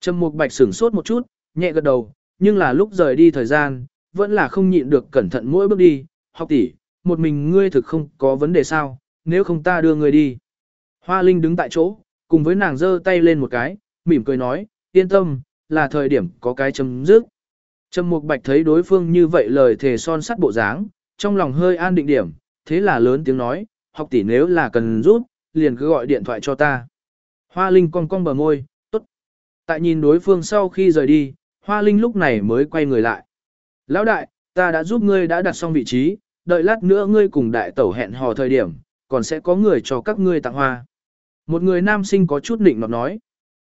Trầm Mục Bạch sửng sốt một chút, nhẹ gật đầu, nhưng là lúc rời đi thời gian, vẫn là không nhịn được cẩn thận mỗi bước đi, học tỷ, một mình ngươi thực không có vấn đề sao, nếu không ta đưa ngươi đi. Hoa Linh đứng tại chỗ, cùng với nàng giơ tay lên một cái, mỉm cười nói, yên tâm, là thời điểm có cái chấm dứt. Trầm Mục Bạch thấy đối phương như vậy lời thề son sắt bộ dáng, trong lòng hơi an định điểm, thế là lớn tiếng nói, học tỷ nếu là cần giúp, liền cứ gọi điện thoại cho ta. Hoa Linh cong cong bờ môi. Tại nhìn đối phương sau khi rời đi, Hoa Linh lúc này mới quay người lại. Lão đại, ta đã giúp ngươi đã đặt xong vị trí, đợi lát nữa ngươi cùng đại tẩu hẹn hò thời điểm, còn sẽ có người cho các ngươi tặng hoa. Một người nam sinh có chút nịnh nọt nói.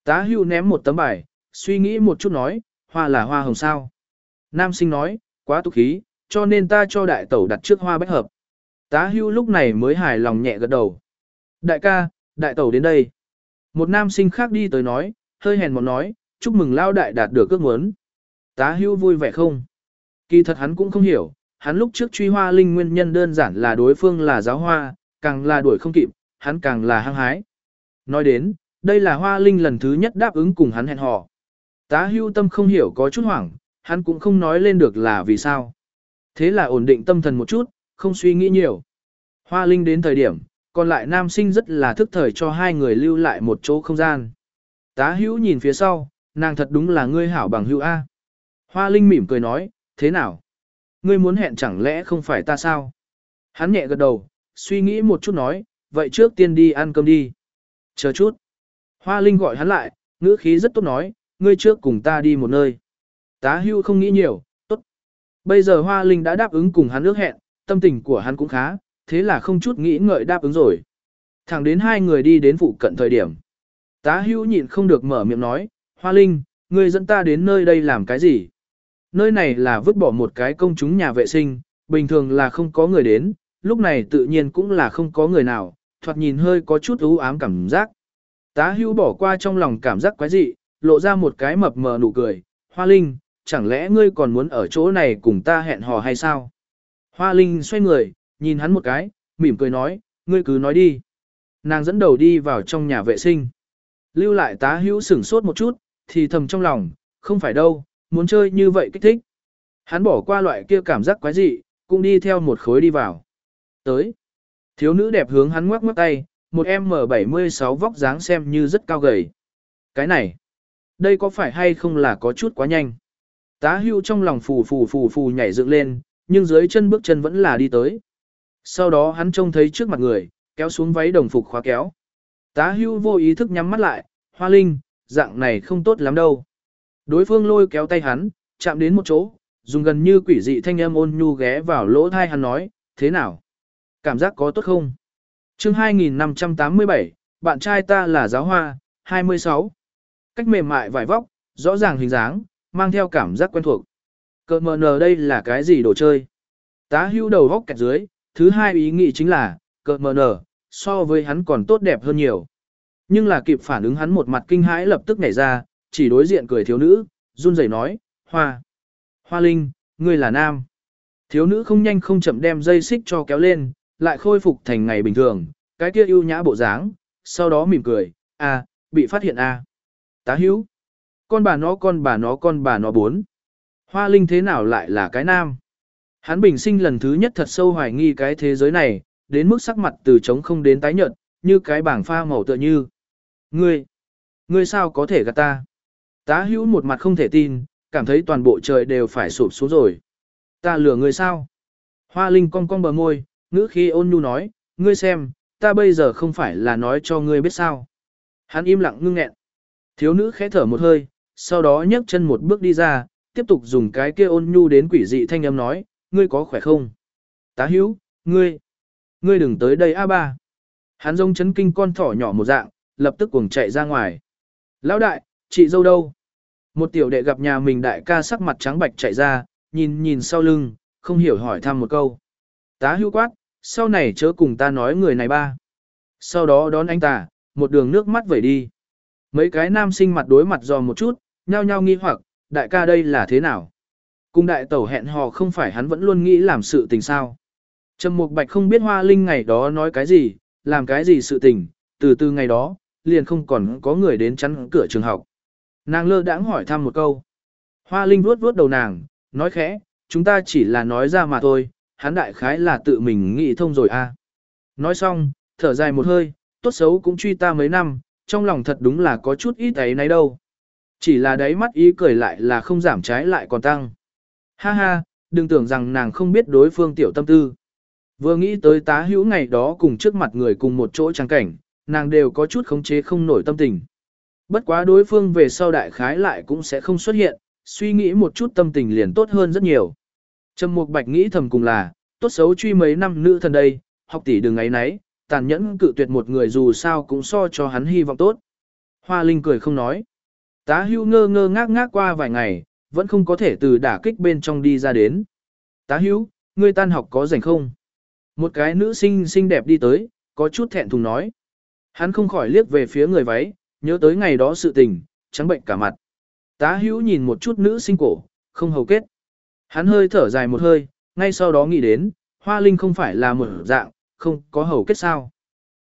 Tá hưu ném một tấm bài, suy nghĩ một chút nói, hoa là hoa hồng sao. Nam sinh nói, quá tục khí, cho nên ta cho đại tẩu đặt trước hoa bách hợp. Tá hưu lúc này mới hài lòng nhẹ gật đầu. Đại ca, đại tẩu đến đây. Một nam sinh khác đi tới nói, hơi hèn một nói, chúc mừng lao đại đạt được ước muốn. Tá hưu vui vẻ không? Kỳ thật hắn cũng không hiểu, hắn lúc trước truy hoa linh nguyên nhân đơn giản là đối phương là giáo hoa, càng là đuổi không kịp, hắn càng là hăng hái. Nói đến, đây là hoa linh lần thứ nhất đáp ứng cùng hắn hẹn hò. Tá hưu tâm không hiểu có chút hoảng, hắn cũng không nói lên được là vì sao. Thế là ổn định tâm thần một chút, không suy nghĩ nhiều. Hoa linh đến thời điểm, còn lại nam sinh rất là thức thời cho hai người lưu lại một chỗ không gian. Tá hữu nhìn phía sau, nàng thật đúng là ngươi hảo bằng hữu A. Hoa linh mỉm cười nói, thế nào? Ngươi muốn hẹn chẳng lẽ không phải ta sao? Hắn nhẹ gật đầu, suy nghĩ một chút nói, vậy trước tiên đi ăn cơm đi. Chờ chút. Hoa Linh gọi hắn lại, ngữ khí rất tốt nói, ngươi trước cùng ta đi một nơi. Tá hưu không nghĩ nhiều, tốt. Bây giờ Hoa Linh đã đáp ứng cùng hắn ước hẹn, tâm tình của hắn cũng khá, thế là không chút nghĩ ngợi đáp ứng rồi. Thẳng đến hai người đi đến phụ cận thời điểm. Tá hưu nhịn không được mở miệng nói, Hoa Linh, ngươi dẫn ta đến nơi đây làm cái gì? Nơi này là vứt bỏ một cái công chúng nhà vệ sinh, bình thường là không có người đến, lúc này tự nhiên cũng là không có người nào, thoạt nhìn hơi có chút u ám cảm giác. Tá hưu bỏ qua trong lòng cảm giác quái dị, lộ ra một cái mập mờ nụ cười, Hoa Linh, chẳng lẽ ngươi còn muốn ở chỗ này cùng ta hẹn hò hay sao? Hoa Linh xoay người, nhìn hắn một cái, mỉm cười nói, ngươi cứ nói đi. Nàng dẫn đầu đi vào trong nhà vệ sinh. Lưu lại tá hữu sửng sốt một chút, thì thầm trong lòng, không phải đâu, muốn chơi như vậy kích thích. Hắn bỏ qua loại kia cảm giác quái dị, cũng đi theo một khối đi vào. Tới. Thiếu nữ đẹp hướng hắn ngoắc ngoắc tay, một M76 vóc dáng xem như rất cao gầy. Cái này, đây có phải hay không là có chút quá nhanh? Tá hưu trong lòng phù phù phù phù nhảy dựng lên, nhưng dưới chân bước chân vẫn là đi tới. Sau đó hắn trông thấy trước mặt người, kéo xuống váy đồng phục khóa kéo. Tá hưu vô ý thức nhắm mắt lại, hoa linh, dạng này không tốt lắm đâu. Đối phương lôi kéo tay hắn, chạm đến một chỗ, dùng gần như quỷ dị thanh âm ôn nhu ghé vào lỗ thai hắn nói, thế nào? Cảm giác có tốt không? chương 2587, bạn trai ta là giáo hoa, 26. Cách mềm mại vải vóc, rõ ràng hình dáng, mang theo cảm giác quen thuộc. Cờ mờ nờ đây là cái gì đồ chơi? Tá hưu đầu góc kẹt dưới, thứ hai ý nghĩ chính là, cờ mờ nờ, so với hắn còn tốt đẹp hơn nhiều. Nhưng là kịp phản ứng hắn một mặt kinh hãi lập tức nhảy ra, chỉ đối diện cười thiếu nữ, run rẩy nói, hoa. Hoa Linh, ngươi là nam. Thiếu nữ không nhanh không chậm đem dây xích cho kéo lên, lại khôi phục thành ngày bình thường, cái kia ưu nhã bộ dáng, sau đó mỉm cười, a, bị phát hiện a. Tá hữu. Con bà nó con bà nó con bà nó bốn. Hoa Linh thế nào lại là cái nam? Hắn bình sinh lần thứ nhất thật sâu hoài nghi cái thế giới này, đến mức sắc mặt từ trống không đến tái nhợt, như cái bảng pha màu tựa như. Ngươi, ngươi sao có thể gạt ta? Tá hữu một mặt không thể tin, cảm thấy toàn bộ trời đều phải sụp xuống rồi. Ta lừa ngươi sao? Hoa Linh cong cong bờ môi, ngữ khí ôn nhu nói, ngươi xem, ta bây giờ không phải là nói cho ngươi biết sao. Hắn im lặng ngưng nghẹn. Thiếu nữ khẽ thở một hơi, sau đó nhấc chân một bước đi ra, tiếp tục dùng cái kia ôn nhu đến quỷ dị thanh âm nói, ngươi có khỏe không? Tá hữu, ngươi, ngươi đừng tới đây a ba. Hắn giống chấn kinh con thỏ nhỏ một dạng, lập tức cuồng chạy ra ngoài. Lão đại, chị dâu đâu? Một tiểu đệ gặp nhà mình đại ca sắc mặt trắng bạch chạy ra, nhìn nhìn sau lưng, không hiểu hỏi thăm một câu. Tá hữu quát, sau này chớ cùng ta nói người này ba. Sau đó đón anh ta, một đường nước mắt vẩy đi. Mấy cái nam sinh mặt đối mặt dò một chút, nhao nhao nghi hoặc, đại ca đây là thế nào? Cùng đại tẩu hẹn hò không phải hắn vẫn luôn nghĩ làm sự tình sao. Trầm Mục Bạch không biết Hoa Linh ngày đó nói cái gì, làm cái gì sự tình, từ từ ngày đó, liền không còn có người đến chắn cửa trường học. Nàng lơ đãng hỏi thăm một câu. Hoa Linh vuốt vuốt đầu nàng, nói khẽ, chúng ta chỉ là nói ra mà thôi, hắn đại khái là tự mình nghĩ thông rồi a. À. Nói xong, thở dài một hơi, tốt xấu cũng truy ta mấy năm, trong lòng thật đúng là có chút ít ấy nấy đâu. Chỉ là đáy mắt ý cười lại là không giảm trái lại còn tăng. Ha ha, đừng tưởng rằng nàng không biết đối phương tiểu tâm tư. Vừa nghĩ tới tá hữu ngày đó cùng trước mặt người cùng một chỗ trang cảnh, nàng đều có chút khống chế không nổi tâm tình. Bất quá đối phương về sau đại khái lại cũng sẽ không xuất hiện, suy nghĩ một chút tâm tình liền tốt hơn rất nhiều. Trầm Mục Bạch nghĩ thầm cùng là, tốt xấu truy mấy năm nữ thần đây, học tỷ đừng ấy nấy, tàn nhẫn cự tuyệt một người dù sao cũng so cho hắn hy vọng tốt. Hoa Linh cười không nói. Tá hưu ngơ ngơ ngác ngác qua vài ngày, vẫn không có thể từ đả kích bên trong đi ra đến. Tá hưu, ngươi tan học có rảnh không? Một cái nữ sinh xinh đẹp đi tới, có chút thẹn thùng nói. Hắn không khỏi liếc về phía người váy, nhớ tới ngày đó sự tình, trắng bệnh cả mặt. Tá hữu nhìn một chút nữ sinh cổ, không hầu kết. Hắn hơi thở dài một hơi, ngay sau đó nghĩ đến, hoa linh không phải là một dạng, không có hầu kết sao.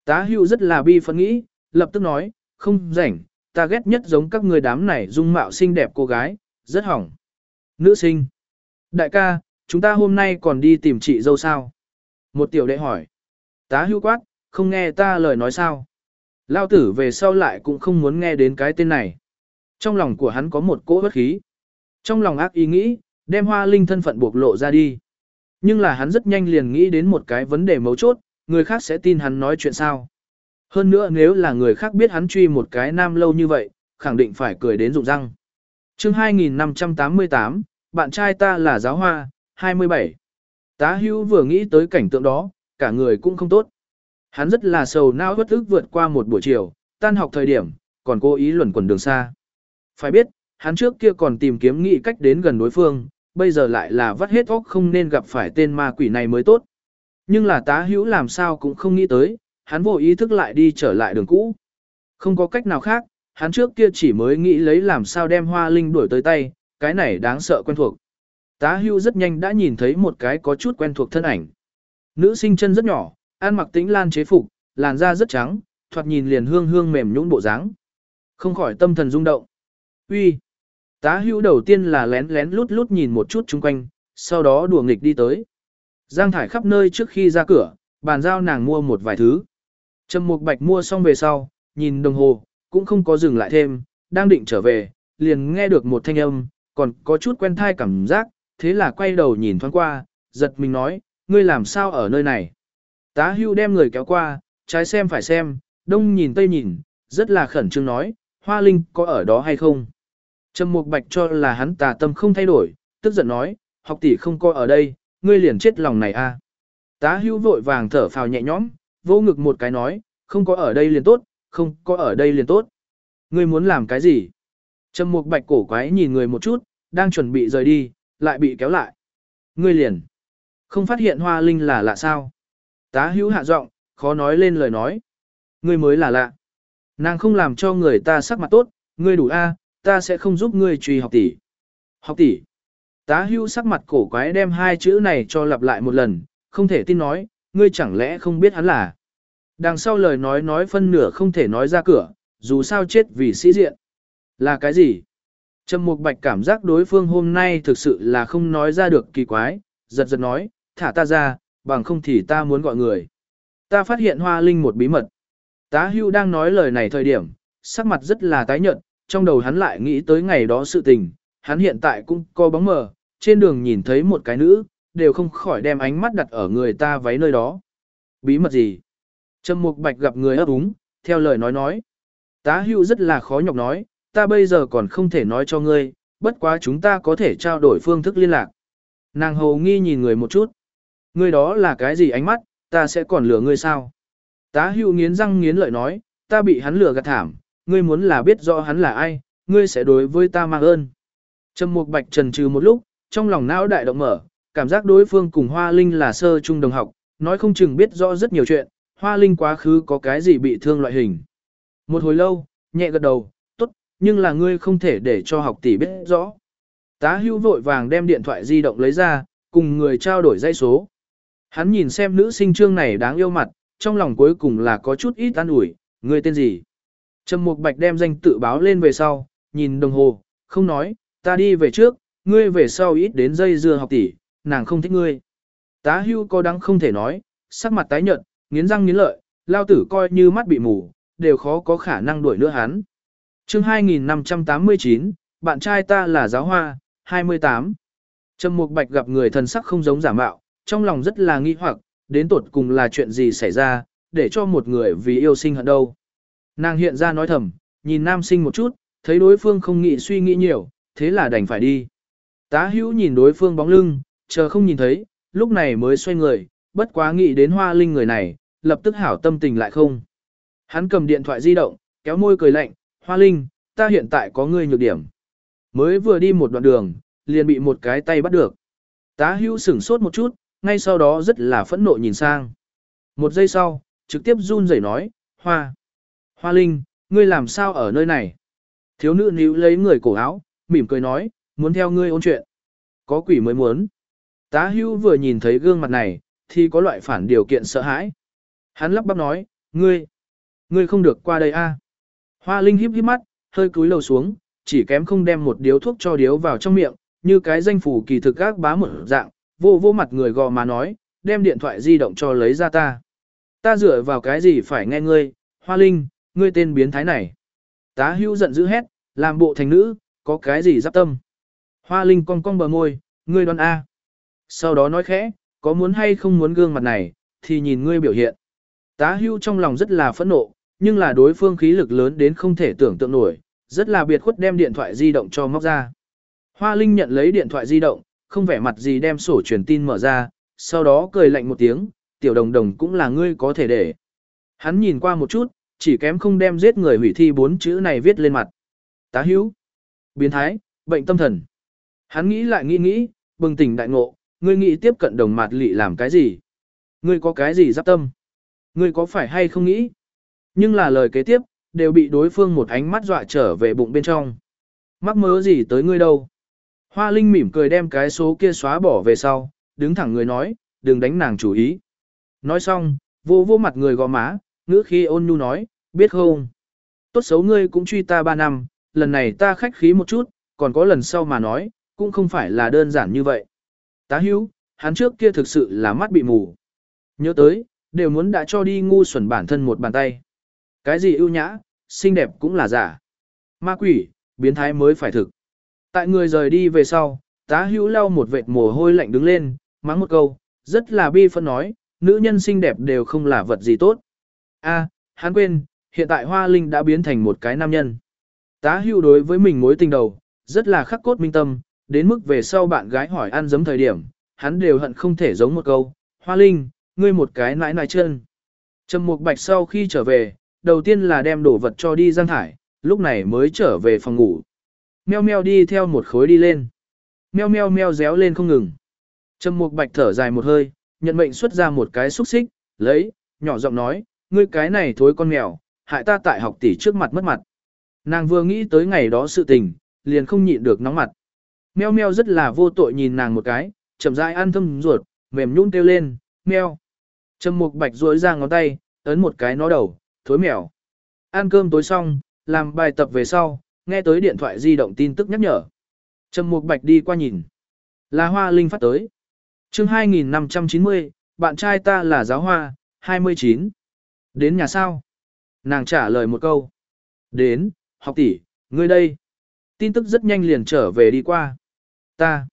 Tá hữu rất là bi phân nghĩ, lập tức nói, không rảnh, ta ghét nhất giống các người đám này dung mạo xinh đẹp cô gái, rất hỏng. Nữ sinh. Đại ca, chúng ta hôm nay còn đi tìm chị dâu sao? Một tiểu đệ hỏi. Tá hữu quát, không nghe ta lời nói sao? Lao tử về sau lại cũng không muốn nghe đến cái tên này. Trong lòng của hắn có một cỗ bất khí. Trong lòng ác ý nghĩ, đem hoa linh thân phận buộc lộ ra đi. Nhưng là hắn rất nhanh liền nghĩ đến một cái vấn đề mấu chốt, người khác sẽ tin hắn nói chuyện sao. Hơn nữa nếu là người khác biết hắn truy một cái nam lâu như vậy, khẳng định phải cười đến rụng răng. chương 2588, bạn trai ta là giáo hoa, 27. Tá Hưu vừa nghĩ tới cảnh tượng đó, cả người cũng không tốt. Hắn rất là sầu não bất ức vượt qua một buổi chiều, tan học thời điểm, còn cố ý luẩn quẩn đường xa. Phải biết, hắn trước kia còn tìm kiếm nghị cách đến gần đối phương, bây giờ lại là vắt hết óc không nên gặp phải tên ma quỷ này mới tốt. Nhưng là tá hữu làm sao cũng không nghĩ tới, hắn vô ý thức lại đi trở lại đường cũ. Không có cách nào khác, hắn trước kia chỉ mới nghĩ lấy làm sao đem hoa linh đuổi tới tay, cái này đáng sợ quen thuộc. Tá hưu rất nhanh đã nhìn thấy một cái có chút quen thuộc thân ảnh. Nữ sinh chân rất nhỏ, ăn mặc tĩnh lan chế phục, làn da rất trắng, thoạt nhìn liền hương hương mềm nhũn bộ dáng. Không khỏi tâm thần rung động. Uy. Tá hưu đầu tiên là lén lén lút lút nhìn một chút chung quanh, sau đó đùa nghịch đi tới. Giang thải khắp nơi trước khi ra cửa, bàn giao nàng mua một vài thứ. Trầm Mục Bạch mua xong về sau, nhìn đồng hồ, cũng không có dừng lại thêm, đang định trở về, liền nghe được một thanh âm, còn có chút quen thai cảm giác, thế là quay đầu nhìn thoáng qua, giật mình nói, ngươi làm sao ở nơi này. Tá hưu đem người kéo qua, trái xem phải xem, đông nhìn tây nhìn, rất là khẩn trương nói, hoa linh có ở đó hay không. Trầm Mục Bạch cho là hắn tà tâm không thay đổi, tức giận nói, học tỷ không coi ở đây, ngươi liền chết lòng này a. À. Tá hưu vội vàng thở phào nhẹ nhõm, vô ngực một cái nói, không có ở đây liền tốt, không có ở đây liền tốt. Ngươi muốn làm cái gì? Trầm Mục Bạch cổ quái nhìn người một chút, đang chuẩn bị rời đi, lại bị kéo lại. Ngươi liền. Không phát hiện hoa linh là lạ sao? Tá hữu hạ giọng, khó nói lên lời nói. Ngươi mới là lạ. Nàng không làm cho người ta sắc mặt tốt, ngươi đủ a, ta sẽ không giúp ngươi truy học tỷ. Học tỷ. Tá hữu sắc mặt cổ quái đem hai chữ này cho lặp lại một lần, không thể tin nói, ngươi chẳng lẽ không biết hắn là. Đằng sau lời nói nói phân nửa không thể nói ra cửa, dù sao chết vì sĩ diện. Là cái gì? Trầm Mục Bạch cảm giác đối phương hôm nay thực sự là không nói ra được kỳ quái, giật giật nói, thả ta ra, bằng không thì ta muốn gọi người. Ta phát hiện hoa linh một bí mật. Tá hưu đang nói lời này thời điểm, sắc mặt rất là tái nhợt, trong đầu hắn lại nghĩ tới ngày đó sự tình, hắn hiện tại cũng có bóng mờ, trên đường nhìn thấy một cái nữ, đều không khỏi đem ánh mắt đặt ở người ta váy nơi đó. Bí mật gì? Trầm Mục Bạch gặp người ấp úng, theo lời nói nói. Tá hưu rất là khó nhọc nói, ta bây giờ còn không thể nói cho ngươi, bất quá chúng ta có thể trao đổi phương thức liên lạc. Nàng hầu nghi nhìn người một chút. Ngươi đó là cái gì ánh mắt, ta sẽ còn lừa ngươi sao? Tá hưu nghiến răng nghiến lợi nói, ta bị hắn lừa gạt thảm, ngươi muốn là biết rõ hắn là ai, ngươi sẽ đối với ta mang ơn. Trầm Mục Bạch trần trừ một lúc, trong lòng não đại động mở, cảm giác đối phương cùng Hoa Linh là sơ trung đồng học, nói không chừng biết rõ rất nhiều chuyện, Hoa Linh quá khứ có cái gì bị thương loại hình. Một hồi lâu, nhẹ gật đầu, nhưng là ngươi không thể để cho học tỷ biết rõ. Tá hưu vội vàng đem điện thoại di động lấy ra, cùng người trao đổi dây số. Hắn nhìn xem nữ sinh trương này đáng yêu mặt, trong lòng cuối cùng là có chút ít an ủi, ngươi tên gì. Trầm Mục Bạch đem danh tự báo lên về sau, nhìn đồng hồ, không nói, ta đi về trước, ngươi về sau ít đến dây dưa học tỷ, nàng không thích ngươi. Tá hưu có đáng không thể nói, sắc mặt tái nhợt, nghiến răng nghiến lợi, lao tử coi như mắt bị mù, đều khó có khả năng đuổi nữa hắn chương 2589, bạn trai ta là giáo hoa, 28. Trầm Mục Bạch gặp người thần sắc không giống giả mạo, trong lòng rất là nghi hoặc, đến tột cùng là chuyện gì xảy ra, để cho một người vì yêu sinh hận đâu. Nàng hiện ra nói thầm, nhìn nam sinh một chút, thấy đối phương không nghĩ suy nghĩ nhiều, thế là đành phải đi. Tá hữu nhìn đối phương bóng lưng, chờ không nhìn thấy, lúc này mới xoay người, bất quá nghĩ đến hoa linh người này, lập tức hảo tâm tình lại không. Hắn cầm điện thoại di động, kéo môi cười lạnh, hoa linh, ta hiện tại có ngươi nhược điểm. Mới vừa đi một đoạn đường, liền bị một cái tay bắt được. Tá Hưu sửng sốt một chút, ngay sau đó rất là phẫn nộ nhìn sang. Một giây sau, trực tiếp run rẩy nói, hoa. Hoa linh, ngươi làm sao ở nơi này? Thiếu nữ níu lấy người cổ áo, mỉm cười nói, muốn theo ngươi ôn chuyện. Có quỷ mới muốn. Tá Hưu vừa nhìn thấy gương mặt này, thì có loại phản điều kiện sợ hãi. Hắn lắp bắp nói, ngươi, ngươi không được qua đây a. Hoa Linh híp híp mắt, hơi cúi đầu xuống, chỉ kém không đem một điếu thuốc cho điếu vào trong miệng, như cái danh phủ kỳ thực gác bá một dạng, vô vô mặt người gò mà nói, đem điện thoại di động cho lấy ra ta. Ta dựa vào cái gì phải nghe ngươi, Hoa Linh, ngươi tên biến thái này. Tá hữu giận dữ hét, làm bộ thành nữ, có cái gì giáp tâm. Hoa Linh cong cong bờ môi, ngươi đoán A. Sau đó nói khẽ, có muốn hay không muốn gương mặt này, thì nhìn ngươi biểu hiện. Tá hưu trong lòng rất là phẫn nộ, nhưng là đối phương khí lực lớn đến không thể tưởng tượng nổi, rất là biệt khuất đem điện thoại di động cho móc ra. Hoa Linh nhận lấy điện thoại di động, không vẻ mặt gì đem sổ truyền tin mở ra, sau đó cười lạnh một tiếng, tiểu đồng đồng cũng là ngươi có thể để. Hắn nhìn qua một chút, chỉ kém không đem giết người hủy thi bốn chữ này viết lên mặt. Tá hữu, biến thái, bệnh tâm thần. Hắn nghĩ lại nghĩ nghĩ, bừng tỉnh đại ngộ, ngươi nghĩ tiếp cận đồng mạt lị làm cái gì? Ngươi có cái gì giáp tâm? Ngươi có phải hay không nghĩ? Nhưng là lời kế tiếp, đều bị đối phương một ánh mắt dọa trở về bụng bên trong. Mắc mớ gì tới ngươi đâu? Hoa Linh mỉm cười đem cái số kia xóa bỏ về sau, đứng thẳng người nói, đừng đánh nàng chủ ý. Nói xong, vô vô mặt người gò má, ngữ khi ôn nhu nói, biết không? Tốt xấu ngươi cũng truy ta ba năm, lần này ta khách khí một chút, còn có lần sau mà nói, cũng không phải là đơn giản như vậy. Tá hữu, hắn trước kia thực sự là mắt bị mù. Nhớ tới, đều muốn đã cho đi ngu xuẩn bản thân một bàn tay. Cái gì ưu nhã, xinh đẹp cũng là giả. Ma quỷ, biến thái mới phải thực. Tại người rời đi về sau, tá hữu lau một vệt mồ hôi lạnh đứng lên, mắng một câu, rất là bi phân nói, nữ nhân xinh đẹp đều không là vật gì tốt. a hắn quên, hiện tại hoa linh đã biến thành một cái nam nhân. Tá hữu đối với mình mối tình đầu, rất là khắc cốt minh tâm, đến mức về sau bạn gái hỏi ăn giấm thời điểm, hắn đều hận không thể giống một câu, Hoa Linh, ngươi một cái nãi nãi chân. Trầm Mục Bạch sau khi trở về, đầu tiên là đem đồ vật cho đi Giang Thải, lúc này mới trở về phòng ngủ. Meo meo đi theo một khối đi lên. Meo meo meo réo lên không ngừng. Trầm Mục Bạch thở dài một hơi, nhận mệnh xuất ra một cái xúc xích, lấy, nhỏ giọng nói, ngươi cái này thối con mèo, hại ta tại học tỷ trước mặt mất mặt. Nàng vừa nghĩ tới ngày đó sự tình, liền không nhịn được nóng mặt. Meo meo rất là vô tội nhìn nàng một cái, chậm rãi ăn thâm ruột, mềm nhũn kêu lên, meo. Trầm mục bạch duỗi ra ngón tay, ấn một cái nó đầu, thối mèo. Ăn cơm tối xong, làm bài tập về sau, nghe tới điện thoại di động tin tức nhắc nhở. Trầm mục bạch đi qua nhìn. Là hoa linh phát tới. chương 2590, bạn trai ta là giáo hoa, 29. Đến nhà sao? Nàng trả lời một câu. Đến, học tỷ, ngươi đây. Tin tức rất nhanh liền trở về đi qua. Ta,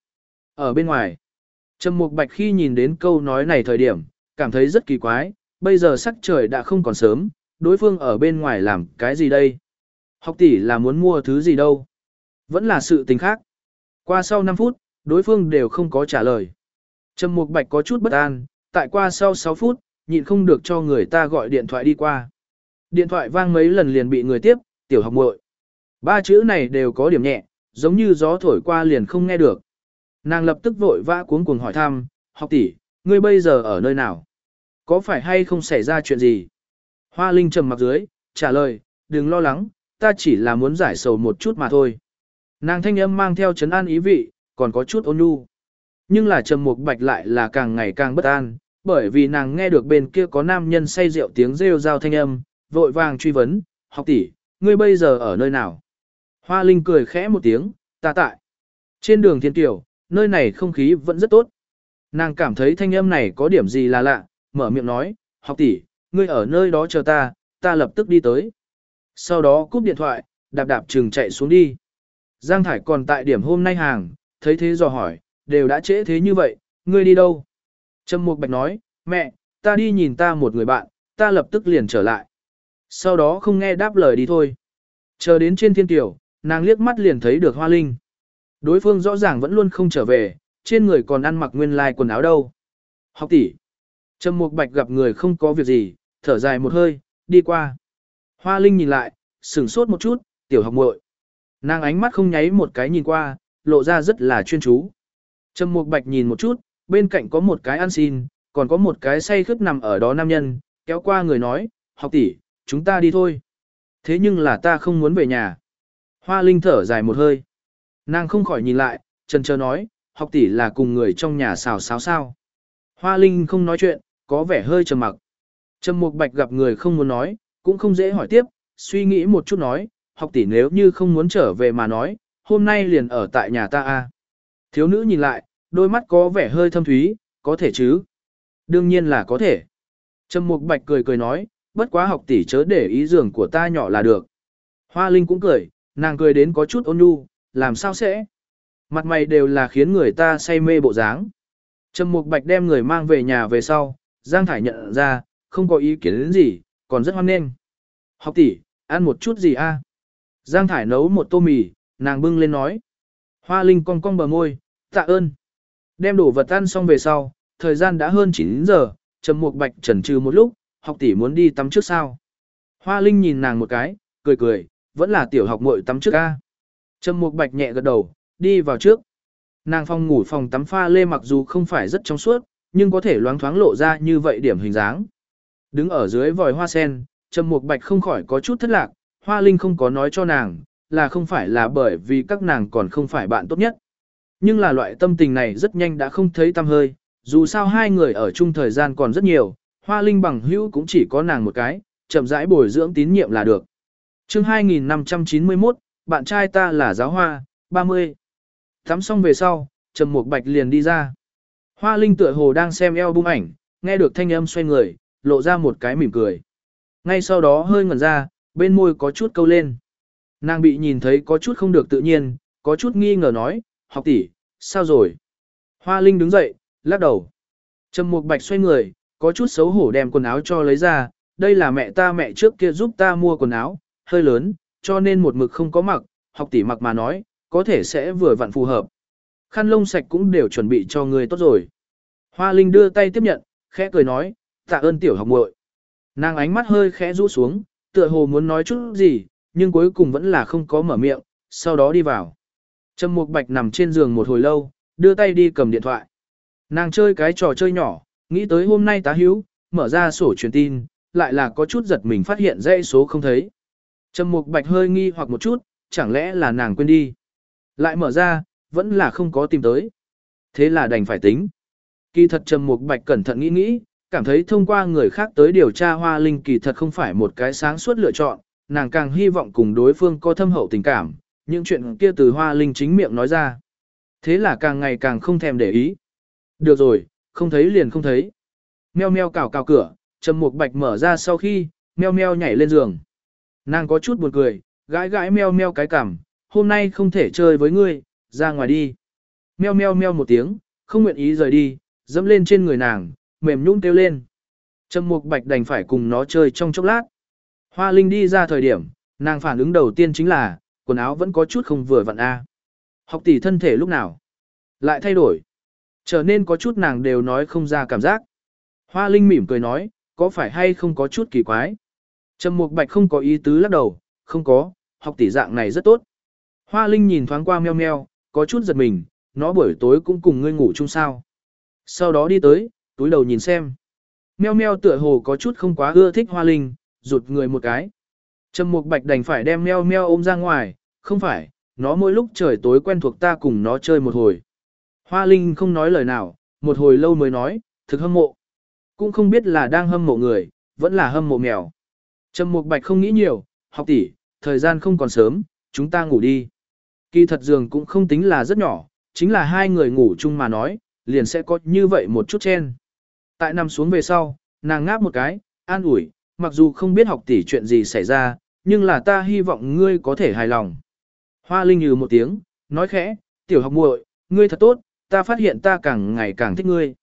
ở bên ngoài. Trầm Mục Bạch khi nhìn đến câu nói này thời điểm, cảm thấy rất kỳ quái, bây giờ sắc trời đã không còn sớm, đối phương ở bên ngoài làm cái gì đây? Học tỷ là muốn mua thứ gì đâu? Vẫn là sự tình khác. Qua sau 5 phút, đối phương đều không có trả lời. Trầm Mục Bạch có chút bất an, tại qua sau 6 phút, nhịn không được cho người ta gọi điện thoại đi qua. Điện thoại vang mấy lần liền bị người tiếp, tiểu học muội. Ba chữ này đều có điểm nhẹ, giống như gió thổi qua liền không nghe được. Nàng lập tức vội vã cuống cuồng hỏi thăm, học tỷ, ngươi bây giờ ở nơi nào? Có phải hay không xảy ra chuyện gì? Hoa Linh trầm mặt dưới, trả lời, đừng lo lắng, ta chỉ là muốn giải sầu một chút mà thôi. Nàng thanh âm mang theo chấn an ý vị, còn có chút ôn nhu. Nhưng là trầm mục bạch lại là càng ngày càng bất an, bởi vì nàng nghe được bên kia có nam nhân say rượu tiếng rêu rao thanh âm, vội vàng truy vấn, học tỷ, ngươi bây giờ ở nơi nào? Hoa Linh cười khẽ một tiếng, ta tại. Trên đường thiên tiểu, nơi này không khí vẫn rất tốt. Nàng cảm thấy thanh âm này có điểm gì là lạ, mở miệng nói, học tỷ, ngươi ở nơi đó chờ ta, ta lập tức đi tới. Sau đó cúp điện thoại, đạp đạp trường chạy xuống đi. Giang Thải còn tại điểm hôm nay hàng, thấy thế dò hỏi, đều đã trễ thế như vậy, ngươi đi đâu? Trâm Mục Bạch nói, mẹ, ta đi nhìn ta một người bạn, ta lập tức liền trở lại. Sau đó không nghe đáp lời đi thôi. Chờ đến trên thiên tiểu, nàng liếc mắt liền thấy được Hoa Linh. Đối phương rõ ràng vẫn luôn không trở về, trên người còn ăn mặc nguyên lai like quần áo đâu. Học tỷ. Trầm Mục Bạch gặp người không có việc gì, thở dài một hơi, đi qua. Hoa Linh nhìn lại, sửng sốt một chút, tiểu học muội. Nàng ánh mắt không nháy một cái nhìn qua, lộ ra rất là chuyên chú. Trầm Mục Bạch nhìn một chút, bên cạnh có một cái ăn xin, còn có một cái say khướt nằm ở đó nam nhân, kéo qua người nói, học tỷ, chúng ta đi thôi. Thế nhưng là ta không muốn về nhà. Hoa Linh thở dài một hơi. Nàng không khỏi nhìn lại, trần chờ nói, học tỷ là cùng người trong nhà xào xáo sao. Hoa Linh không nói chuyện, có vẻ hơi trầm mặc. Trầm Mục Bạch gặp người không muốn nói, cũng không dễ hỏi tiếp, suy nghĩ một chút nói, học tỷ nếu như không muốn trở về mà nói, hôm nay liền ở tại nhà ta a. Thiếu nữ nhìn lại, đôi mắt có vẻ hơi thâm thúy, có thể chứ? Đương nhiên là có thể. Trầm Mục Bạch cười cười nói, bất quá học tỷ chớ để ý giường của ta nhỏ là được. Hoa Linh cũng cười, nàng cười đến có chút ôn nhu, làm sao sẽ? Mặt mày đều là khiến người ta say mê bộ dáng. Trầm Mục Bạch đem người mang về nhà về sau, Giang Thải nhận ra, không có ý kiến đến gì, còn rất hoan nghênh. Học tỷ, ăn một chút gì a? Giang Thải nấu một tô mì, nàng bưng lên nói. Hoa Linh cong cong bờ môi, tạ ơn. Đem đồ vật ăn xong về sau, thời gian đã hơn 9 giờ, Trầm Mục Bạch chần chừ một lúc, học tỷ muốn đi tắm trước sao. Hoa Linh nhìn nàng một cái, cười cười, vẫn là tiểu học muội tắm trước a. Trầm Mục Bạch nhẹ gật đầu, đi vào trước. Nàng phòng ngủ phòng tắm pha lê mặc dù không phải rất trong suốt, nhưng có thể loáng thoáng lộ ra như vậy điểm hình dáng. Đứng ở dưới vòi hoa sen, Trầm Mục Bạch không khỏi có chút thất lạc, Hoa Linh không có nói cho nàng, là không phải là bởi vì các nàng còn không phải bạn tốt nhất. Nhưng là loại tâm tình này rất nhanh đã không thấy tâm hơi, dù sao hai người ở chung thời gian còn rất nhiều, Hoa Linh bằng hữu cũng chỉ có nàng một cái, chậm rãi bồi dưỡng tín nhiệm là được. Chương 2591, bạn trai ta là giáo hoa, 30. Tắm xong về sau, Trầm Mục Bạch liền đi ra. Hoa Linh tựa hồ đang xem eo bung ảnh, nghe được thanh âm xoay người, lộ ra một cái mỉm cười. Ngay sau đó hơi ngẩn ra, bên môi có chút câu lên. Nàng bị nhìn thấy có chút không được tự nhiên, có chút nghi ngờ nói, học tỷ, sao rồi? Hoa Linh đứng dậy, lắc đầu. Trầm Mục Bạch xoay người, có chút xấu hổ đem quần áo cho lấy ra, đây là mẹ ta mẹ trước kia giúp ta mua quần áo, hơi lớn, cho nên một mực không có mặc, học tỷ mặc mà nói, có thể sẽ vừa vặn phù hợp. Khăn lông sạch cũng đều chuẩn bị cho người tốt rồi. Hoa Linh đưa tay tiếp nhận, khẽ cười nói, tạ ơn tiểu học muội. Nàng ánh mắt hơi khẽ rũ xuống, tựa hồ muốn nói chút gì, nhưng cuối cùng vẫn là không có mở miệng, sau đó đi vào. Trầm Mục Bạch nằm trên giường một hồi lâu, đưa tay đi cầm điện thoại. Nàng chơi cái trò chơi nhỏ, nghĩ tới hôm nay tá hữu, mở ra sổ truyền tin, lại là có chút giật mình phát hiện dãy số không thấy. Trầm Mục Bạch hơi nghi hoặc một chút, chẳng lẽ là nàng quên đi. Lại mở ra, vẫn là không có tìm tới. Thế là đành phải tính. Kỳ thật Trầm Mục Bạch cẩn thận nghĩ nghĩ, cảm thấy thông qua người khác tới điều tra Hoa Linh kỳ thật không phải một cái sáng suốt lựa chọn, nàng càng hy vọng cùng đối phương có thâm hậu tình cảm, những chuyện kia từ Hoa Linh chính miệng nói ra. Thế là càng ngày càng không thèm để ý. Được rồi, không thấy liền không thấy. Meo meo cào cào cửa, Trầm Mục Bạch mở ra sau khi, meo meo nhảy lên giường. Nàng có chút buồn cười, gãi gãi meo meo cái cảm hôm nay không thể chơi với ngươi, ra ngoài đi. Meo meo meo một tiếng, không nguyện ý rời đi, dẫm lên trên người nàng, mềm nhũn kêu lên. Trầm Mục Bạch đành phải cùng nó chơi trong chốc lát. Hoa Linh đi ra thời điểm, nàng phản ứng đầu tiên chính là, quần áo vẫn có chút không vừa vặn a. Học tỷ thân thể lúc nào lại thay đổi. Trở nên có chút nàng đều nói không ra cảm giác. Hoa Linh mỉm cười nói, có phải hay không có chút kỳ quái. Trầm Mục Bạch không có ý tứ lắc đầu, không có, học tỷ dạng này rất tốt. Hoa Linh nhìn thoáng qua meo meo, có chút giật mình, nó buổi tối cũng cùng ngươi ngủ chung sao. Sau đó đi tới, túi đầu nhìn xem. Meo meo tựa hồ có chút không quá ưa thích Hoa Linh, rụt người một cái. Trầm Mục Bạch đành phải đem meo meo ôm ra ngoài, không phải, nó mỗi lúc trời tối quen thuộc ta cùng nó chơi một hồi. Hoa Linh không nói lời nào, một hồi lâu mới nói, thực hâm mộ. Cũng không biết là đang hâm mộ người, vẫn là hâm mộ mèo. Trầm Mục Bạch không nghĩ nhiều, học tỷ, thời gian không còn sớm, chúng ta ngủ đi. Kỳ thật giường cũng không tính là rất nhỏ, chính là hai người ngủ chung mà nói, liền sẽ có như vậy một chút chen. Tại nằm xuống về sau, nàng ngáp một cái, an ủi, mặc dù không biết học tỷ chuyện gì xảy ra, nhưng là ta hy vọng ngươi có thể hài lòng. Hoa Linh nhừ một tiếng, nói khẽ, tiểu học muội, ngươi thật tốt, ta phát hiện ta càng ngày càng thích ngươi.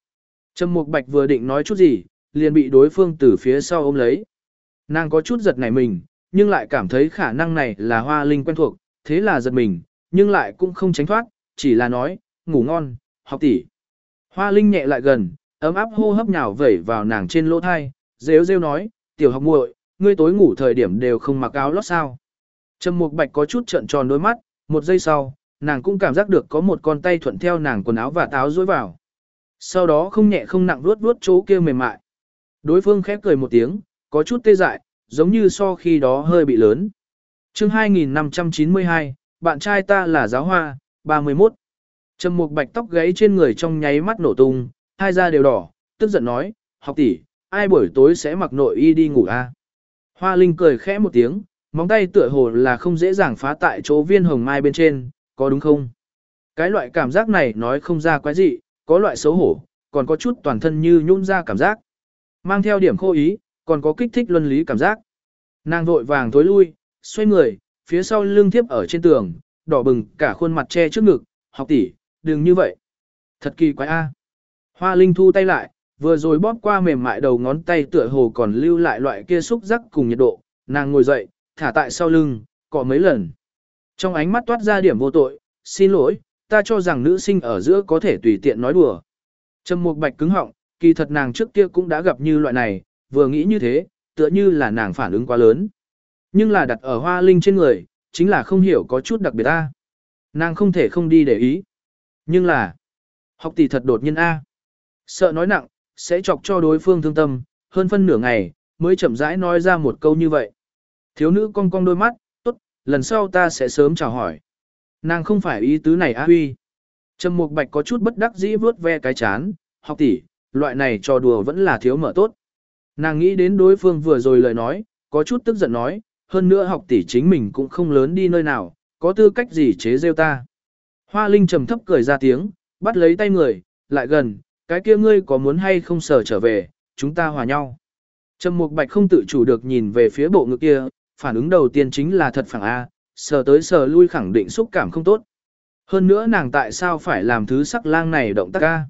Trầm Mục Bạch vừa định nói chút gì, liền bị đối phương từ phía sau ôm lấy. Nàng có chút giật nảy mình, nhưng lại cảm thấy khả năng này là Hoa Linh quen thuộc, thế là giật mình, nhưng lại cũng không tránh thoát, chỉ là nói, ngủ ngon, học tỷ. Hoa Linh nhẹ lại gần, ấm áp hô hấp nhào vẩy vào nàng trên lỗ thai, rêu rêu nói, tiểu học muội, ngươi tối ngủ thời điểm đều không mặc áo lót sao. Trầm Mục Bạch có chút trợn tròn đôi mắt, một giây sau, nàng cũng cảm giác được có một con tay thuận theo nàng quần áo và táo dối vào. Sau đó không nhẹ không nặng vuốt vuốt chỗ kia mềm mại. Đối phương khép cười một tiếng, có chút tê dại, giống như so khi đó hơi bị lớn. chương 2592, bạn trai ta là giáo hoa, 31. Trầm Mục Bạch tóc gáy trên người trong nháy mắt nổ tung, hai da đều đỏ, tức giận nói, học tỷ, ai buổi tối sẽ mặc nội y đi ngủ a? Hoa Linh cười khẽ một tiếng, móng tay tựa hồ là không dễ dàng phá tại chỗ viên hồng mai bên trên, có đúng không? Cái loại cảm giác này nói không ra quái gì, có loại xấu hổ, còn có chút toàn thân như nhũn ra cảm giác. Mang theo điểm khô ý, còn có kích thích luân lý cảm giác. Nàng vội vàng tối lui, xoay người, phía sau lưng thiếp ở trên tường, đỏ bừng cả khuôn mặt che trước ngực, học tỷ, đừng như vậy. Thật kỳ quái a. Hoa Linh thu tay lại, vừa rồi bóp qua mềm mại đầu ngón tay tựa hồ còn lưu lại loại kia xúc giác cùng nhiệt độ, nàng ngồi dậy, thả tại sau lưng, cọ mấy lần. Trong ánh mắt toát ra điểm vô tội, xin lỗi, ta cho rằng nữ sinh ở giữa có thể tùy tiện nói đùa. Trầm Mục Bạch cứng họng, kỳ thật nàng trước kia cũng đã gặp như loại này, vừa nghĩ như thế, tựa như là nàng phản ứng quá lớn. Nhưng là đặt ở hoa linh trên người, chính là không hiểu có chút đặc biệt ta. Nàng không thể không đi để ý. Nhưng là, học tỷ thật đột nhiên A. Sợ nói nặng, sẽ chọc cho đối phương thương tâm, hơn phân nửa ngày, mới chậm rãi nói ra một câu như vậy. Thiếu nữ cong cong đôi mắt, tốt, lần sau ta sẽ sớm chào hỏi. Nàng không phải ý tứ này á huy. Trầm Mục Bạch có chút bất đắc dĩ vướt ve cái chán, học tỷ, loại này trò đùa vẫn là thiếu mở tốt. Nàng nghĩ đến đối phương vừa rồi lời nói, có chút tức giận nói, hơn nữa học tỷ chính mình cũng không lớn đi nơi nào, có tư cách gì chế rêu ta. Hoa Linh trầm thấp cười ra tiếng, bắt lấy tay người, lại gần, cái kia ngươi có muốn hay không sở trở về, chúng ta hòa nhau. Trầm Mục Bạch không tự chủ được nhìn về phía bộ ngực kia, phản ứng đầu tiên chính là thật phẳng A, sờ tới sờ lui khẳng định xúc cảm không tốt. Hơn nữa nàng tại sao phải làm thứ sắc lang này động tác A.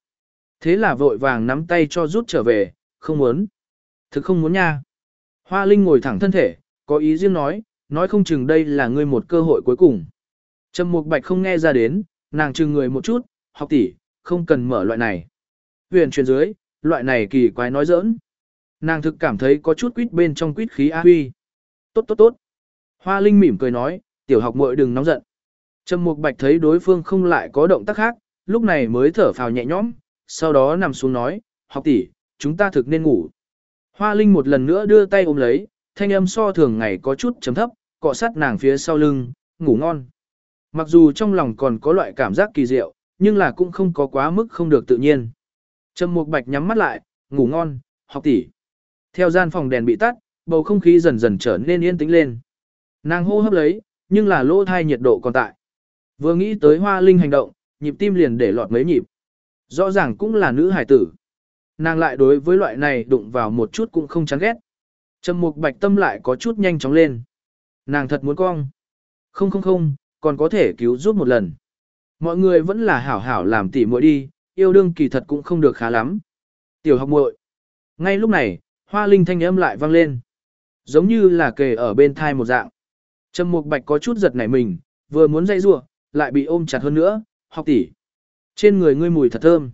Thế là vội vàng nắm tay cho rút trở về, không muốn. Thực không muốn nha. Hoa Linh ngồi thẳng thân thể, có ý riêng nói, nói không chừng đây là ngươi một cơ hội cuối cùng. Trầm Mục Bạch không nghe ra đến, nàng chừng người một chút, học tỷ, không cần mở loại này. Huyền truyền dưới, loại này kỳ quái nói giỡn. Nàng thực cảm thấy có chút quýt bên trong quýt khí a huy. Tốt tốt tốt. Hoa Linh mỉm cười nói, tiểu học muội đừng nóng giận. Trầm Mục Bạch thấy đối phương không lại có động tác khác, lúc này mới thở phào nhẹ nhõm, sau đó nằm xuống nói, học tỷ, chúng ta thực nên ngủ. Hoa Linh một lần nữa đưa tay ôm lấy, thanh âm so thường ngày có chút chấm thấp, cọ sát nàng phía sau lưng, ngủ ngon. Mặc dù trong lòng còn có loại cảm giác kỳ diệu, nhưng là cũng không có quá mức không được tự nhiên. Trầm Mục Bạch nhắm mắt lại, ngủ ngon, học tỷ. Theo gian phòng đèn bị tắt, bầu không khí dần dần trở nên yên tĩnh lên. Nàng hô hấp lấy, nhưng là lỗ thai nhiệt độ còn tại. Vừa nghĩ tới Hoa Linh hành động, nhịp tim liền để lọt mấy nhịp. Rõ ràng cũng là nữ hải tử. Nàng lại đối với loại này đụng vào một chút cũng không chán ghét. Trầm Mục Bạch tâm lại có chút nhanh chóng lên. Nàng thật muốn cong. Không không không, còn có thể cứu giúp một lần. Mọi người vẫn là hảo hảo làm tỉ muội đi, yêu đương kỳ thật cũng không được khá lắm. Tiểu học muội. Ngay lúc này, hoa linh thanh âm lại vang lên. Giống như là kề ở bên thai một dạng. Trầm Mục Bạch có chút giật nảy mình, vừa muốn dây rủa, lại bị ôm chặt hơn nữa, học tỷ. Trên người ngươi mùi thật thơm.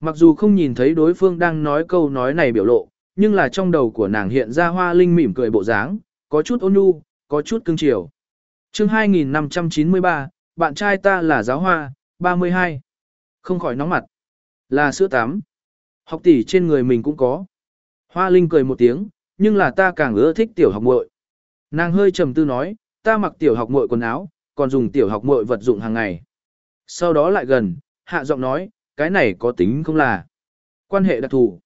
Mặc dù không nhìn thấy đối phương đang nói câu nói này biểu lộ, nhưng là trong đầu của nàng hiện ra hoa linh mỉm cười bộ dáng, có chút ôn nhu, có chút cưng chiều. chương 2593, bạn trai ta là giáo hoa, 32. Không khỏi nóng mặt. Là sữa tắm. Học tỷ trên người mình cũng có. Hoa linh cười một tiếng, nhưng là ta càng ưa thích tiểu học muội. Nàng hơi trầm tư nói, ta mặc tiểu học muội quần áo, còn dùng tiểu học muội vật dụng hàng ngày. Sau đó lại gần, hạ giọng nói, cái này có tính không là quan hệ đặc thù.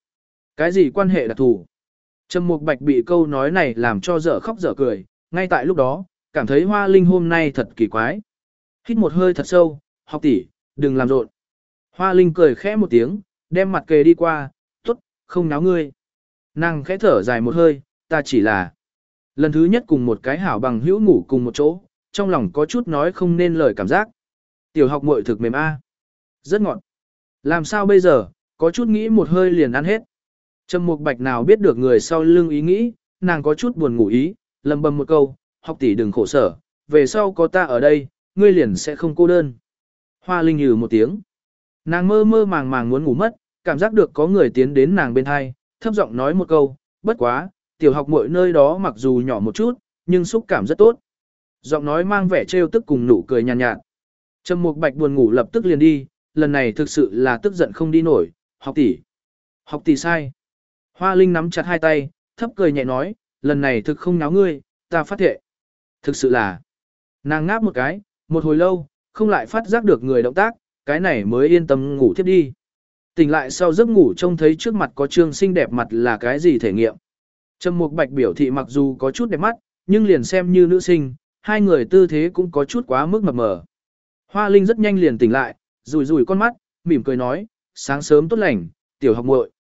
Cái gì quan hệ đặc thù? Trầm Mục Bạch bị câu nói này làm cho dở khóc dở cười, ngay tại lúc đó, cảm thấy Hoa Linh hôm nay thật kỳ quái. Hít một hơi thật sâu, học tỷ, đừng làm rộn. Hoa Linh cười khẽ một tiếng, đem mặt kề đi qua, tốt, không náo ngươi. Nàng khẽ thở dài một hơi, ta chỉ là lần thứ nhất cùng một cái hảo bằng hữu ngủ cùng một chỗ, trong lòng có chút nói không nên lời cảm giác. Tiểu học muội thực mềm A. Rất ngọt. Làm sao bây giờ, có chút nghĩ một hơi liền ăn hết. Trầm Mục Bạch nào biết được người sau lưng ý nghĩ, nàng có chút buồn ngủ ý, lầm bầm một câu, học tỷ đừng khổ sở, về sau có ta ở đây, ngươi liền sẽ không cô đơn. Hoa Linh nhừ một tiếng. Nàng mơ mơ màng màng muốn ngủ mất, cảm giác được có người tiến đến nàng bên hai, thấp giọng nói một câu, bất quá, tiểu học muội nơi đó mặc dù nhỏ một chút, nhưng xúc cảm rất tốt. Giọng nói mang vẻ trêu tức cùng nụ cười nhàn nhạt, nhạt. Trầm Mục Bạch buồn ngủ lập tức liền đi, lần này thực sự là tức giận không đi nổi, học tỷ. Học tỷ sai. Hoa Linh nắm chặt hai tay, thấp cười nhẹ nói, lần này thực không náo ngươi, ta phát thệ. Thực sự là, nàng ngáp một cái, một hồi lâu, không lại phát giác được người động tác, cái này mới yên tâm ngủ tiếp đi. Tỉnh lại sau giấc ngủ trông thấy trước mặt có trương xinh đẹp mặt là cái gì thể nghiệm. Trầm Mục Bạch biểu thị mặc dù có chút đẹp mắt, nhưng liền xem như nữ sinh, hai người tư thế cũng có chút quá mức mập mờ. Hoa Linh rất nhanh liền tỉnh lại, rủi rủi con mắt, mỉm cười nói, sáng sớm tốt lành, tiểu học muội.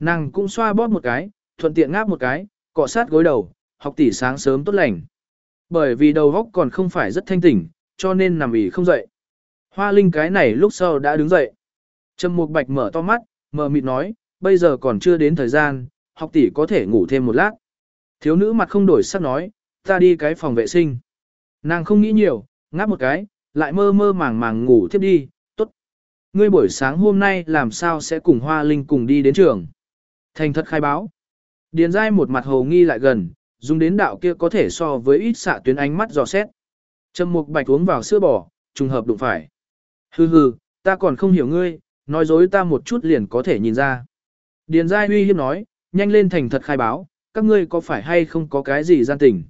Nàng cũng xoa bóp một cái, thuận tiện ngáp một cái, cọ sát gối đầu, học tỷ sáng sớm tốt lành. Bởi vì đầu óc còn không phải rất thanh tỉnh, cho nên nằm ỉ không dậy. Hoa Linh cái này lúc sau đã đứng dậy. Trầm Mục Bạch mở to mắt, mờ mịt nói, bây giờ còn chưa đến thời gian, học tỷ có thể ngủ thêm một lát. Thiếu nữ mặt không đổi sắc nói, ta đi cái phòng vệ sinh. Nàng không nghĩ nhiều, ngáp một cái, lại mơ mơ màng màng ngủ tiếp đi, tốt. Ngươi buổi sáng hôm nay làm sao sẽ cùng Hoa Linh cùng đi đến trường. Thành thật khai báo. Điền dai một mặt hồ nghi lại gần, dùng đến đạo kia có thể so với ít xạ tuyến ánh mắt dò xét. Trầm mục bạch uống vào sữa bò, trùng hợp đụng phải. Hừ hừ, ta còn không hiểu ngươi, nói dối ta một chút liền có thể nhìn ra. Điền Giai uy hiếp nói, nhanh lên thành thật khai báo, các ngươi có phải hay không có cái gì gian tình.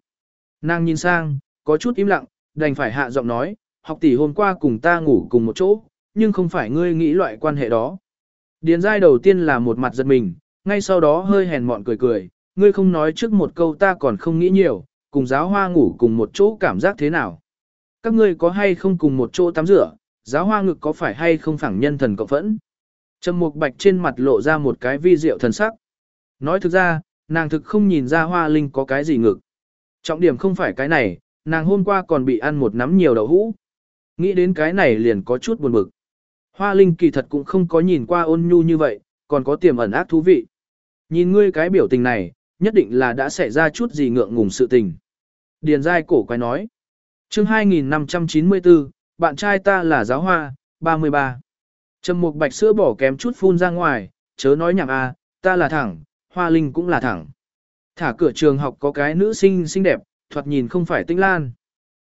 Nàng nhìn sang, có chút im lặng, đành phải hạ giọng nói, học tỷ hôm qua cùng ta ngủ cùng một chỗ, nhưng không phải ngươi nghĩ loại quan hệ đó. Điền giai đầu tiên là một mặt giật mình, ngay sau đó hơi hèn mọn cười cười, ngươi không nói trước một câu ta còn không nghĩ nhiều, cùng giáo hoa ngủ cùng một chỗ cảm giác thế nào. Các ngươi có hay không cùng một chỗ tắm rửa, giáo hoa ngực có phải hay không phẳng nhân thần cộng phẫn. Trầm mục bạch trên mặt lộ ra một cái vi diệu thần sắc. Nói thực ra, nàng thực không nhìn ra hoa linh có cái gì ngực. Trọng điểm không phải cái này, nàng hôm qua còn bị ăn một nắm nhiều đậu hũ. Nghĩ đến cái này liền có chút buồn bực. Hoa linh kỳ thật cũng không có nhìn qua ôn nhu như vậy, còn có tiềm ẩn ác thú vị. Nhìn ngươi cái biểu tình này, nhất định là đã xảy ra chút gì ngượng ngùng sự tình. Điền dai cổ quái nói. chương 2594, bạn trai ta là giáo hoa, 33. Trầm mục bạch sữa bỏ kém chút phun ra ngoài, chớ nói nhảm a, ta là thẳng, hoa linh cũng là thẳng. Thả cửa trường học có cái nữ sinh xinh đẹp, thoạt nhìn không phải tinh lan.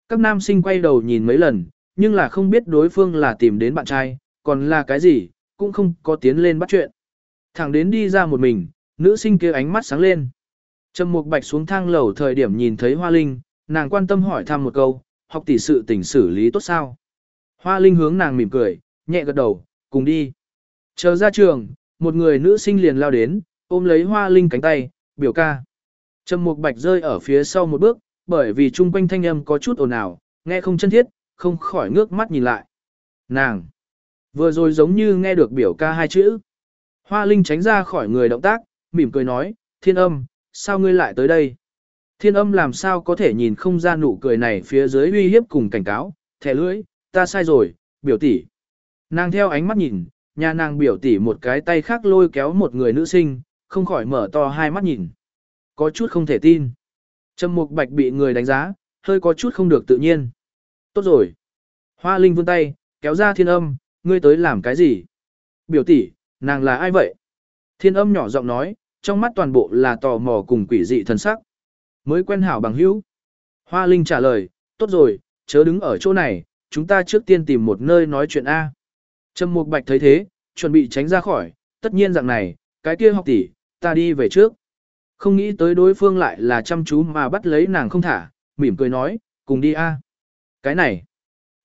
Các nam sinh quay đầu nhìn mấy lần, nhưng là không biết đối phương là tìm đến bạn trai, còn là cái gì, cũng không có tiến lên bắt chuyện. Thẳng đến đi ra một mình, nữ sinh kia ánh mắt sáng lên. Trầm Mục Bạch xuống thang lầu thời điểm nhìn thấy Hoa Linh, nàng quan tâm hỏi thăm một câu, học tỷ sự tình xử lý tốt sao? Hoa Linh hướng nàng mỉm cười, nhẹ gật đầu, cùng đi. Chờ ra trường, một người nữ sinh liền lao đến, ôm lấy Hoa Linh cánh tay, biểu ca. Trầm Mục Bạch rơi ở phía sau một bước, bởi vì chung quanh thanh âm có chút ồn ào, nghe không chân thiết, không khỏi ngước mắt nhìn lại. Nàng! Vừa rồi giống như nghe được biểu ca hai chữ. Hoa Linh tránh ra khỏi người động tác, mỉm cười nói, thiên âm, sao ngươi lại tới đây? Thiên âm làm sao có thể nhìn không ra nụ cười này phía dưới uy hiếp cùng cảnh cáo, thẻ lưỡi, ta sai rồi, biểu tỷ. Nàng theo ánh mắt nhìn, nhà nàng biểu tỷ một cái tay khác lôi kéo một người nữ sinh, không khỏi mở to hai mắt nhìn. Có chút không thể tin. Trầm mục bạch bị người đánh giá, hơi có chút không được tự nhiên. Tốt rồi. Hoa Linh vươn tay, kéo ra thiên âm, ngươi tới làm cái gì? Biểu tỷ, nàng là ai vậy? Thiên âm nhỏ giọng nói, trong mắt toàn bộ là tò mò cùng quỷ dị thần sắc. Mới quen hảo bằng hữu. Hoa Linh trả lời, tốt rồi, chớ đứng ở chỗ này, chúng ta trước tiên tìm một nơi nói chuyện A. Trầm Mục Bạch thấy thế, chuẩn bị tránh ra khỏi, tất nhiên dạng này, cái kia học tỷ, ta đi về trước. Không nghĩ tới đối phương lại là chăm chú mà bắt lấy nàng không thả, mỉm cười nói, cùng đi A. Cái này,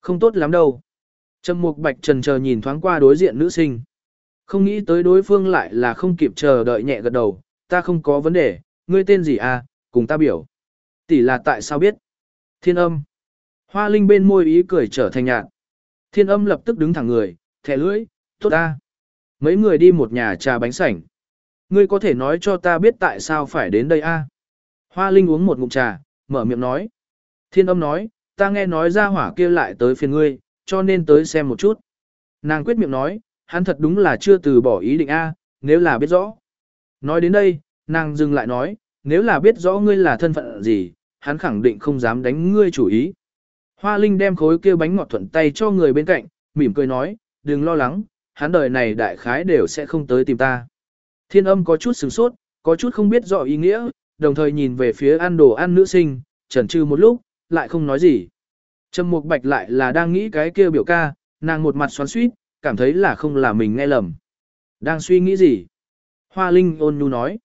không tốt lắm đâu. Trầm Mục Bạch trần chờ nhìn thoáng qua đối diện nữ sinh. Không nghĩ tới đối phương lại là không kịp chờ đợi nhẹ gật đầu, ta không có vấn đề, ngươi tên gì à, cùng ta biểu. Tỷ là tại sao biết? Thiên âm. Hoa Linh bên môi ý cười trở thành nhạt. Thiên âm lập tức đứng thẳng người, thẻ lưỡi, tốt ta. Mấy người đi một nhà trà bánh sảnh. Ngươi có thể nói cho ta biết tại sao phải đến đây a? Hoa Linh uống một ngụm trà, mở miệng nói. Thiên âm nói, ta nghe nói ra hỏa kia lại tới phiền ngươi, cho nên tới xem một chút. Nàng quyết miệng nói, hắn thật đúng là chưa từ bỏ ý định A, nếu là biết rõ. Nói đến đây, nàng dừng lại nói, nếu là biết rõ ngươi là thân phận gì, hắn khẳng định không dám đánh ngươi chủ ý. Hoa Linh đem khối kia bánh ngọt thuận tay cho người bên cạnh, mỉm cười nói, đừng lo lắng, hắn đời này đại khái đều sẽ không tới tìm ta. Thiên âm có chút sửng sốt, có chút không biết rõ ý nghĩa, đồng thời nhìn về phía ăn đồ ăn nữ sinh, chần chừ một lúc, lại không nói gì. Trầm Mục Bạch lại là đang nghĩ cái kia biểu ca, nàng một mặt xoắn xuýt, cảm thấy là không là mình nghe lầm. Đang suy nghĩ gì? Hoa Linh ôn nhu nói.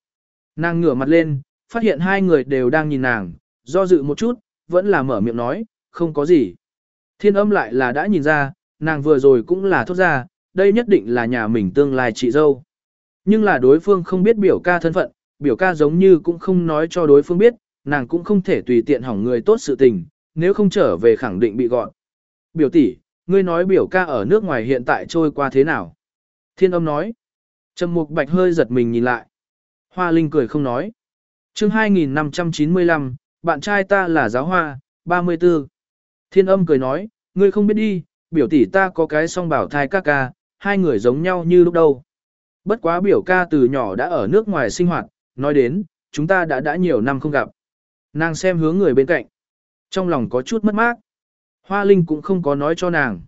Nàng ngửa mặt lên, phát hiện hai người đều đang nhìn nàng, do dự một chút, vẫn là mở miệng nói, không có gì. Thiên âm lại là đã nhìn ra, nàng vừa rồi cũng là thốt ra, đây nhất định là nhà mình tương lai chị dâu. Nhưng là đối phương không biết biểu ca thân phận, biểu ca giống như cũng không nói cho đối phương biết, nàng cũng không thể tùy tiện hỏng người tốt sự tình, nếu không trở về khẳng định bị gọn. Biểu tỷ, ngươi nói biểu ca ở nước ngoài hiện tại trôi qua thế nào? Thiên âm nói. Trầm mục bạch hơi giật mình nhìn lại. Hoa Linh cười không nói chương 2595, bạn trai ta là giáo hoa, 34. Thiên âm cười nói, ngươi không biết đi, biểu tỷ ta có cái song bảo thai ca ca, hai người giống nhau như lúc đâu. Bất quá biểu ca từ nhỏ đã ở nước ngoài sinh hoạt, nói đến, chúng ta đã đã nhiều năm không gặp. Nàng xem hướng người bên cạnh. Trong lòng có chút mất mát. Hoa Linh cũng không có nói cho nàng.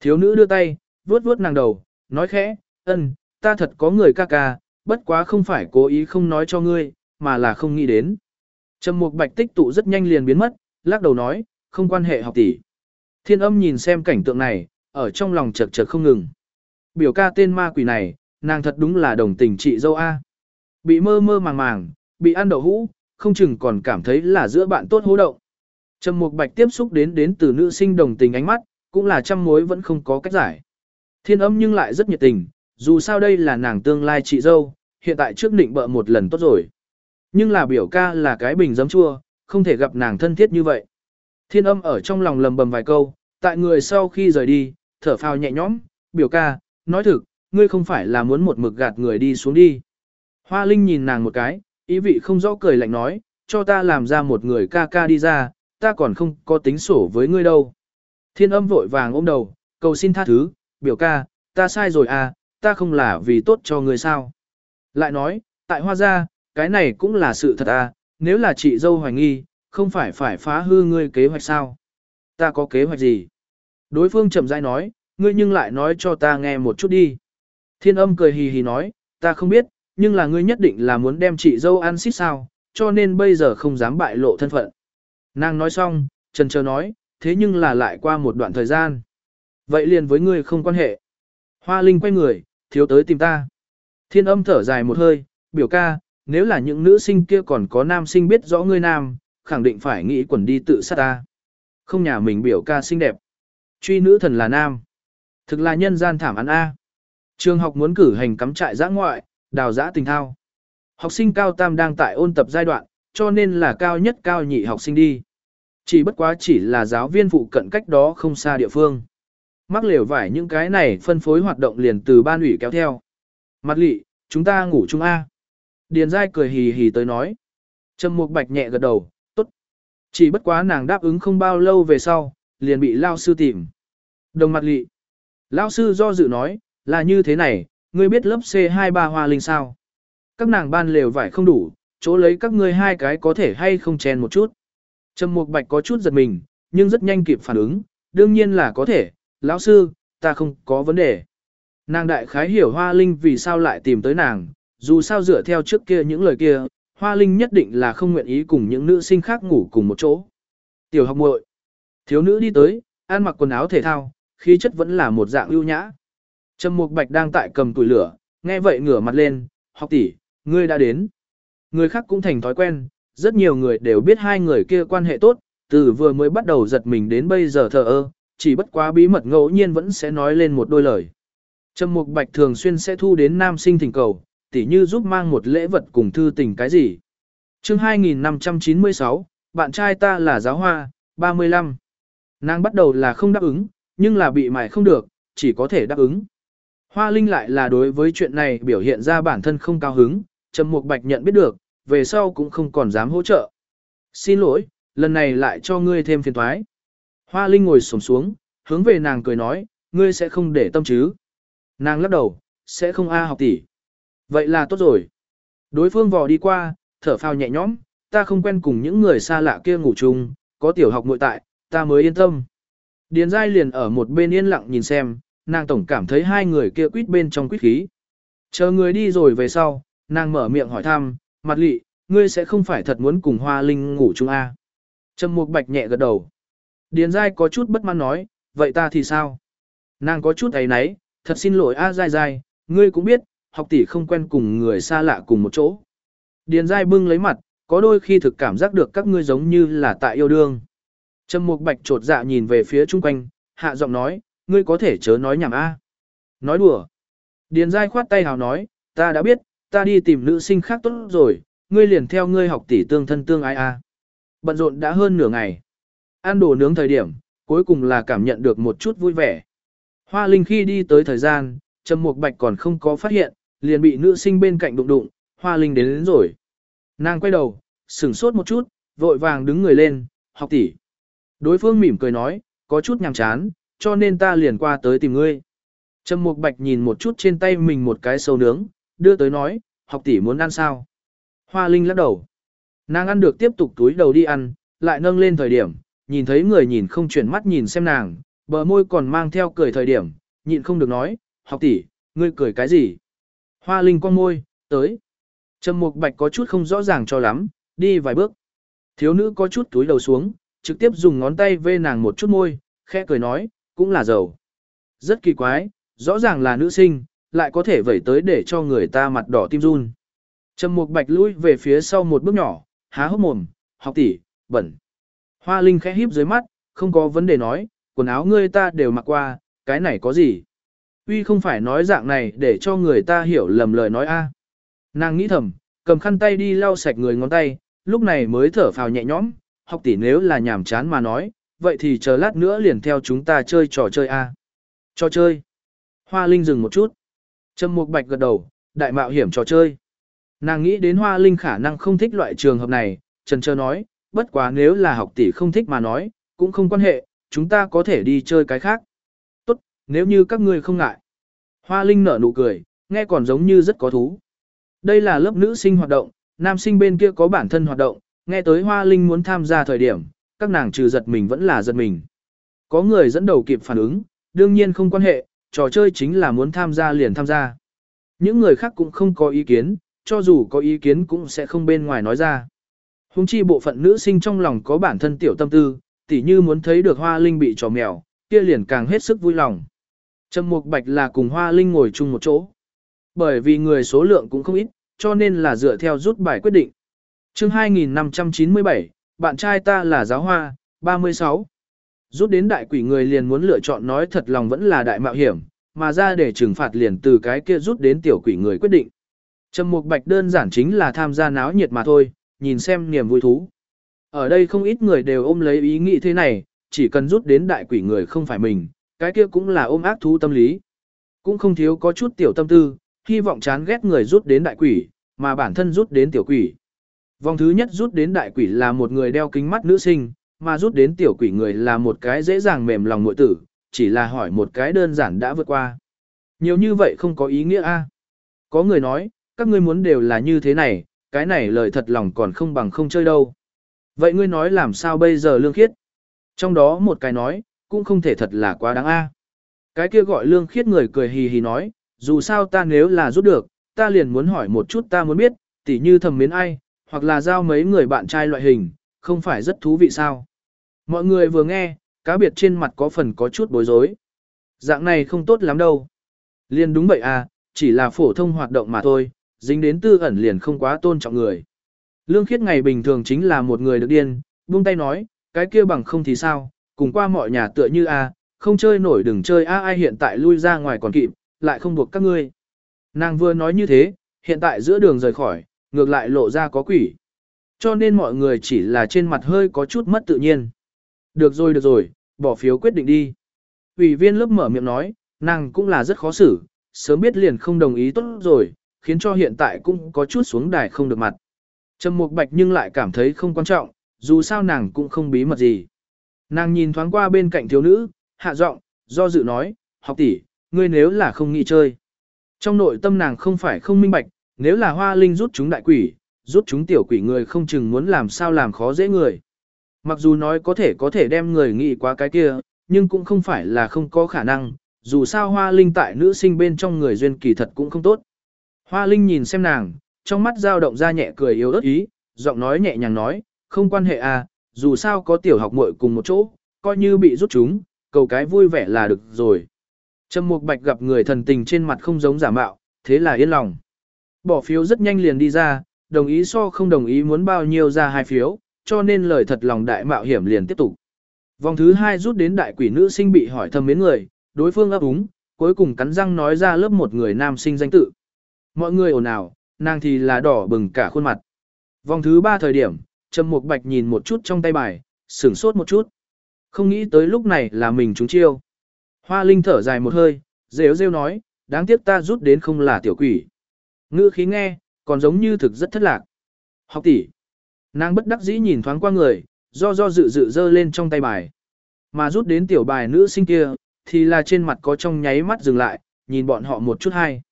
Thiếu nữ đưa tay, vuốt vuốt nàng đầu, nói khẽ, ân, ta thật có người ca ca, bất quá không phải cố ý không nói cho ngươi, mà là không nghĩ đến. Trầm mục bạch tích tụ rất nhanh liền biến mất, lắc đầu nói, không quan hệ học tỷ. Thiên âm nhìn xem cảnh tượng này, ở trong lòng chật chật không ngừng. Biểu ca tên ma quỷ này, nàng thật đúng là đồng tình chị dâu A. Bị mơ mơ màng màng, bị ăn đậu hũ, không chừng còn cảm thấy là giữa bạn tốt hố động. Trầm Mục Bạch tiếp xúc đến đến từ nữ sinh đồng tình ánh mắt, cũng là trăm mối vẫn không có cách giải. Thiên âm nhưng lại rất nhiệt tình, dù sao đây là nàng tương lai chị dâu, hiện tại trước định bợ một lần tốt rồi. Nhưng là biểu ca là cái bình giấm chua, không thể gặp nàng thân thiết như vậy. Thiên âm ở trong lòng lầm bầm vài câu, tại người sau khi rời đi, thở phào nhẹ nhõm, biểu ca, nói thực, ngươi không phải là muốn một mực gạt người đi xuống đi. Hoa Linh nhìn nàng một cái, ý vị không rõ cười lạnh nói, cho ta làm ra một người ca ca đi ra, ta còn không có tính sổ với ngươi đâu. Thiên âm vội vàng ôm đầu, cầu xin tha thứ, biểu ca, ta sai rồi à, ta không là vì tốt cho ngươi sao. Lại nói, tại hoa gia, cái này cũng là sự thật à, nếu là chị dâu hoài nghi, không phải phải phá hư ngươi kế hoạch sao. Ta có kế hoạch gì? Đối phương chậm rãi nói, ngươi nhưng lại nói cho ta nghe một chút đi. Thiên âm cười hì hì nói, ta không biết, nhưng là ngươi nhất định là muốn đem chị dâu ăn xít sao, cho nên bây giờ không dám bại lộ thân phận. Nàng nói xong, trần chờ nói, thế nhưng là lại qua một đoạn thời gian. Vậy liền với ngươi không quan hệ. Hoa Linh quay người, thiếu tới tìm ta. Thiên âm thở dài một hơi, biểu ca, nếu là những nữ sinh kia còn có nam sinh biết rõ ngươi nam, khẳng định phải nghĩ quần đi tự sát ta. Không nhà mình biểu ca xinh đẹp. Truy nữ thần là nam. Thực là nhân gian thảm án A. Trường học muốn cử hành cắm trại giã ngoại, đào giã tình thao. Học sinh cao tam đang tại ôn tập giai đoạn, cho nên là cao nhất cao nhị học sinh đi. Chỉ bất quá chỉ là giáo viên phụ cận cách đó không xa địa phương. Mắc lều vải những cái này phân phối hoạt động liền từ ban ủy kéo theo. Mặt lị, chúng ta ngủ chung A. Điền dai cười hì hì tới nói. Trầm mục bạch nhẹ gật đầu, tốt. Chỉ bất quá nàng đáp ứng không bao lâu về sau, liền bị lao sư tìm. Đồng mặt lị. Lao sư do dự nói, là như thế này, ngươi biết lớp C23 hoa linh sao? Các nàng ban lều vải không đủ, chỗ lấy các ngươi hai cái có thể hay không chen một chút. Trầm Mục Bạch có chút giật mình, nhưng rất nhanh kịp phản ứng, đương nhiên là có thể, lão sư, ta không có vấn đề. Nàng đại khái hiểu Hoa Linh vì sao lại tìm tới nàng, dù sao dựa theo trước kia những lời kia, Hoa Linh nhất định là không nguyện ý cùng những nữ sinh khác ngủ cùng một chỗ. Tiểu học muội, thiếu nữ đi tới, ăn mặc quần áo thể thao, khí chất vẫn là một dạng ưu nhã. Trầm Mục Bạch đang tại cầm tuổi lửa, nghe vậy ngửa mặt lên, học tỷ, ngươi đã đến. Người khác cũng thành thói quen, rất nhiều người đều biết hai người kia quan hệ tốt, từ vừa mới bắt đầu giật mình đến bây giờ thờ ơ, chỉ bất quá bí mật ngẫu nhiên vẫn sẽ nói lên một đôi lời. Trầm Mục Bạch thường xuyên sẽ thu đến nam sinh thỉnh cầu, tỉ như giúp mang một lễ vật cùng thư tình cái gì. Chương 2596, bạn trai ta là giáo hoa, 35. Nàng bắt đầu là không đáp ứng, nhưng là bị mài không được, chỉ có thể đáp ứng. Hoa Linh lại là đối với chuyện này biểu hiện ra bản thân không cao hứng, Trầm Mục Bạch nhận biết được, về sau cũng không còn dám hỗ trợ. Xin lỗi, lần này lại cho ngươi thêm phiền toái. Hoa Linh ngồi xổm xuống, hướng về nàng cười nói, ngươi sẽ không để tâm chứ. Nàng lắc đầu, sẽ không a học tỷ. Vậy là tốt rồi. Đối phương vò đi qua, thở phào nhẹ nhõm, ta không quen cùng những người xa lạ kia ngủ chung, có tiểu học nội tại, ta mới yên tâm. Điền Giai liền ở một bên yên lặng nhìn xem, nàng tổng cảm thấy hai người kia quýt bên trong quýt khí. Chờ người đi rồi về sau, nàng mở miệng hỏi thăm, mặt lị, ngươi sẽ không phải thật muốn cùng Hoa Linh ngủ chung a? À? Trầm Mục Bạch nhẹ gật đầu. Điền Giai có chút bất mãn nói, vậy ta thì sao? Nàng có chút ấy nấy, thật xin lỗi a Giai Giai, ngươi cũng biết, học tỷ không quen cùng người xa lạ cùng một chỗ. Điền dai bưng lấy mặt, có đôi khi thực cảm giác được các ngươi giống như là tại yêu đương. Trầm Mục Bạch trột dạ nhìn về phía chung quanh, hạ giọng nói, ngươi có thể chớ nói nhảm a. Nói đùa. Điền dai khoát tay hào nói, ta đã biết, ta đi tìm nữ sinh khác tốt rồi, ngươi liền theo ngươi học tỷ tương thân tương ai a. Bận rộn đã hơn nửa ngày. Ăn đồ nướng thời điểm, cuối cùng là cảm nhận được một chút vui vẻ. Hoa Linh khi đi tới thời gian, Trầm Mục Bạch còn không có phát hiện, liền bị nữ sinh bên cạnh đụng đụng, Hoa Linh đến, đến rồi. Nàng quay đầu, sửng sốt một chút, vội vàng đứng người lên, học tỷ. Đối phương mỉm cười nói, có chút nhàm chán, cho nên ta liền qua tới tìm ngươi. Trầm Mục Bạch nhìn một chút trên tay mình một cái sâu nướng, đưa tới nói, học tỷ muốn ăn sao? Hoa Linh lắc đầu. Nàng ăn được tiếp tục túi đầu đi ăn, lại nâng lên thời điểm, nhìn thấy người nhìn không chuyển mắt nhìn xem nàng, bờ môi còn mang theo cười thời điểm, nhịn không được nói, học tỷ, ngươi cười cái gì? Hoa Linh con môi, tới. Trầm Mục Bạch có chút không rõ ràng cho lắm, đi vài bước. Thiếu nữ có chút túi đầu xuống, trực tiếp dùng ngón tay vê nàng một chút môi, khẽ cười nói, cũng là giàu. Rất kỳ quái, rõ ràng là nữ sinh, lại có thể vẩy tới để cho người ta mặt đỏ tim run. Trầm Mục Bạch lui về phía sau một bước nhỏ, há hốc mồm, học tỷ, bẩn. Hoa Linh khẽ híp dưới mắt, không có vấn đề nói, quần áo ngươi ta đều mặc qua, cái này có gì? Uy không phải nói dạng này để cho người ta hiểu lầm lời nói a. Nàng nghĩ thầm, cầm khăn tay đi lau sạch người ngón tay, lúc này mới thở phào nhẹ nhõm, học tỷ nếu là nhàm chán mà nói, vậy thì chờ lát nữa liền theo chúng ta chơi trò chơi a. Trò chơi. Hoa Linh dừng một chút. Trầm Mục Bạch gật đầu, đại mạo hiểm trò chơi. Nàng nghĩ đến Hoa Linh khả năng không thích loại trường hợp này, trần trơ nói, bất quá nếu là học tỷ không thích mà nói, cũng không quan hệ, chúng ta có thể đi chơi cái khác. Nếu như các ngươi không ngại. Hoa Linh nở nụ cười, nghe còn giống như rất có thú. Đây là lớp nữ sinh hoạt động, nam sinh bên kia có bản thân hoạt động, nghe tới Hoa Linh muốn tham gia thời điểm, các nàng trừ giật mình vẫn là giật mình. Có người dẫn đầu kịp phản ứng, đương nhiên không quan hệ, trò chơi chính là muốn tham gia liền tham gia. Những người khác cũng không có ý kiến, cho dù có ý kiến cũng sẽ không bên ngoài nói ra. Hùng chi bộ phận nữ sinh trong lòng có bản thân tiểu tâm tư, tỉ như muốn thấy được hoa linh bị trò mèo, kia liền càng hết sức vui lòng. Trầm Mục Bạch là cùng hoa linh ngồi chung một chỗ. Bởi vì người số lượng cũng không ít, cho nên là dựa theo rút bài quyết định. chương 2597, bạn trai ta là giáo hoa, 36. Rút đến đại quỷ người liền muốn lựa chọn nói thật lòng vẫn là đại mạo hiểm, mà ra để trừng phạt liền từ cái kia rút đến tiểu quỷ người quyết định. Trầm Mục Bạch đơn giản chính là tham gia náo nhiệt mà thôi, nhìn xem niềm vui thú. Ở đây không ít người đều ôm lấy ý nghĩ thế này, chỉ cần rút đến đại quỷ người không phải mình, cái kia cũng là ôm ác thú tâm lý. Cũng không thiếu có chút tiểu tâm tư, hy vọng chán ghét người rút đến đại quỷ, mà bản thân rút đến tiểu quỷ. Vòng thứ nhất rút đến đại quỷ là một người đeo kính mắt nữ sinh, mà rút đến tiểu quỷ người là một cái dễ dàng mềm lòng muội tử, chỉ là hỏi một cái đơn giản đã vượt qua. Nhiều như vậy không có ý nghĩa a. Có người nói, các ngươi muốn đều là như thế này, cái này lời thật lòng còn không bằng không chơi đâu. Vậy ngươi nói làm sao bây giờ lương khiết? Trong đó một cái nói, cũng không thể thật là quá đáng a. Cái kia gọi lương khiết người cười hì hì nói, dù sao ta nếu là rút được, ta liền muốn hỏi một chút ta muốn biết, tỉ như thầm mến ai, hoặc là giao mấy người bạn trai loại hình, không phải rất thú vị sao. Mọi người vừa nghe, cá biệt trên mặt có phần có chút bối rối. Dạng này không tốt lắm đâu. Liền đúng vậy à, chỉ là phổ thông hoạt động mà thôi, dính đến tư ẩn liền không quá tôn trọng người. Lương khiết ngày bình thường chính là một người được điên, buông tay nói, cái kia bằng không thì sao, cùng qua mọi nhà tựa như a, không chơi nổi đừng chơi a ai hiện tại lui ra ngoài còn kịp, lại không buộc các ngươi. Nàng vừa nói như thế, hiện tại giữa đường rời khỏi, ngược lại lộ ra có quỷ. Cho nên mọi người chỉ là trên mặt hơi có chút mất tự nhiên. Được rồi được rồi, bỏ phiếu quyết định đi. Ủy viên lớp mở miệng nói, nàng cũng là rất khó xử, sớm biết liền không đồng ý tốt rồi, khiến cho hiện tại cũng có chút xuống đài không được mặt. Trầm Mục Bạch nhưng lại cảm thấy không quan trọng, dù sao nàng cũng không bí mật gì. Nàng nhìn thoáng qua bên cạnh thiếu nữ, hạ giọng, do dự nói, học tỷ, ngươi nếu là không nghĩ chơi. Trong nội tâm nàng không phải không minh bạch, nếu là hoa linh rút chúng đại quỷ, rút chúng tiểu quỷ người không chừng muốn làm sao làm khó dễ người. Mặc dù nói có thể có thể đem người nghĩ qua cái kia, nhưng cũng không phải là không có khả năng, dù sao hoa linh tại nữ sinh bên trong người duyên kỳ thật cũng không tốt. Hoa linh nhìn xem nàng, trong mắt dao động ra nhẹ cười yếu ớt ý, giọng nói nhẹ nhàng nói, không quan hệ à, dù sao có tiểu học muội cùng một chỗ, coi như bị rút chúng, cầu cái vui vẻ là được rồi. Trầm Mục Bạch gặp người thần tình trên mặt không giống giả mạo, thế là yên lòng. Bỏ phiếu rất nhanh liền đi ra, đồng ý so không đồng ý muốn bao nhiêu ra hai phiếu, cho nên lời thật lòng đại mạo hiểm liền tiếp tục. Vòng thứ hai rút đến đại quỷ nữ sinh bị hỏi thầm mến người, đối phương ấp úng, cuối cùng cắn răng nói ra lớp một người nam sinh danh tự. Mọi người ồn ào, nàng thì là đỏ bừng cả khuôn mặt. Vòng thứ ba thời điểm, Trầm Mục Bạch nhìn một chút trong tay bài, sửng sốt một chút. Không nghĩ tới lúc này là mình trúng chiêu. Hoa Linh thở dài một hơi, rêu rêu nói, đáng tiếc ta rút đến không là tiểu quỷ. Ngữ khí nghe, còn giống như thực rất thất lạc. Học tỷ. Nàng bất đắc dĩ nhìn thoáng qua người, do do dự dự dơ lên trong tay bài. Mà rút đến tiểu bài nữ sinh kia, thì là trên mặt có trong nháy mắt dừng lại, nhìn bọn họ một chút hay.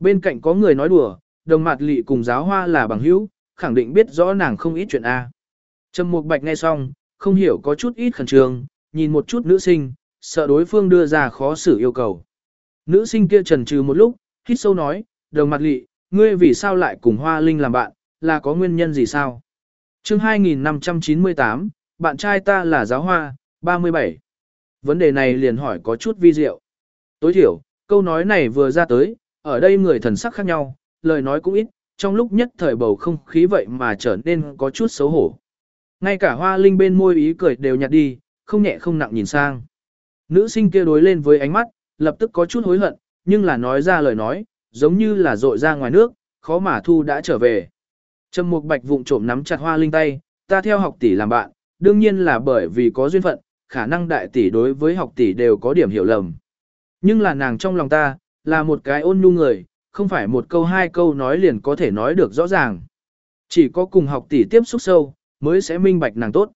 Bên cạnh có người nói đùa, đồng mặt lị cùng giáo hoa là bằng hữu, khẳng định biết rõ nàng không ít chuyện A. Trầm Mục Bạch nghe xong, không hiểu có chút ít khẩn trương, nhìn một chút nữ sinh, sợ đối phương đưa ra khó xử yêu cầu. Nữ sinh kia trần trừ một lúc, hít sâu nói, đồng Mạt Lệ, ngươi vì sao lại cùng Hoa Linh làm bạn, là có nguyên nhân gì sao? chương 2598, bạn trai ta là giáo hoa, 37. Vấn đề này liền hỏi có chút vi diệu. Tối thiểu, câu nói này vừa ra tới, ở đây người thần sắc khác nhau, lời nói cũng ít, trong lúc nhất thời bầu không khí vậy mà trở nên có chút xấu hổ. Ngay cả hoa linh bên môi ý cười đều nhạt đi, không nhẹ không nặng nhìn sang. Nữ sinh kia đối lên với ánh mắt, lập tức có chút hối hận, nhưng là nói ra lời nói, giống như là rội ra ngoài nước, khó mà thu đã trở về. Trầm Mục Bạch vụng trộm nắm chặt Hoa Linh tay, ta theo học tỷ làm bạn, đương nhiên là bởi vì có duyên phận, khả năng đại tỷ đối với học tỷ đều có điểm hiểu lầm. Nhưng là nàng trong lòng ta, là một cái ôn nhu người, không phải một câu hai câu nói liền có thể nói được rõ ràng. Chỉ có cùng học tỷ tiếp xúc sâu, mới sẽ minh bạch nàng tốt.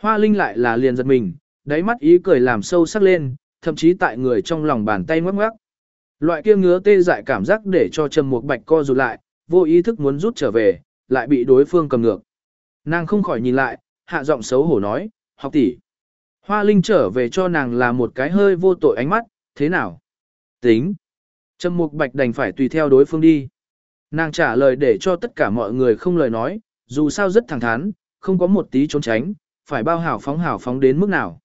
Hoa Linh lại là liền giật mình, đáy mắt ý cười làm sâu sắc lên, thậm chí tại người trong lòng bàn tay ngoắc ngoắc. Loại kia ngứa tê dại cảm giác để cho Trầm Mục Bạch co rụt lại, vô ý thức muốn rút trở về, lại bị đối phương cầm ngược. Nàng không khỏi nhìn lại, hạ giọng xấu hổ nói, học tỷ. Hoa Linh trở về cho nàng là một cái hơi vô tội ánh mắt, thế nào? Tính. Trầm Mục Bạch đành phải tùy theo đối phương đi. Nàng trả lời để cho tất cả mọi người không lời nói, dù sao rất thẳng thắn, không có một tí trốn tránh, phải bao hảo phóng hảo phóng đến mức nào.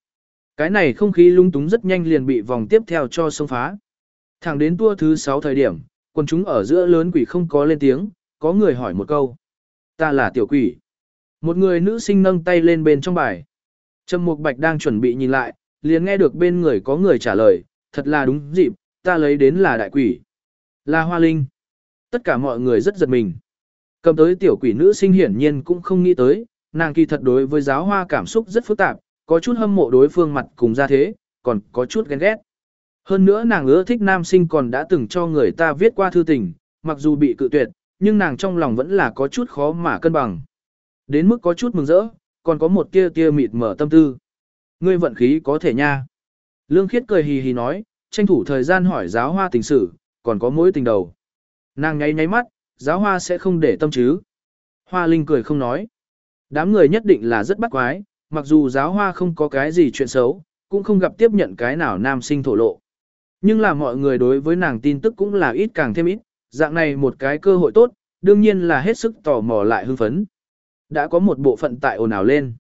Cái này không khí lung túng rất nhanh liền bị vòng tiếp theo cho xông phá. Thẳng đến tua thứ 6 thời điểm, quần chúng ở giữa lớn quỷ không có lên tiếng, có người hỏi một câu. Ta là tiểu quỷ. Một người nữ sinh nâng tay lên bên trong bài. Trầm Mục Bạch đang chuẩn bị nhìn lại, liền nghe được bên người có người trả lời, thật là đúng dịp, ta lấy đến là đại quỷ. Là hoa linh. Tất cả mọi người rất giật mình. Cầm tới tiểu quỷ nữ sinh hiển nhiên cũng không nghĩ tới, nàng kỳ thật đối với giáo hoa cảm xúc rất phức tạp, có chút hâm mộ đối phương mặt cùng ra thế, còn có chút ghen ghét. Hơn nữa nàng ưa thích nam sinh còn đã từng cho người ta viết qua thư tình, mặc dù bị cự tuyệt, nhưng nàng trong lòng vẫn là có chút khó mà cân bằng. Đến mức có chút mừng rỡ, còn có một tia tia mịt mở tâm tư. Ngươi vận khí có thể nha. Lương Khiết cười hì hì nói, tranh thủ thời gian hỏi giáo hoa tình sử, còn có mối tình đầu. Nàng nháy nháy mắt, giáo hoa sẽ không để tâm chứ. Hoa Linh cười không nói. Đám người nhất định là rất bắt quái, mặc dù giáo hoa không có cái gì chuyện xấu, cũng không gặp tiếp nhận cái nào nam sinh thổ lộ. Nhưng là mọi người đối với nàng tin tức cũng là ít càng thêm ít, dạng này một cái cơ hội tốt, đương nhiên là hết sức tò mò lại hưng phấn. Đã có một bộ phận tại ồn ào lên.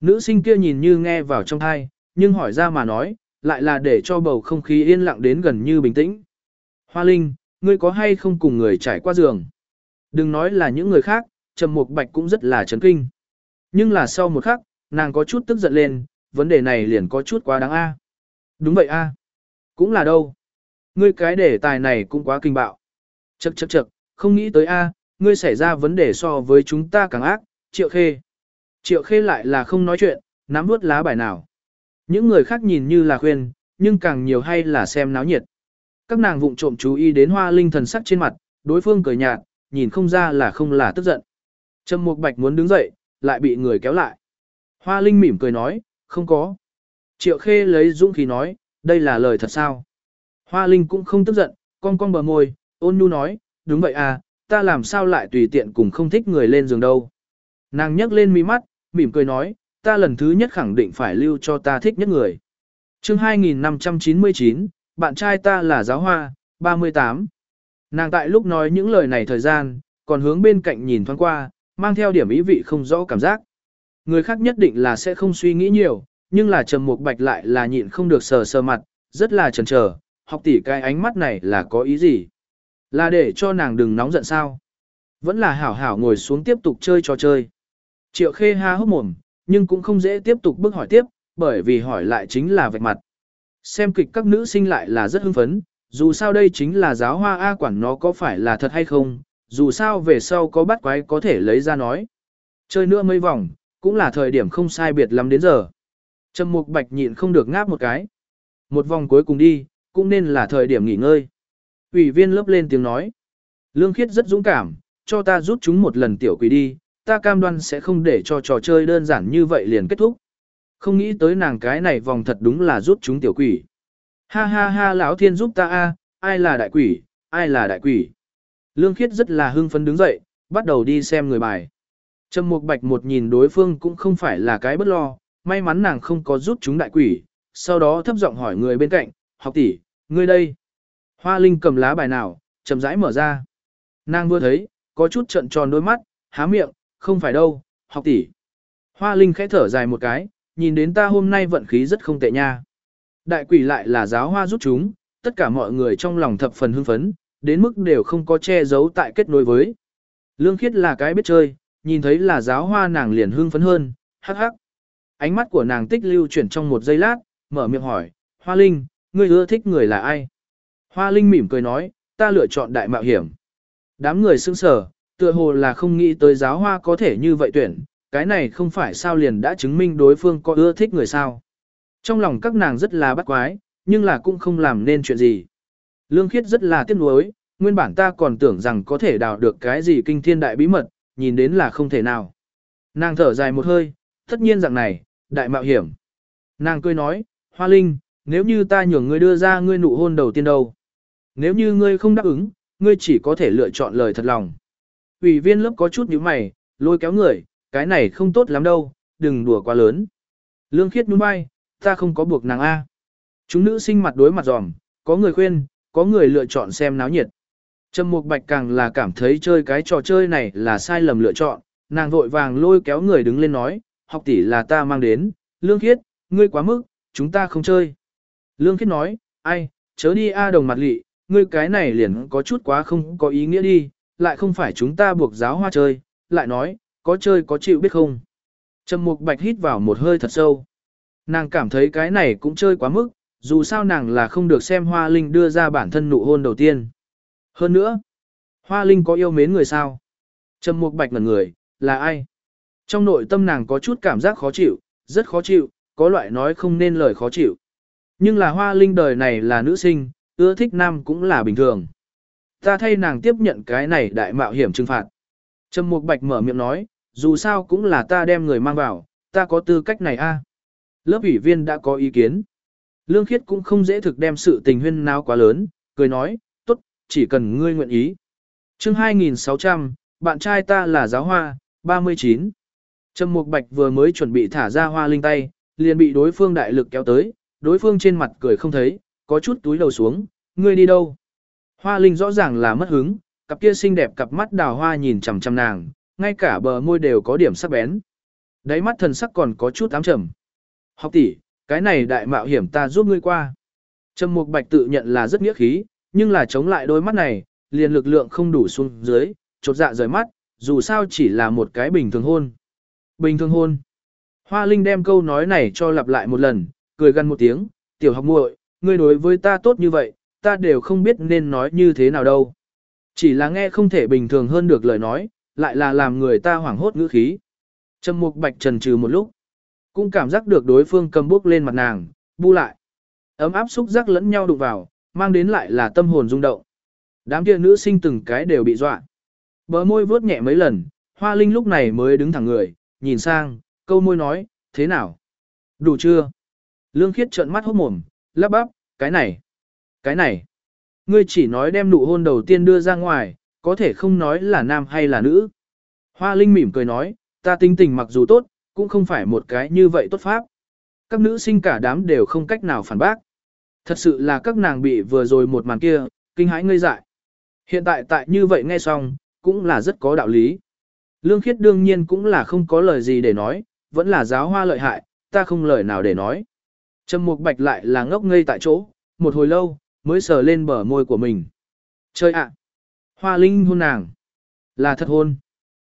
Nữ sinh kia nhìn như nghe vào trong thai, nhưng hỏi ra mà nói, lại là để cho bầu không khí yên lặng đến gần như bình tĩnh. Hoa Linh, ngươi có hay không cùng người trải qua giường? Đừng nói là những người khác, Trầm Mục Bạch cũng rất là chấn kinh. Nhưng là sau một khắc, nàng có chút tức giận lên, vấn đề này liền có chút quá đáng a. Đúng vậy a. Cũng là đâu. Ngươi cái đề tài này cũng quá kinh bạo. Chậc chậc chậc, không nghĩ tới a, ngươi xảy ra vấn đề so với chúng ta càng ác, Triệu Khê. Triệu Khê lại là không nói chuyện, nắm nuốt lá bài nào. Những người khác nhìn như là khuyên, nhưng càng nhiều hay là xem náo nhiệt. Các nàng vụng trộm chú ý đến hoa linh thần sắc trên mặt, đối phương cười nhạt, nhìn không ra là không là tức giận. Trầm Mục Bạch muốn đứng dậy, lại bị người kéo lại. Hoa linh mỉm cười nói, không có. Triệu Khê lấy dũng khí nói, đây là lời thật sao? Hoa linh cũng không tức giận, cong cong bờ môi, ôn nhu nói, đúng vậy à, ta làm sao lại tùy tiện cùng không thích người lên giường đâu. Nàng nhấc lên mi mắt, mỉm cười nói, ta lần thứ nhất khẳng định phải lưu cho ta thích nhất người. chương 2599, bạn trai ta là giáo hoa, 38. Nàng tại lúc nói những lời này thời gian, còn hướng bên cạnh nhìn thoáng qua, mang theo điểm ý vị không rõ cảm giác. Người khác nhất định là sẽ không suy nghĩ nhiều, nhưng là trầm mục bạch lại là nhịn không được sờ sờ mặt, rất là chần chờ, học tỷ cái ánh mắt này là có ý gì? Là để cho nàng đừng nóng giận sao? Vẫn là hảo hảo ngồi xuống tiếp tục chơi trò chơi. Triệu khê ha hốc mồm, nhưng cũng không dễ tiếp tục bước hỏi tiếp, bởi vì hỏi lại chính là vạch mặt. Xem kịch các nữ sinh lại là rất hưng phấn, dù sao đây chính là giáo hoa A quản nó có phải là thật hay không, dù sao về sau có bắt quái có thể lấy ra nói. Chơi nữa mấy vòng, cũng là thời điểm không sai biệt lắm đến giờ. Trầm mục bạch nhịn không được ngáp một cái. Một vòng cuối cùng đi, cũng nên là thời điểm nghỉ ngơi. Ủy viên lớp lên tiếng nói. Lương khiết rất dũng cảm, cho ta rút chúng một lần tiểu quỷ đi, ta cam đoan sẽ không để cho trò chơi đơn giản như vậy liền kết thúc. Không nghĩ tới nàng cái này vòng thật đúng là rút chúng tiểu quỷ. Ha ha ha lão thiên giúp ta a, ai là đại quỷ, ai là đại quỷ. Lương khiết rất là hưng phấn đứng dậy, bắt đầu đi xem người bài. Trầm Mục Bạch một nhìn đối phương cũng không phải là cái bất lo, may mắn nàng không có rút chúng đại quỷ, sau đó thấp giọng hỏi người bên cạnh, học tỷ, ngươi đây. Hoa Linh cầm lá bài nào, chậm rãi mở ra. Nàng vừa thấy, có chút trợn tròn đôi mắt, há miệng, không phải đâu, học tỷ. Hoa Linh khẽ thở dài một cái, nhìn đến ta hôm nay vận khí rất không tệ nha. Đại quỷ lại là giáo hoa rút chúng, tất cả mọi người trong lòng thập phần hưng phấn, đến mức đều không có che giấu tại kết nối với. Lương Khiết là cái biết chơi, nhìn thấy là giáo hoa nàng liền hưng phấn hơn, hắc hắc. Ánh mắt của nàng tích lưu chuyển trong một giây lát, mở miệng hỏi, Hoa Linh, ngươi ưa thích người là ai? Hoa Linh mỉm cười nói, ta lựa chọn đại mạo hiểm. Đám người sững sờ, tựa hồ là không nghĩ tới giáo hoa có thể như vậy tuyển, cái này không phải sao liền đã chứng minh đối phương có ưa thích người sao. Trong lòng các nàng rất là bắt quái, nhưng là cũng không làm nên chuyện gì. Lương Khiết rất là tiếc nuối, nguyên bản ta còn tưởng rằng có thể đào được cái gì kinh thiên đại bí mật, nhìn đến là không thể nào. Nàng thở dài một hơi, tất nhiên rằng này, đại mạo hiểm. Nàng cười nói, Hoa Linh, nếu như ta nhường ngươi đưa ra ngươi nụ hôn đầu tiên đâu. Nếu như ngươi không đáp ứng, ngươi chỉ có thể lựa chọn lời thật lòng. Ủy viên lớp có chút nhíu mày, lôi kéo người, cái này không tốt lắm đâu, đừng đùa quá lớn. Lương khiết nhún vai, ta không có buộc nàng A. Chúng nữ sinh mặt đối mặt giòm, có người khuyên, có người lựa chọn xem náo nhiệt. Trầm Mục Bạch càng là cảm thấy chơi cái trò chơi này là sai lầm lựa chọn, nàng vội vàng lôi kéo người đứng lên nói, học tỷ là ta mang đến, Lương Khiết, ngươi quá mức, chúng ta không chơi. Lương Khiết nói, ai, chớ đi A đồng mặt lị, ngươi cái này liền có chút quá không có ý nghĩa đi, lại không phải chúng ta buộc giáo hoa chơi, lại nói, có chơi có chịu biết không. Trầm Mục Bạch hít vào một hơi thật sâu. Nàng cảm thấy cái này cũng chơi quá mức, dù sao nàng là không được xem Hoa Linh đưa ra bản thân nụ hôn đầu tiên. Hơn nữa, Hoa Linh có yêu mến người sao? Trầm Mục Bạch ngẩn người, là ai? Trong nội tâm nàng có chút cảm giác khó chịu, rất khó chịu, có loại nói không nên lời khó chịu. Nhưng là Hoa Linh đời này là nữ sinh, ưa thích nam cũng là bình thường. Ta thay nàng tiếp nhận cái này đại mạo hiểm trừng phạt. Trầm Mục Bạch mở miệng nói, dù sao cũng là ta đem người mang vào, ta có tư cách này a. Lớp ủy viên đã có ý kiến. Lương Khiết cũng không dễ thực đem sự tình huyên nào quá lớn, cười nói, tốt, chỉ cần ngươi nguyện ý. chương 2600, bạn trai ta là giáo hoa, 39. Trầm Mục Bạch vừa mới chuẩn bị thả ra hoa linh tay, liền bị đối phương đại lực kéo tới, đối phương trên mặt cười không thấy, có chút túi đầu xuống, ngươi đi đâu? Hoa linh rõ ràng là mất hứng, cặp kia xinh đẹp cặp mắt đào hoa nhìn chằm chằm nàng, ngay cả bờ môi đều có điểm sắc bén. Đáy mắt thần sắc còn có chút ám trầm. Học tỷ, cái này đại mạo hiểm ta giúp ngươi qua. Trầm Mục Bạch tự nhận là rất nghĩa khí, nhưng là chống lại đôi mắt này, liền lực lượng không đủ xuống dưới, chột dạ rời mắt, dù sao chỉ là một cái bình thường hôn. Bình thường hôn. Hoa Linh đem câu nói này cho lặp lại một lần, cười gần một tiếng, tiểu học muội, ngươi đối với ta tốt như vậy, ta đều không biết nên nói như thế nào đâu. Chỉ là nghe không thể bình thường hơn được lời nói, lại là làm người ta hoảng hốt ngữ khí. Trầm Mục Bạch trần trừ một lúc. Cũng cảm giác được đối phương cầm bước lên mặt nàng, bu lại. Ấm áp xúc giác lẫn nhau đụng vào, mang đến lại là tâm hồn rung động. Đám kia nữ sinh từng cái đều bị dọa. Bờ môi vướt nhẹ mấy lần, Hoa Linh lúc này mới đứng thẳng người, nhìn sang, câu môi nói, thế nào? Đủ chưa? Lương Khiết trợn mắt hốt mồm, lắp bắp, cái này, cái này. Ngươi chỉ nói đem nụ hôn đầu tiên đưa ra ngoài, có thể không nói là nam hay là nữ. Hoa Linh mỉm cười nói, ta tinh tình mặc dù tốt, cũng không phải một cái như vậy tốt pháp. Các nữ sinh cả đám đều không cách nào phản bác. Thật sự là các nàng bị vừa rồi một màn kia, kinh hãi ngây dại. Hiện tại tại như vậy nghe xong, cũng là rất có đạo lý. Lương khiết đương nhiên cũng là không có lời gì để nói, vẫn là giáo hoa lợi hại, ta không lời nào để nói. Trầm mục bạch lại là ngốc ngây tại chỗ, một hồi lâu, mới sờ lên bờ môi của mình. Chơi ạ! Hoa linh hôn nàng. Là thật hôn.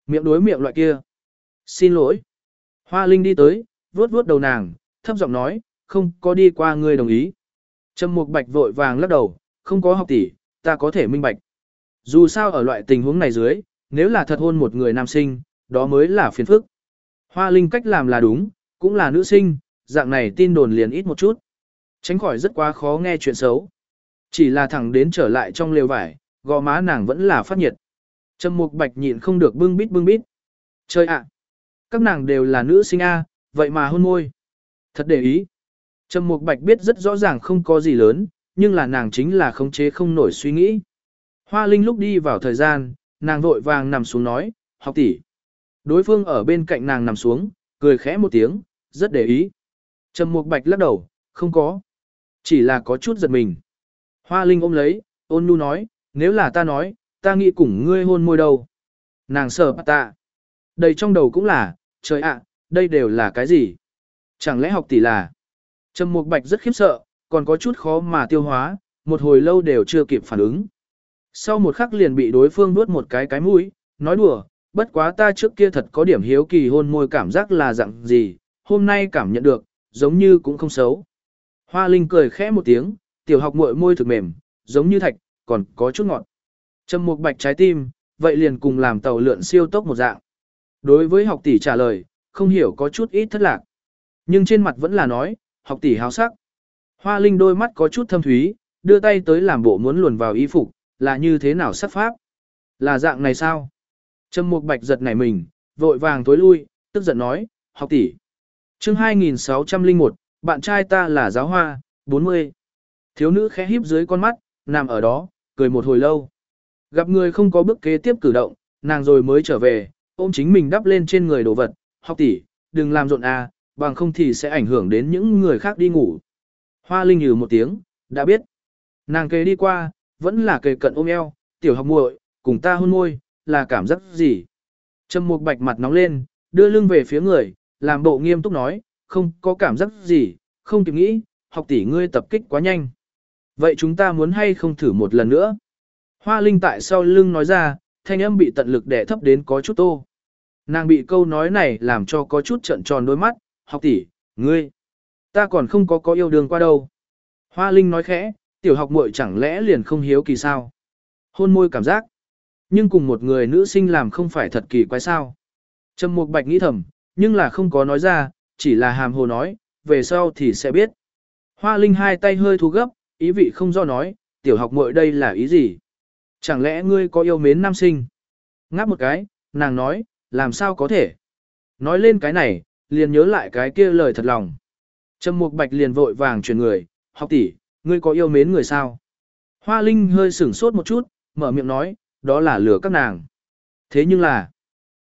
Miệng đối miệng loại kia. Xin lỗi. Hoa linh đi tới, vuốt vuốt đầu nàng, thấp giọng nói, không có đi qua ngươi đồng ý. Trầm mục bạch vội vàng lắc đầu, không có học tỷ, ta có thể minh bạch. Dù sao ở loại tình huống này dưới, nếu là thật hôn một người nam sinh, đó mới là phiền phức. Hoa Linh cách làm là đúng, cũng là nữ sinh, dạng này tin đồn liền ít một chút. Tránh khỏi rất quá khó nghe chuyện xấu. Chỉ là thẳng đến trở lại trong lều vải, gò má nàng vẫn là phát nhiệt. Trầm mục bạch nhịn không được bưng bít bưng bít. Chơi ạ! Các nàng đều là nữ sinh A, vậy mà hôn môi. Thật để ý. Trầm mục bạch biết rất rõ ràng không có gì lớn, nhưng là nàng chính là khống chế không nổi suy nghĩ. Hoa Linh lúc đi vào thời gian, nàng vội vàng nằm xuống nói, học tỷ. Đối phương ở bên cạnh nàng nằm xuống, cười khẽ một tiếng, rất để ý. Trầm Mục Bạch lắc đầu, không có. Chỉ là có chút giật mình. Hoa Linh ôm lấy, ôn nhu nói, nếu là ta nói, ta nghĩ cùng ngươi hôn môi đâu. Nàng sợ ta. Đầy trong đầu cũng là, trời ạ, đây đều là cái gì? Chẳng lẽ học tỷ là? Trầm Mục Bạch rất khiếp sợ, còn có chút khó mà tiêu hóa, một hồi lâu đều chưa kịp phản ứng. Sau một khắc liền bị đối phương nuốt một cái cái mũi, nói đùa, bất quá ta trước kia thật có điểm hiếu kỳ hôn môi cảm giác là dạng gì, hôm nay cảm nhận được, giống như cũng không xấu. Hoa Linh cười khẽ một tiếng, tiểu học muội môi thực mềm, giống như thạch, còn có chút ngọt. Trầm Mục bạch trái tim, vậy liền cùng làm tàu lượn siêu tốc một dạng. Đối với học tỷ trả lời, không hiểu có chút ít thất lạc. Nhưng trên mặt vẫn là nói, học tỷ háo sắc. Hoa Linh đôi mắt có chút thâm thúy, đưa tay tới làm bộ muốn luồn vào y phục, là như thế nào sắc pháp? Là dạng này sao? Trầm Mục Bạch giật nảy mình, vội vàng tối lui, tức giận nói, học tỷ. Chương 2601, bạn trai ta là giáo hoa, 40. Thiếu nữ khẽ híp dưới con mắt, nằm ở đó, cười một hồi lâu. Gặp người không có bước kế tiếp cử động, nàng rồi mới trở về, ôm chính mình đắp lên trên người đồ vật, học tỷ, đừng làm rộn à, bằng không thì sẽ ảnh hưởng đến những người khác đi ngủ. Hoa Linh nhừ một tiếng, đã biết. Nàng kề đi qua, vẫn là kề cận ôm eo, tiểu học muội, cùng ta hôn môi, là cảm giác gì? Trầm Mục Bạch mặt nóng lên, đưa lưng về phía người, làm bộ nghiêm túc nói, không có cảm giác gì, không kịp nghĩ, học tỷ ngươi tập kích quá nhanh. Vậy chúng ta muốn hay không thử một lần nữa? Hoa Linh tại sau lưng nói ra, thanh âm bị tận lực đè thấp đến có chút tô. Nàng bị câu nói này làm cho có chút trận tròn đôi mắt, học tỷ, ngươi, ta còn không có có yêu đương qua đâu. Hoa Linh nói khẽ, tiểu học muội chẳng lẽ liền không hiếu kỳ sao? Hôn môi cảm giác. Nhưng cùng một người nữ sinh làm không phải thật kỳ quái sao? Trầm Mục Bạch nghĩ thầm, nhưng là không có nói ra, chỉ là hàm hồ nói, về sau thì sẽ biết. Hoa Linh hai tay hơi thu gấp, ý vị không do nói, tiểu học muội đây là ý gì? Chẳng lẽ ngươi có yêu mến nam sinh? Ngáp một cái, nàng nói, làm sao có thể? Nói lên cái này, liền nhớ lại cái kia lời thật lòng. Trầm Mục Bạch liền vội vàng chuyển người, học tỷ, ngươi có yêu mến người sao? Hoa Linh hơi sửng sốt một chút, mở miệng nói, đó là lừa các nàng. Thế nhưng là,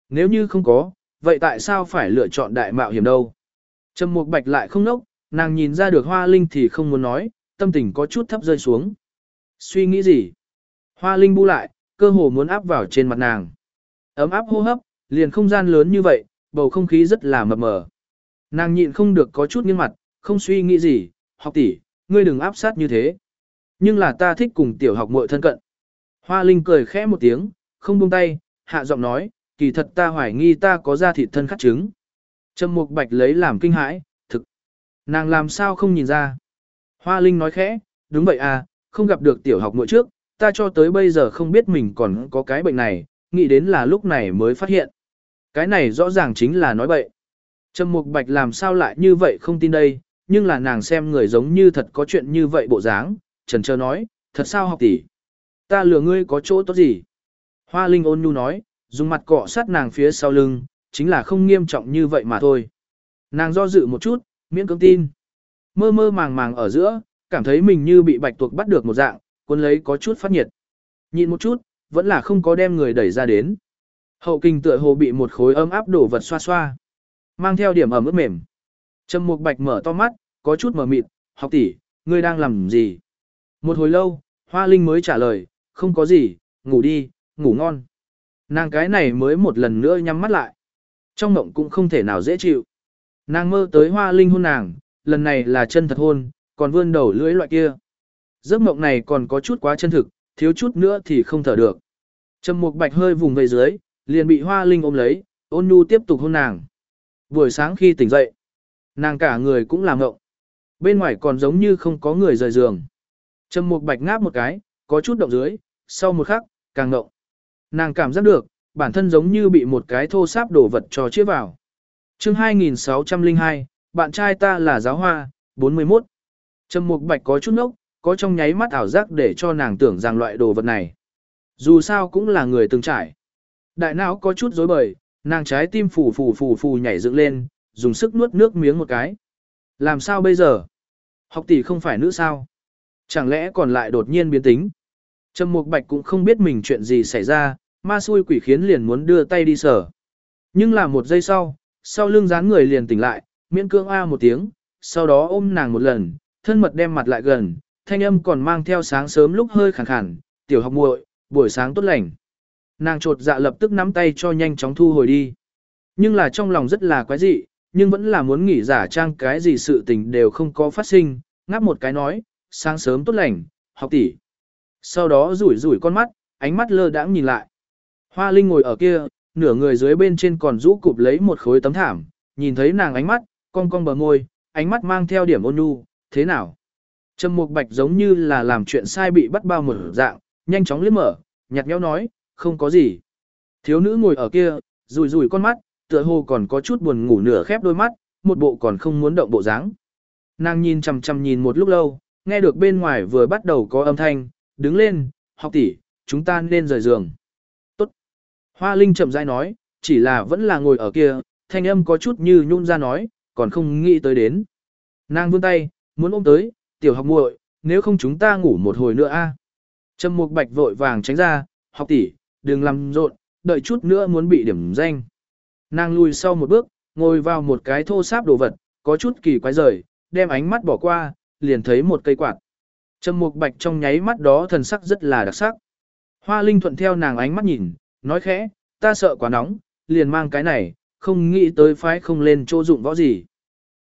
nếu như không có, vậy tại sao phải lựa chọn đại mạo hiểm đâu? Trầm Mục Bạch lại không nốc, nàng nhìn ra được Hoa Linh thì không muốn nói, tâm tình có chút thấp rơi xuống. Suy nghĩ gì? Hoa Linh bu lại, cơ hồ muốn áp vào trên mặt nàng. Ấm áp hô hấp, liền không gian lớn như vậy, bầu không khí rất là mập mờ. Nàng nhịn không được có chút nghiêng mặt, không suy nghĩ gì, học tỷ, ngươi đừng áp sát như thế. Nhưng là ta thích cùng tiểu học muội thân cận. Hoa Linh cười khẽ một tiếng, không buông tay, hạ giọng nói, kỳ thật ta hoài nghi ta có da thịt thân khắc trứng. Trầm Mục Bạch lấy làm kinh hãi, thực. Nàng làm sao không nhìn ra. Hoa Linh nói khẽ, đúng vậy à, không gặp được tiểu học mỗi trước, ta cho tới bây giờ không biết mình còn có cái bệnh này, nghĩ đến là lúc này mới phát hiện. Cái này rõ ràng chính là nói bậy. Trầm Mục Bạch làm sao lại như vậy không tin đây, nhưng là nàng xem người giống như thật có chuyện như vậy bộ dáng, trần trơ nói, thật sao học tỷ. Ta lừa ngươi có chỗ tốt gì? Hoa Linh ôn nhu nói, dùng mặt cọ sát nàng phía sau lưng, chính là không nghiêm trọng như vậy mà thôi. Nàng do dự một chút, miễn cưỡng tin. Mơ mơ màng màng ở giữa, cảm thấy mình như bị bạch tuộc bắt được một dạng, cuốn lấy có chút phát nhiệt. Nhìn một chút, vẫn là không có đem người đẩy ra đến. Hậu kinh tựa hồ bị một khối ấm áp đổ vật xoa xoa. Mang theo điểm ẩm ướt mềm. Trầm Mục Bạch mở to mắt, có chút mờ mịt, học tỷ, ngươi đang làm gì? Một hồi lâu, Hoa Linh mới trả lời, không có gì, ngủ đi, ngủ ngon. Nàng cái này mới một lần nữa nhắm mắt lại. Trong mộng cũng không thể nào dễ chịu. Nàng mơ tới Hoa Linh hôn nàng, lần này là chân thật hôn, còn vươn đầu lưỡi loại kia. Giấc mộng này còn có chút quá chân thực, thiếu chút nữa thì không thở được. Trầm Mục Bạch hơi vùng về dưới, liền bị Hoa Linh ôm lấy, ôn nhu tiếp tục hôn nàng. Buổi sáng khi tỉnh dậy, nàng cả người cũng làm ngộng. Bên ngoài còn giống như không có người rời giường. Trầm Mục Bạch ngáp một cái, có chút động dưới, sau một khắc, càng ngộng. Nàng cảm giác được, bản thân giống như bị một cái thô sáp đổ vật cho chĩa vào. Chương 2602, bạn trai ta là giáo hoa, 41. Trầm Mục Bạch có chút nốc, có trong nháy mắt ảo giác để cho nàng tưởng rằng loại đồ vật này. Dù sao cũng là người từng trải. Đại não có chút rối bời, nàng trái tim phù phù phù phù nhảy dựng lên, dùng sức nuốt nước miếng một cái. Làm sao bây giờ? Học tỷ không phải nữ sao? Chẳng lẽ còn lại đột nhiên biến tính? Trầm Mục Bạch cũng không biết mình chuyện gì xảy ra, ma xui quỷ khiến liền muốn đưa tay đi sở. Nhưng là một giây sau, sau lưng dán người liền tỉnh lại, miễn cương a một tiếng, sau đó ôm nàng một lần, thân mật đem mặt lại gần, thanh âm còn mang theo sáng sớm lúc hơi khàn khàn, tiểu học muội, buổi sáng tốt lành. Nàng trột dạ lập tức nắm tay cho nhanh chóng thu hồi đi. Nhưng là trong lòng rất là quái dị, nhưng vẫn là muốn nghỉ giả trang cái gì sự tình đều không có phát sinh, ngáp một cái nói, sáng sớm tốt lành, học tỷ. Sau đó rủi rủi con mắt, ánh mắt lơ đãng nhìn lại. Hoa Linh ngồi ở kia, nửa người dưới bên trên còn rũ cụp lấy một khối tấm thảm, nhìn thấy nàng ánh mắt, cong cong bờ môi, ánh mắt mang theo điểm ôn nhu, thế nào? Trầm Mục Bạch giống như là làm chuyện sai bị bắt bao một dạng, nhanh chóng liếc mở, nhạt nhẽo nói, không có gì. Thiếu nữ ngồi ở kia, rủi rủi con mắt, tựa hồ còn có chút buồn ngủ nửa khép đôi mắt, một bộ còn không muốn động bộ dáng. Nàng nhìn chằm chằm nhìn một lúc lâu, nghe được bên ngoài vừa bắt đầu có âm thanh, đứng lên, học tỷ, chúng ta nên rời giường. Tốt. Hoa Linh chậm rãi nói, chỉ là vẫn là ngồi ở kia, thanh âm có chút như nhung ra nói, còn không nghĩ tới đến. Nàng vươn tay, muốn ôm tới, tiểu học muội, nếu không chúng ta ngủ một hồi nữa a. Trầm Mục Bạch vội vàng tránh ra, học tỷ, đừng làm rộn, đợi chút nữa muốn bị điểm danh. Nàng lùi sau một bước, ngồi vào một cái thô sáp đồ vật, có chút kỳ quái rời, đem ánh mắt bỏ qua, liền thấy một cây quạt. Trầm Mục Bạch trong nháy mắt đó thần sắc rất là đặc sắc. Hoa Linh thuận theo nàng ánh mắt nhìn, nói khẽ, ta sợ quá nóng, liền mang cái này, không nghĩ tới phái không lên chỗ dụng võ gì.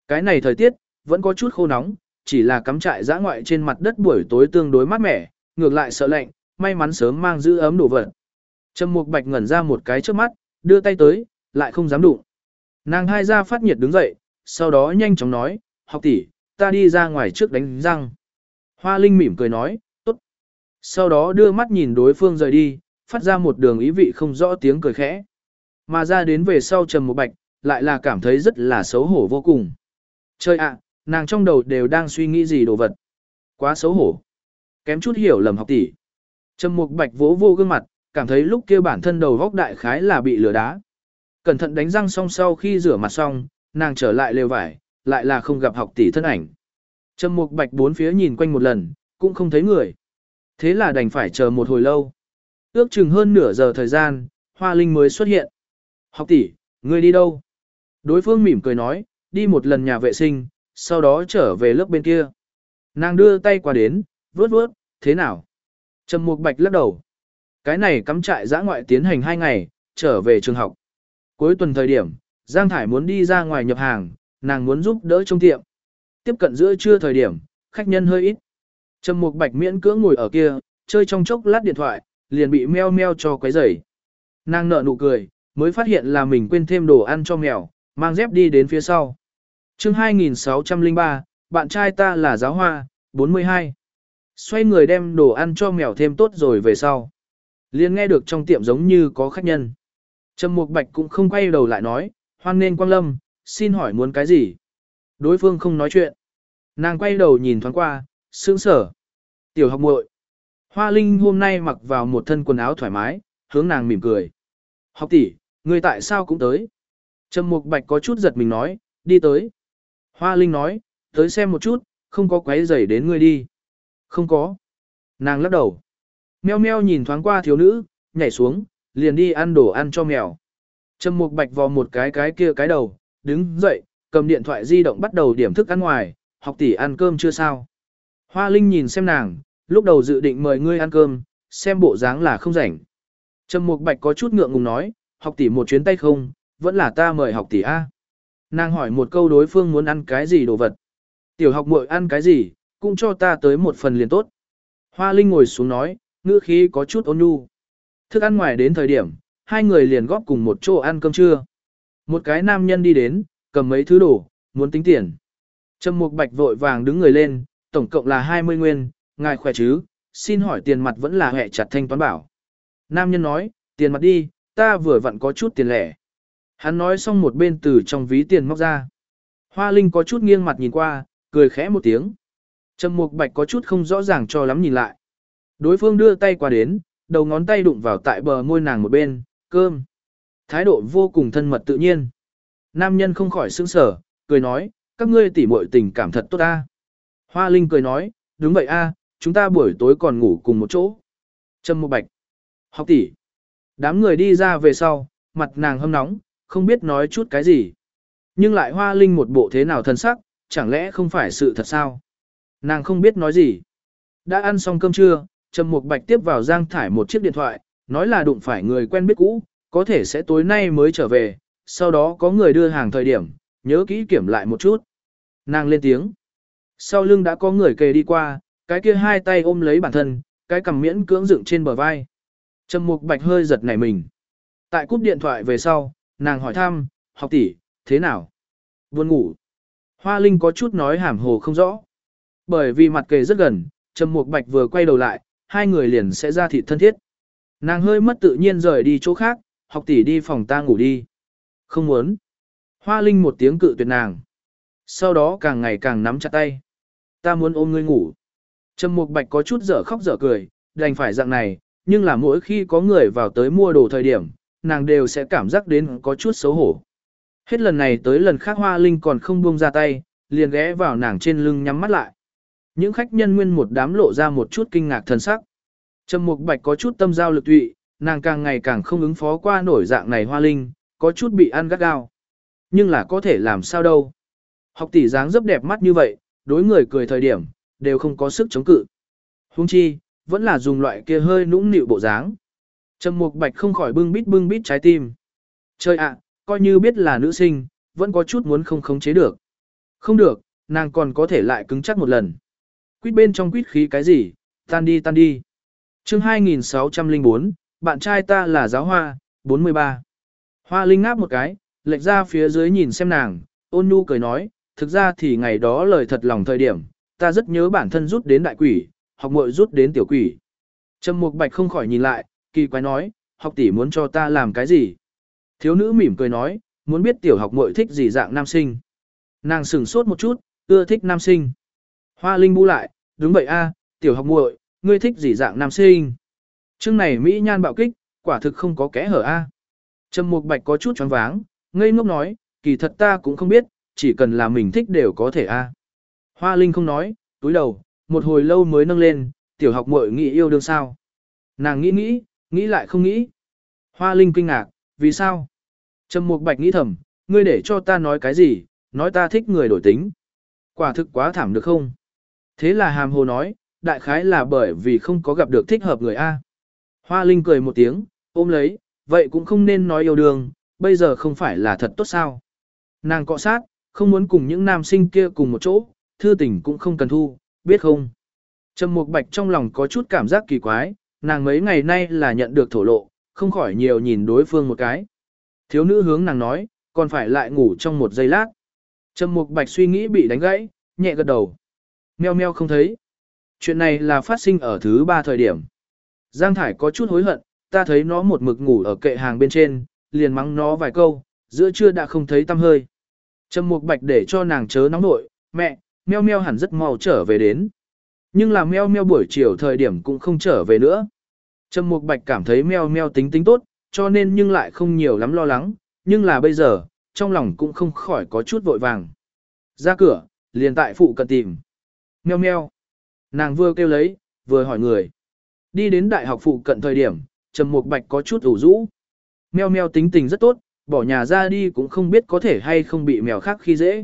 Cái này thời tiết, vẫn có chút khô nóng, chỉ là cắm trại dã ngoại trên mặt đất buổi tối tương đối mát mẻ, ngược lại sợ lạnh, may mắn sớm mang giữ ấm đồ vật. Trầm Mục Bạch ngẩn ra một cái trước mắt, đưa tay tới, lại không dám đụng. Nàng hai ra phát nhiệt đứng dậy, sau đó nhanh chóng nói, học tỷ, ta đi ra ngoài trước đánh răng. Hoa Linh mỉm cười nói, tốt. Sau đó đưa mắt nhìn đối phương rời đi, phát ra một đường ý vị không rõ tiếng cười khẽ. Mà ra đến về sau Trầm Mục Bạch, lại là cảm thấy rất là xấu hổ vô cùng. Chơi ạ, nàng trong đầu đều đang suy nghĩ gì đồ vật. Quá xấu hổ. Kém chút hiểu lầm học tỷ. Trầm Mục Bạch vỗ vô gương mặt, cảm thấy lúc kia bản thân đầu góc đại khái là bị lừa đá. Cẩn thận đánh răng xong sau khi rửa mặt xong, nàng trở lại lều vải, lại là không gặp học tỷ thân ảnh. Trầm Mục Bạch bốn phía nhìn quanh một lần, cũng không thấy người. Thế là đành phải chờ một hồi lâu. Ước chừng hơn nửa giờ thời gian, Hoa Linh mới xuất hiện. Học tỷ, ngươi đi đâu? Đối phương mỉm cười nói, đi một lần nhà vệ sinh, sau đó trở về lớp bên kia. Nàng đưa tay qua đến, vuốt vuốt, thế nào? Trầm Mục Bạch lắc đầu. Cái này cắm trại giã ngoại tiến hành 2 ngày, trở về trường học. Cuối tuần thời điểm, Giang Thải muốn đi ra ngoài nhập hàng, nàng muốn giúp đỡ trong tiệm. Tiếp cận giữa trưa thời điểm, khách nhân hơi ít. Trầm Mục Bạch miễn cưỡng ngồi ở kia, chơi trong chốc lát điện thoại, liền bị meo meo cho quấy rầy. Nàng nở nụ cười, mới phát hiện là mình quên thêm đồ ăn cho mèo, mang dép đi đến phía sau. Chương 2603, bạn trai ta là giáo hoa, 42. Xoay người đem đồ ăn cho mèo thêm tốt rồi về sau. liền nghe được trong tiệm giống như có khách nhân. Trầm Mục Bạch cũng không quay đầu lại nói, hoan nên quang lâm, xin hỏi muốn cái gì? Đối phương không nói chuyện. Nàng quay đầu nhìn thoáng qua, sững sở. Tiểu học muội. Hoa Linh hôm nay mặc vào một thân quần áo thoải mái, hướng nàng mỉm cười. Học tỷ, Ngươi tại sao cũng tới? Trầm Mục Bạch có chút giật mình nói, đi tới. Hoa Linh nói, tới xem một chút, không có quấy rầy đến ngươi đi. Không có. Nàng lắc đầu. Meo meo nhìn thoáng qua thiếu nữ, nhảy xuống, liền đi ăn đồ ăn cho mèo. Trầm Mục Bạch vò một cái cái kia cái đầu, đứng dậy, cầm điện thoại di động bắt đầu điểm thức ăn ngoài, học tỷ ăn cơm chưa sao. Hoa Linh nhìn xem nàng, lúc đầu dự định mời ngươi ăn cơm, xem bộ dáng là không rảnh. Trầm Mục Bạch có chút ngượng ngùng nói, học tỷ một chuyến tay không, vẫn là ta mời học tỷ A. Nàng hỏi một câu đối phương muốn ăn cái gì đồ vật. Tiểu học muội ăn cái gì, cũng cho ta tới một phần liền tốt. Hoa Linh ngồi xuống nói, ngữ khí có chút ôn nhu. Thức ăn ngoài đến thời điểm, hai người liền góp cùng một chỗ ăn cơm trưa. Một cái nam nhân đi đến, cầm mấy thứ đồ, muốn tính tiền. Trầm Mục Bạch vội vàng đứng người lên, tổng cộng là 20 nguyên, ngài khỏe chứ, xin hỏi tiền mặt vẫn là hệ chặt thanh toán bảo. Nam nhân nói, tiền mặt đi, ta vừa vặn có chút tiền lẻ. Hắn nói xong một bên từ trong ví tiền móc ra. Hoa Linh có chút nghiêng mặt nhìn qua, cười khẽ một tiếng. Trầm Mục Bạch có chút không rõ ràng cho lắm nhìn lại. Đối phương đưa tay qua đến, đầu ngón tay đụng vào tại bờ môi nàng một bên, cơm. Thái độ vô cùng thân mật tự nhiên. Nam nhân không khỏi sững sở, cười nói, các ngươi tỉ muội tình cảm thật tốt ta. Hoa Linh cười nói, đúng vậy a, chúng ta buổi tối còn ngủ cùng một chỗ. trầm mục Bạch. Học tỷ. Đám người đi ra về sau, mặt nàng hâm nóng, không biết nói chút cái gì. Nhưng lại Hoa Linh một bộ thế nào thân sắc, chẳng lẽ không phải sự thật sao? Nàng không biết nói gì. Đã ăn xong cơm trưa, Trầm Mục Bạch tiếp vào Giang Thải một chiếc điện thoại, nói là đụng phải người quen biết cũ, có thể sẽ tối nay mới trở về, sau đó có người đưa hàng thời điểm, nhớ kỹ kiểm lại một chút. Nàng lên tiếng. Sau lưng đã có người kề đi qua, cái kia hai tay ôm lấy bản thân, cái cằm miễn cưỡng dựng trên bờ vai. Trầm Mục Bạch hơi giật nảy mình. Tại cúp điện thoại về sau, nàng hỏi thăm, học tỷ, thế nào? Buồn ngủ. Hoa Linh có chút nói hàm hồ không rõ. Bởi vì mặt kề rất gần, Trầm Mục Bạch vừa quay đầu lại, hai người liền sẽ ra thịt thân thiết. Nàng hơi mất tự nhiên rời đi chỗ khác, học tỷ đi phòng ta ngủ đi. Không muốn. Hoa Linh một tiếng cự tuyệt nàng. Sau đó càng ngày càng nắm chặt tay. Ta muốn ôm ngươi ngủ. Trầm Mục Bạch có chút dở khóc dở cười, đành phải dạng này, nhưng là mỗi khi có người vào tới mua đồ thời điểm, nàng đều sẽ cảm giác đến có chút xấu hổ. Hết lần này tới lần khác Hoa Linh còn không buông ra tay, liền ghé vào nàng trên lưng nhắm mắt lại. Những khách nhân nguyên một đám lộ ra một chút kinh ngạc thần sắc. Trầm Mục Bạch có chút tâm giao lực tụy, nàng càng ngày càng không ứng phó qua nổi dạng này Hoa Linh, có chút bị ăn gắt gao. Nhưng là có thể làm sao đâu. Học tỷ dáng rất đẹp mắt như vậy, đối người cười thời điểm, đều không có sức chống cự. Hung chi, vẫn là dùng loại kia hơi nũng nịu bộ dáng. Trầm Mục Bạch không khỏi bưng bít bưng bít trái tim. Chơi ạ, coi như biết là nữ sinh, vẫn có chút muốn không khống chế được. Không được, nàng còn có thể lại cứng chắc một lần. Quýt bên trong quýt khí cái gì, tan đi tan đi. chương 2604, bạn trai ta là giáo hoa, 43. Hoa Linh ngáp một cái, lệch ra phía dưới nhìn xem nàng, ôn nhu cười nói, thực ra thì ngày đó lời thật lòng thời điểm, ta rất nhớ bản thân rút đến đại quỷ, học muội rút đến tiểu quỷ. Trầm Mục Bạch không khỏi nhìn lại, kỳ quái nói, học tỷ muốn cho ta làm cái gì? Thiếu nữ mỉm cười nói, muốn biết tiểu học muội thích gì dạng nam sinh. Nàng sửng sốt một chút, ưa thích nam sinh. Hoa Linh bu lại, đúng vậy a, tiểu học muội, ngươi thích gì dạng nam sinh? Chương này mỹ nhan bạo kích, quả thực không có kẽ hở a. Trầm Mục Bạch có chút choáng váng, ngây ngốc nói, kỳ thật ta cũng không biết, chỉ cần là mình thích đều có thể a. Hoa Linh không nói, túi đầu, một hồi lâu mới nâng lên, tiểu học muội nghĩ yêu đương sao? Nàng nghĩ nghĩ, nghĩ lại không nghĩ. Hoa Linh kinh ngạc, vì sao? Trầm Mục Bạch nghĩ thầm, ngươi để cho ta nói cái gì, nói ta thích người đổi tính. Quả thực quá thảm được không? Thế là hàm hồ nói, đại khái là bởi vì không có gặp được thích hợp người A. Hoa Linh cười một tiếng, ôm lấy, vậy cũng không nên nói yêu đương, bây giờ không phải là thật tốt sao. Nàng cọ sát, không muốn cùng những nam sinh kia cùng một chỗ, thư tình cũng không cần thu, biết không? Trầm Mục Bạch trong lòng có chút cảm giác kỳ quái, nàng mấy ngày nay là nhận được thổ lộ, không khỏi nhiều nhìn đối phương một cái. Thiếu nữ hướng nàng nói, còn phải lại ngủ trong một giây lát. Trầm Mục Bạch suy nghĩ bị đánh gãy, nhẹ gật đầu. Meo meo không thấy. Chuyện này là phát sinh ở thứ ba thời điểm. Giang Thải có chút hối hận, ta thấy nó một mực ngủ ở kệ hàng bên trên, liền mắng nó vài câu, giữa trưa đã không thấy tăm hơi. Trầm Mục Bạch để cho nàng chớ nóng nội, mẹ, meo meo hẳn rất mau trở về đến. Nhưng là meo meo buổi chiều thời điểm cũng không trở về nữa. Trầm Mục Bạch cảm thấy meo meo tính tính tốt, cho nên nhưng lại không nhiều lắm lo lắng, nhưng là bây giờ, trong lòng cũng không khỏi có chút vội vàng. Ra cửa, liền tại phụ cận tìm. Meo meo. Nàng vừa kêu lấy, vừa hỏi người. Đi đến đại học phụ cận thời điểm, Trầm Mục Bạch có chút ủ rũ. Meo meo tính tình rất tốt, bỏ nhà ra đi cũng không biết có thể hay không bị mèo khác khi dễ.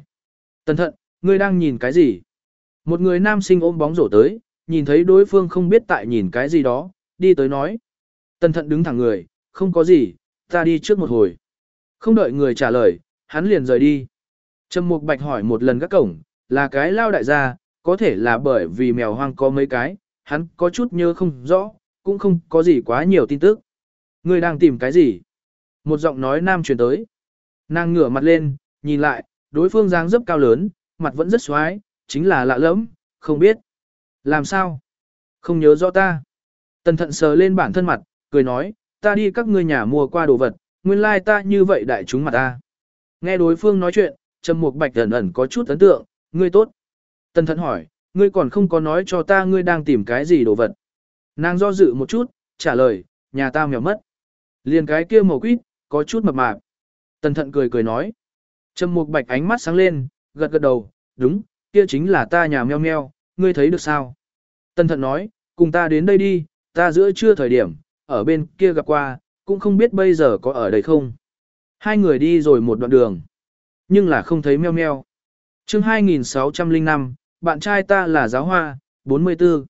Tần thận, ngươi đang nhìn cái gì? Một người nam sinh ôm bóng rổ tới, nhìn thấy đối phương không biết tại nhìn cái gì đó, đi tới nói. Tần thận đứng thẳng người, không có gì, ta đi trước một hồi. Không đợi người trả lời, hắn liền rời đi. Trầm Mục Bạch hỏi một lần các cổng, là cái lao đại gia, có thể là bởi vì mèo hoang có mấy cái, hắn có chút nhớ không rõ, cũng không có gì quá nhiều tin tức. Người đang tìm cái gì? Một giọng nói nam truyền tới. Nàng ngửa mặt lên, nhìn lại, đối phương dáng dấp cao lớn, mặt vẫn rất xoái, chính là lạ lẫm, không biết. Làm sao? Không nhớ rõ ta. Tần thận sờ lên bản thân mặt, cười nói, ta đi các ngươi nhà mua qua đồ vật, nguyên lai like ta như vậy đại chúng mặt ta. Nghe đối phương nói chuyện, Trầm Mục Bạch ẩn ẩn có chút ấn tượng, ngươi tốt. Tần thận hỏi, ngươi còn không có nói cho ta ngươi đang tìm cái gì đồ vật. Nàng do dự một chút, trả lời, nhà ta mèo mất. Liền cái kia màu quýt, có chút mập mạp. Tần thận cười cười nói. Trầm Mục Bạch ánh mắt sáng lên, gật gật đầu, đúng, kia chính là ta nhà meo meo, ngươi thấy được sao? Tân thận nói, cùng ta đến đây đi, ta giữa trưa thời điểm, ở bên kia gặp qua, cũng không biết bây giờ có ở đây không. Hai người đi rồi một đoạn đường, nhưng là không thấy meo meo. chương 2605, bạn trai ta là giáo hoa, 44.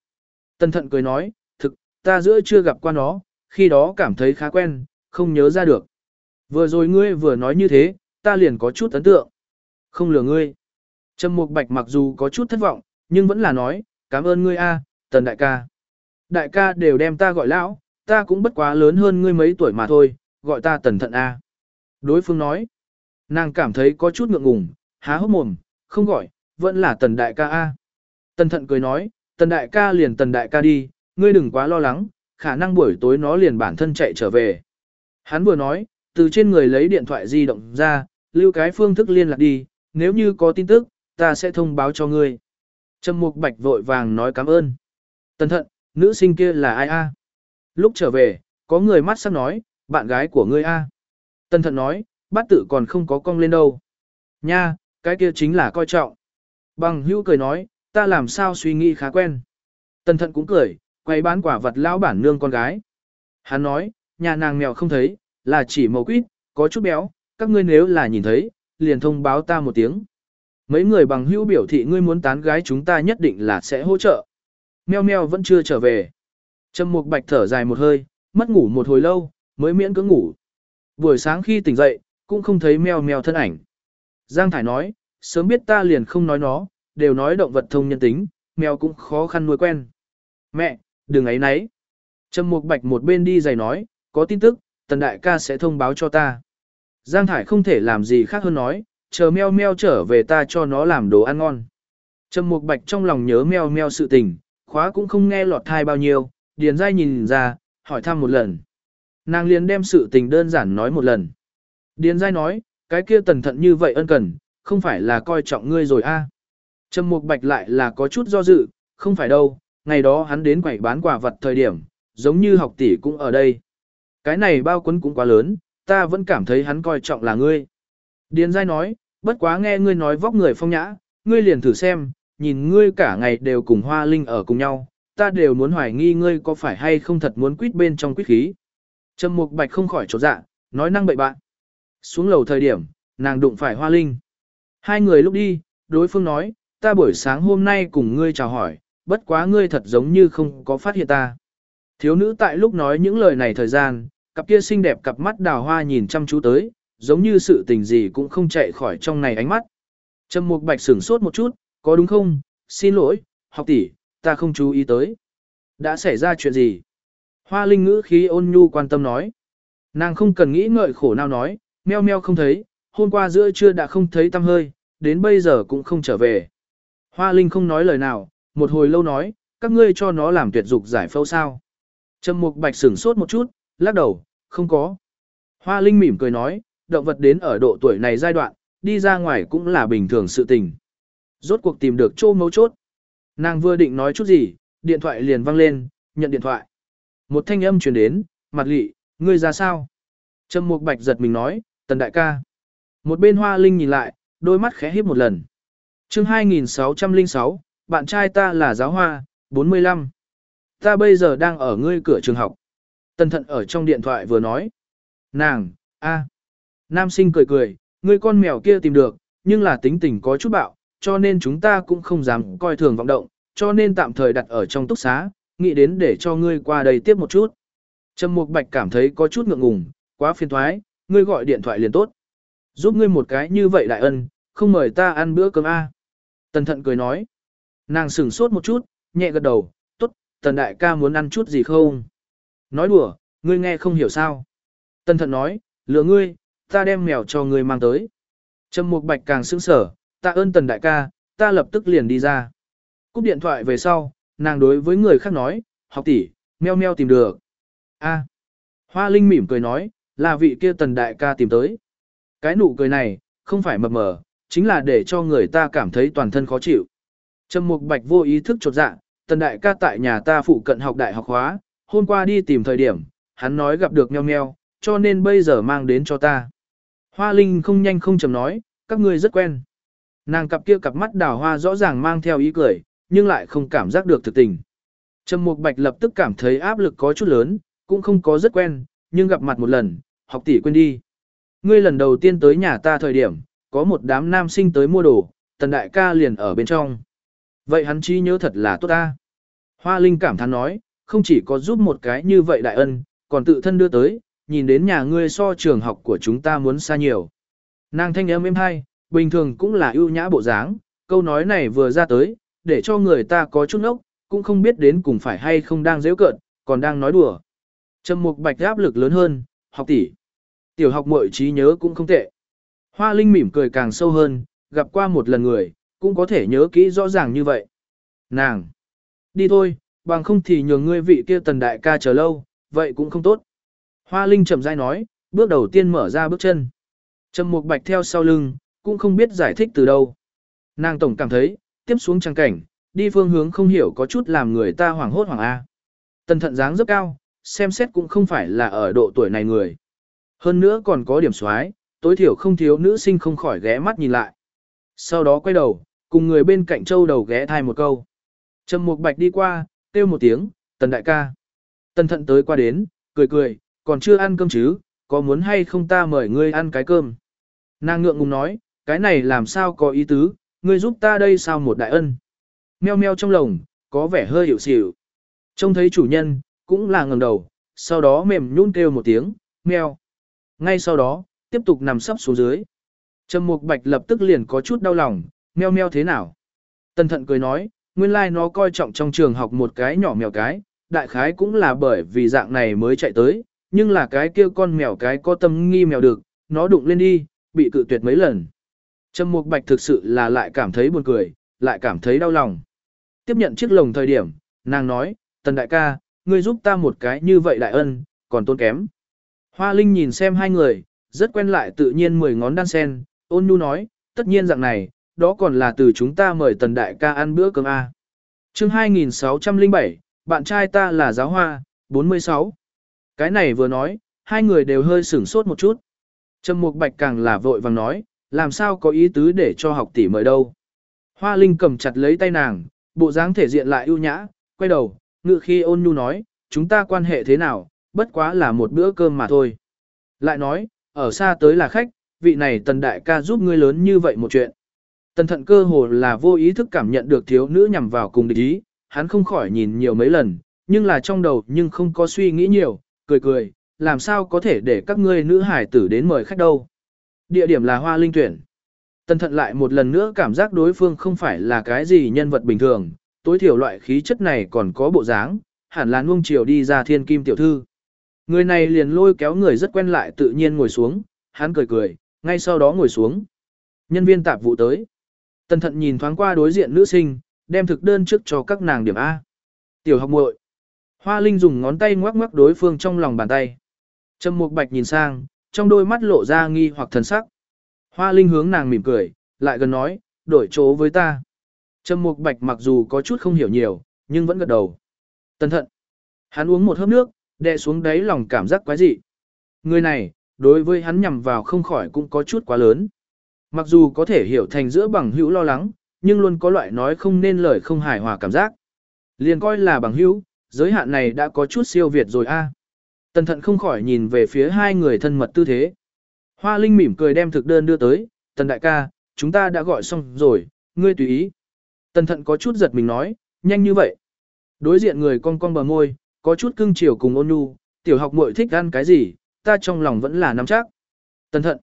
Tân thận cười nói, thực, ta giữa chưa gặp qua nó, khi đó cảm thấy khá quen, không nhớ ra được. Vừa rồi ngươi vừa nói như thế, ta liền có chút ấn tượng. Không lừa ngươi. Trầm Mục Bạch mặc dù có chút thất vọng, nhưng vẫn là nói, cảm ơn ngươi a, Tần đại ca. Đại ca đều đem ta gọi lão, ta cũng bất quá lớn hơn ngươi mấy tuổi mà thôi, gọi ta Tần Thận a. Đối phương nói, nàng cảm thấy có chút ngượng ngùng, há hốc mồm, không gọi, vẫn là Tần đại ca a. Tần Thận cười nói, Tần đại ca liền Tần đại ca đi, ngươi đừng quá lo lắng, khả năng buổi tối nó liền bản thân chạy trở về. Hắn vừa nói, từ trên người lấy điện thoại di động ra, lưu cái phương thức liên lạc đi, nếu như có tin tức, ta sẽ thông báo cho ngươi. Trầm Mục Bạch vội vàng nói cảm ơn. Tần thận, nữ sinh kia là ai a? Lúc trở về, có người mắt sắc nói, bạn gái của ngươi a. Tần thận nói, bát tự còn không có cong lên đâu. Nha, cái kia chính là coi trọng. Bằng hữu cười nói, ta làm sao suy nghĩ khá quen. Tần thận cũng cười, quay bán quả vật lão bản nương con gái. Hắn nói, nhà nàng mèo không thấy, là chỉ màu quýt, có chút béo, các ngươi nếu là nhìn thấy, liền thông báo ta một tiếng. Mấy người bằng hữu biểu thị ngươi muốn tán gái chúng ta nhất định là sẽ hỗ trợ. Meo meo vẫn chưa trở về. Trầm Mục Bạch thở dài một hơi, mất ngủ một hồi lâu, mới miễn cưỡng ngủ. Buổi sáng khi tỉnh dậy, cũng không thấy meo meo thân ảnh. Giang Thải nói, sớm biết ta liền không nói nó, đều nói động vật thông nhân tính, mèo cũng khó khăn nuôi quen. Mẹ, đừng ấy nấy. Trầm Mục Bạch một bên đi giày nói, có tin tức, tần đại ca sẽ thông báo cho ta. Giang Thải không thể làm gì khác hơn nói, chờ meo meo trở về ta cho nó làm đồ ăn ngon. Trầm Mục Bạch trong lòng nhớ meo meo sự tình, khóa cũng không nghe lọt thai bao nhiêu, Điền dai nhìn ra, hỏi thăm một lần. Nàng liền đem sự tình đơn giản nói một lần. Điền dai nói, cái kia tần thận như vậy ân cần, không phải là coi trọng ngươi rồi a? À. Trầm Mục Bạch lại là có chút do dự, không phải đâu, ngày đó hắn đến quẩy bán quả vật thời điểm, giống như học tỷ cũng ở đây. Cái này bao quấn cũng quá lớn, ta vẫn cảm thấy hắn coi trọng là ngươi. Điền dai nói, bất quá nghe ngươi nói vóc người phong nhã, ngươi liền thử xem, nhìn ngươi cả ngày đều cùng hoa linh ở cùng nhau, ta đều muốn hoài nghi ngươi có phải hay không thật muốn quýt bên trong quýt khí. Trầm Mục Bạch không khỏi trột dạ, nói năng bậy bạn. Xuống lầu thời điểm, nàng đụng phải hoa linh. Hai người lúc đi, đối phương nói, ta buổi sáng hôm nay cùng ngươi chào hỏi, bất quá ngươi thật giống như không có phát hiện ta. Thiếu nữ tại lúc nói những lời này thời gian, cặp kia xinh đẹp cặp mắt đào hoa nhìn chăm chú tới, giống như sự tình gì cũng không chạy khỏi trong này ánh mắt. Trầm Mục Bạch sửng sốt một chút, có đúng không? Xin lỗi, học tỷ, ta không chú ý tới. Đã xảy ra chuyện gì? Hoa Linh ngữ khí ôn nhu quan tâm nói. Nàng không cần nghĩ ngợi khổ nào nói, meo meo không thấy, hôm qua giữa trưa đã không thấy tâm hơi, đến bây giờ cũng không trở về. Hoa Linh không nói lời nào, một hồi lâu nói, các ngươi cho nó làm tuyệt dục giải phẫu sao. Trầm Mục Bạch sửng sốt một chút, lắc đầu, không có. Hoa Linh mỉm cười nói, động vật đến ở độ tuổi này giai đoạn, đi ra ngoài cũng là bình thường sự tình. Rốt cuộc tìm được chỗ mấu chốt. Nàng vừa định nói chút gì, điện thoại liền vang lên, nhận điện thoại. Một thanh âm truyền đến, mặt lị, ngươi ra sao? Trầm Mục Bạch giật mình nói, tần đại ca. Một bên hoa linh nhìn lại, đôi mắt khẽ híp một lần. chương 2606, bạn trai ta là giáo hoa, 45. Ta bây giờ đang ở ngươi cửa trường học. Tần thận ở trong điện thoại vừa nói. Nàng, a Nam sinh cười cười, người con mèo kia tìm được, nhưng là tính tình có chút bạo, cho nên chúng ta cũng không dám coi thường vọng động, cho nên tạm thời đặt ở trong túc xá, nghĩ đến để cho ngươi qua đây tiếp một chút. Trầm Mục Bạch cảm thấy có chút ngượng ngùng, quá phiền thoái, ngươi gọi điện thoại liền tốt. Giúp ngươi một cái như vậy đại ân, không mời ta ăn bữa cơm A. Tần thận cười nói. Nàng sửng sốt một chút, nhẹ gật đầu, tốt, tần đại ca muốn ăn chút gì không? Nói đùa, ngươi nghe không hiểu sao. Tần thận nói, lừa ngươi, ta đem mèo cho ngươi mang tới. Trầm Mục Bạch càng sững sở, ta ơn tần đại ca, ta lập tức liền đi ra. Cúp điện thoại về sau, nàng đối với người khác nói, học tỷ, meo meo tìm được. A. Hoa Linh mỉm cười nói, là vị kia tần đại ca tìm tới. Cái nụ cười này, không phải mập mờ, chính là để cho người ta cảm thấy toàn thân khó chịu. Trầm Mục Bạch vô ý thức chột dạ, tần đại ca tại nhà ta phụ cận học đại học hóa, hôm qua đi tìm thời điểm, hắn nói gặp được meo meo, cho nên bây giờ mang đến cho ta. Hoa Linh không nhanh không chậm nói, các ngươi rất quen. Nàng cặp kia cặp mắt đào hoa rõ ràng mang theo ý cười, nhưng lại không cảm giác được thực tình. Trầm Mục Bạch lập tức cảm thấy áp lực có chút lớn, cũng không có rất quen, nhưng gặp mặt một lần, học tỷ quên đi. Ngươi lần đầu tiên tới nhà ta thời điểm, có một đám nam sinh tới mua đồ, tần đại ca liền ở bên trong. Vậy hắn trí nhớ thật là tốt ta. Hoa Linh cảm thán nói, không chỉ có giúp một cái như vậy đại ân, còn tự thân đưa tới, nhìn đến nhà ngươi so trường học của chúng ta muốn xa nhiều. Nàng thanh âm êm hay, bình thường cũng là ưu nhã bộ dáng, câu nói này vừa ra tới, để cho người ta có chút ốc, cũng không biết đến cùng phải hay không đang dễ cợt, còn đang nói đùa. Trầm Mục Bạch áp lực lớn hơn, học tỷ. Tiểu học muội trí nhớ cũng không tệ. Hoa Linh mỉm cười càng sâu hơn, gặp qua một lần người, cũng có thể nhớ kỹ rõ ràng như vậy. Nàng, đi thôi, bằng không thì nhường ngươi vị kia tần đại ca chờ lâu, vậy cũng không tốt. Hoa Linh chậm rãi nói, bước đầu tiên mở ra bước chân. Trầm Mục Bạch theo sau lưng, cũng không biết giải thích từ đâu. Nàng tổng cảm thấy, tiếp xuống trang cảnh, đi phương hướng không hiểu có chút làm người ta hoảng hốt hoảng a. Tần thận dáng rất cao, xem xét cũng không phải là ở độ tuổi này người. Hơn nữa còn có điểm xoái, tối thiểu không thiếu nữ sinh không khỏi ghé mắt nhìn lại. Sau đó quay đầu, cùng người bên cạnh châu đầu ghé thai một câu. Trầm Mục Bạch đi qua, kêu một tiếng, tần đại ca. Tần thận tới qua đến, cười cười, còn chưa ăn cơm chứ, có muốn hay không ta mời ngươi ăn cái cơm. Nàng ngượng ngùng nói, cái này làm sao có ý tứ, ngươi giúp ta đây sao một đại ân. Meo meo trong lồng, có vẻ hơi hiểu xỉu. Trông thấy chủ nhân, cũng là ngẩng đầu, sau đó mềm nhún kêu một tiếng, meo. Ngay sau đó, tiếp tục nằm sấp xuống dưới. Trầm Mục Bạch lập tức liền có chút đau lòng, meo meo thế nào? tần thận cười nói, nguyên lai like nó coi trọng trong trường học một cái nhỏ mèo cái, đại khái cũng là bởi vì dạng này mới chạy tới, nhưng là cái kia con mèo cái có tâm nghi mèo được, nó đụng lên đi, bị cự tuyệt mấy lần. Trầm Mục Bạch thực sự là lại cảm thấy buồn cười, lại cảm thấy đau lòng. Tiếp nhận chiếc lồng thời điểm, nàng nói, tần đại ca, ngươi giúp ta một cái như vậy đại ân, còn tốn kém. Hoa Linh nhìn xem hai người, rất quen lại tự nhiên mười ngón đan sen, ôn nhu nói, tất nhiên dạng này, đó còn là từ chúng ta mời tần đại ca ăn bữa cơm A. chương 2607, bạn trai ta là giáo hoa, 46. Cái này vừa nói, hai người đều hơi sửng sốt một chút. Trầm Mục Bạch càng là vội vàng nói, làm sao có ý tứ để cho học tỷ mời đâu. Hoa Linh cầm chặt lấy tay nàng, bộ dáng thể diện lại ưu nhã, quay đầu, ngự khi ôn nhu nói, chúng ta quan hệ thế nào, bất quá là một bữa cơm mà thôi. Lại nói, ở xa tới là khách, vị này tần đại ca giúp ngươi lớn như vậy một chuyện. Tần thận cơ hồ là vô ý thức cảm nhận được thiếu nữ nhằm vào cùng địch ý, hắn không khỏi nhìn nhiều mấy lần, nhưng là trong đầu nhưng không có suy nghĩ nhiều, cười cười, làm sao có thể để các ngươi nữ hải tử đến mời khách đâu. Địa điểm là hoa linh tuyển. Tần thận lại một lần nữa cảm giác đối phương không phải là cái gì nhân vật bình thường, tối thiểu loại khí chất này còn có bộ dáng, hẳn là nuông chiều đi ra thiên kim tiểu thư. Người này liền lôi kéo người rất quen lại tự nhiên ngồi xuống, hắn cười cười, ngay sau đó ngồi xuống. Nhân viên tạp vụ tới. Tần thận nhìn thoáng qua đối diện nữ sinh, đem thực đơn trước cho các nàng điểm A. Tiểu học muội Hoa Linh dùng ngón tay ngoắc ngoắc đối phương trong lòng bàn tay. Trầm Mục Bạch nhìn sang, trong đôi mắt lộ ra nghi hoặc thần sắc. Hoa Linh hướng nàng mỉm cười, lại gần nói, đổi chỗ với ta. Trầm Mục Bạch mặc dù có chút không hiểu nhiều, nhưng vẫn gật đầu. Tân thận. Hắn uống một hớp nước, đè xuống đáy lòng cảm giác quái dị. Người này, đối với hắn nhằm vào không khỏi cũng có chút quá lớn. Mặc dù có thể hiểu thành giữa bằng hữu lo lắng, nhưng luôn có loại nói không nên lời không hài hòa cảm giác. Liền coi là bằng hữu, giới hạn này đã có chút siêu việt rồi a. À. Tần thận không khỏi nhìn về phía hai người thân mật tư thế. Hoa Linh mỉm cười đem thực đơn đưa tới, tần đại ca, chúng ta đã gọi xong rồi, ngươi tùy ý. Tần thận có chút giật mình nói, nhanh như vậy. Đối diện người cong cong bờ môi, có chút cưng chiều cùng ôn nhu, tiểu học muội thích ăn cái gì, ta trong lòng vẫn là nắm chắc. Tần thận,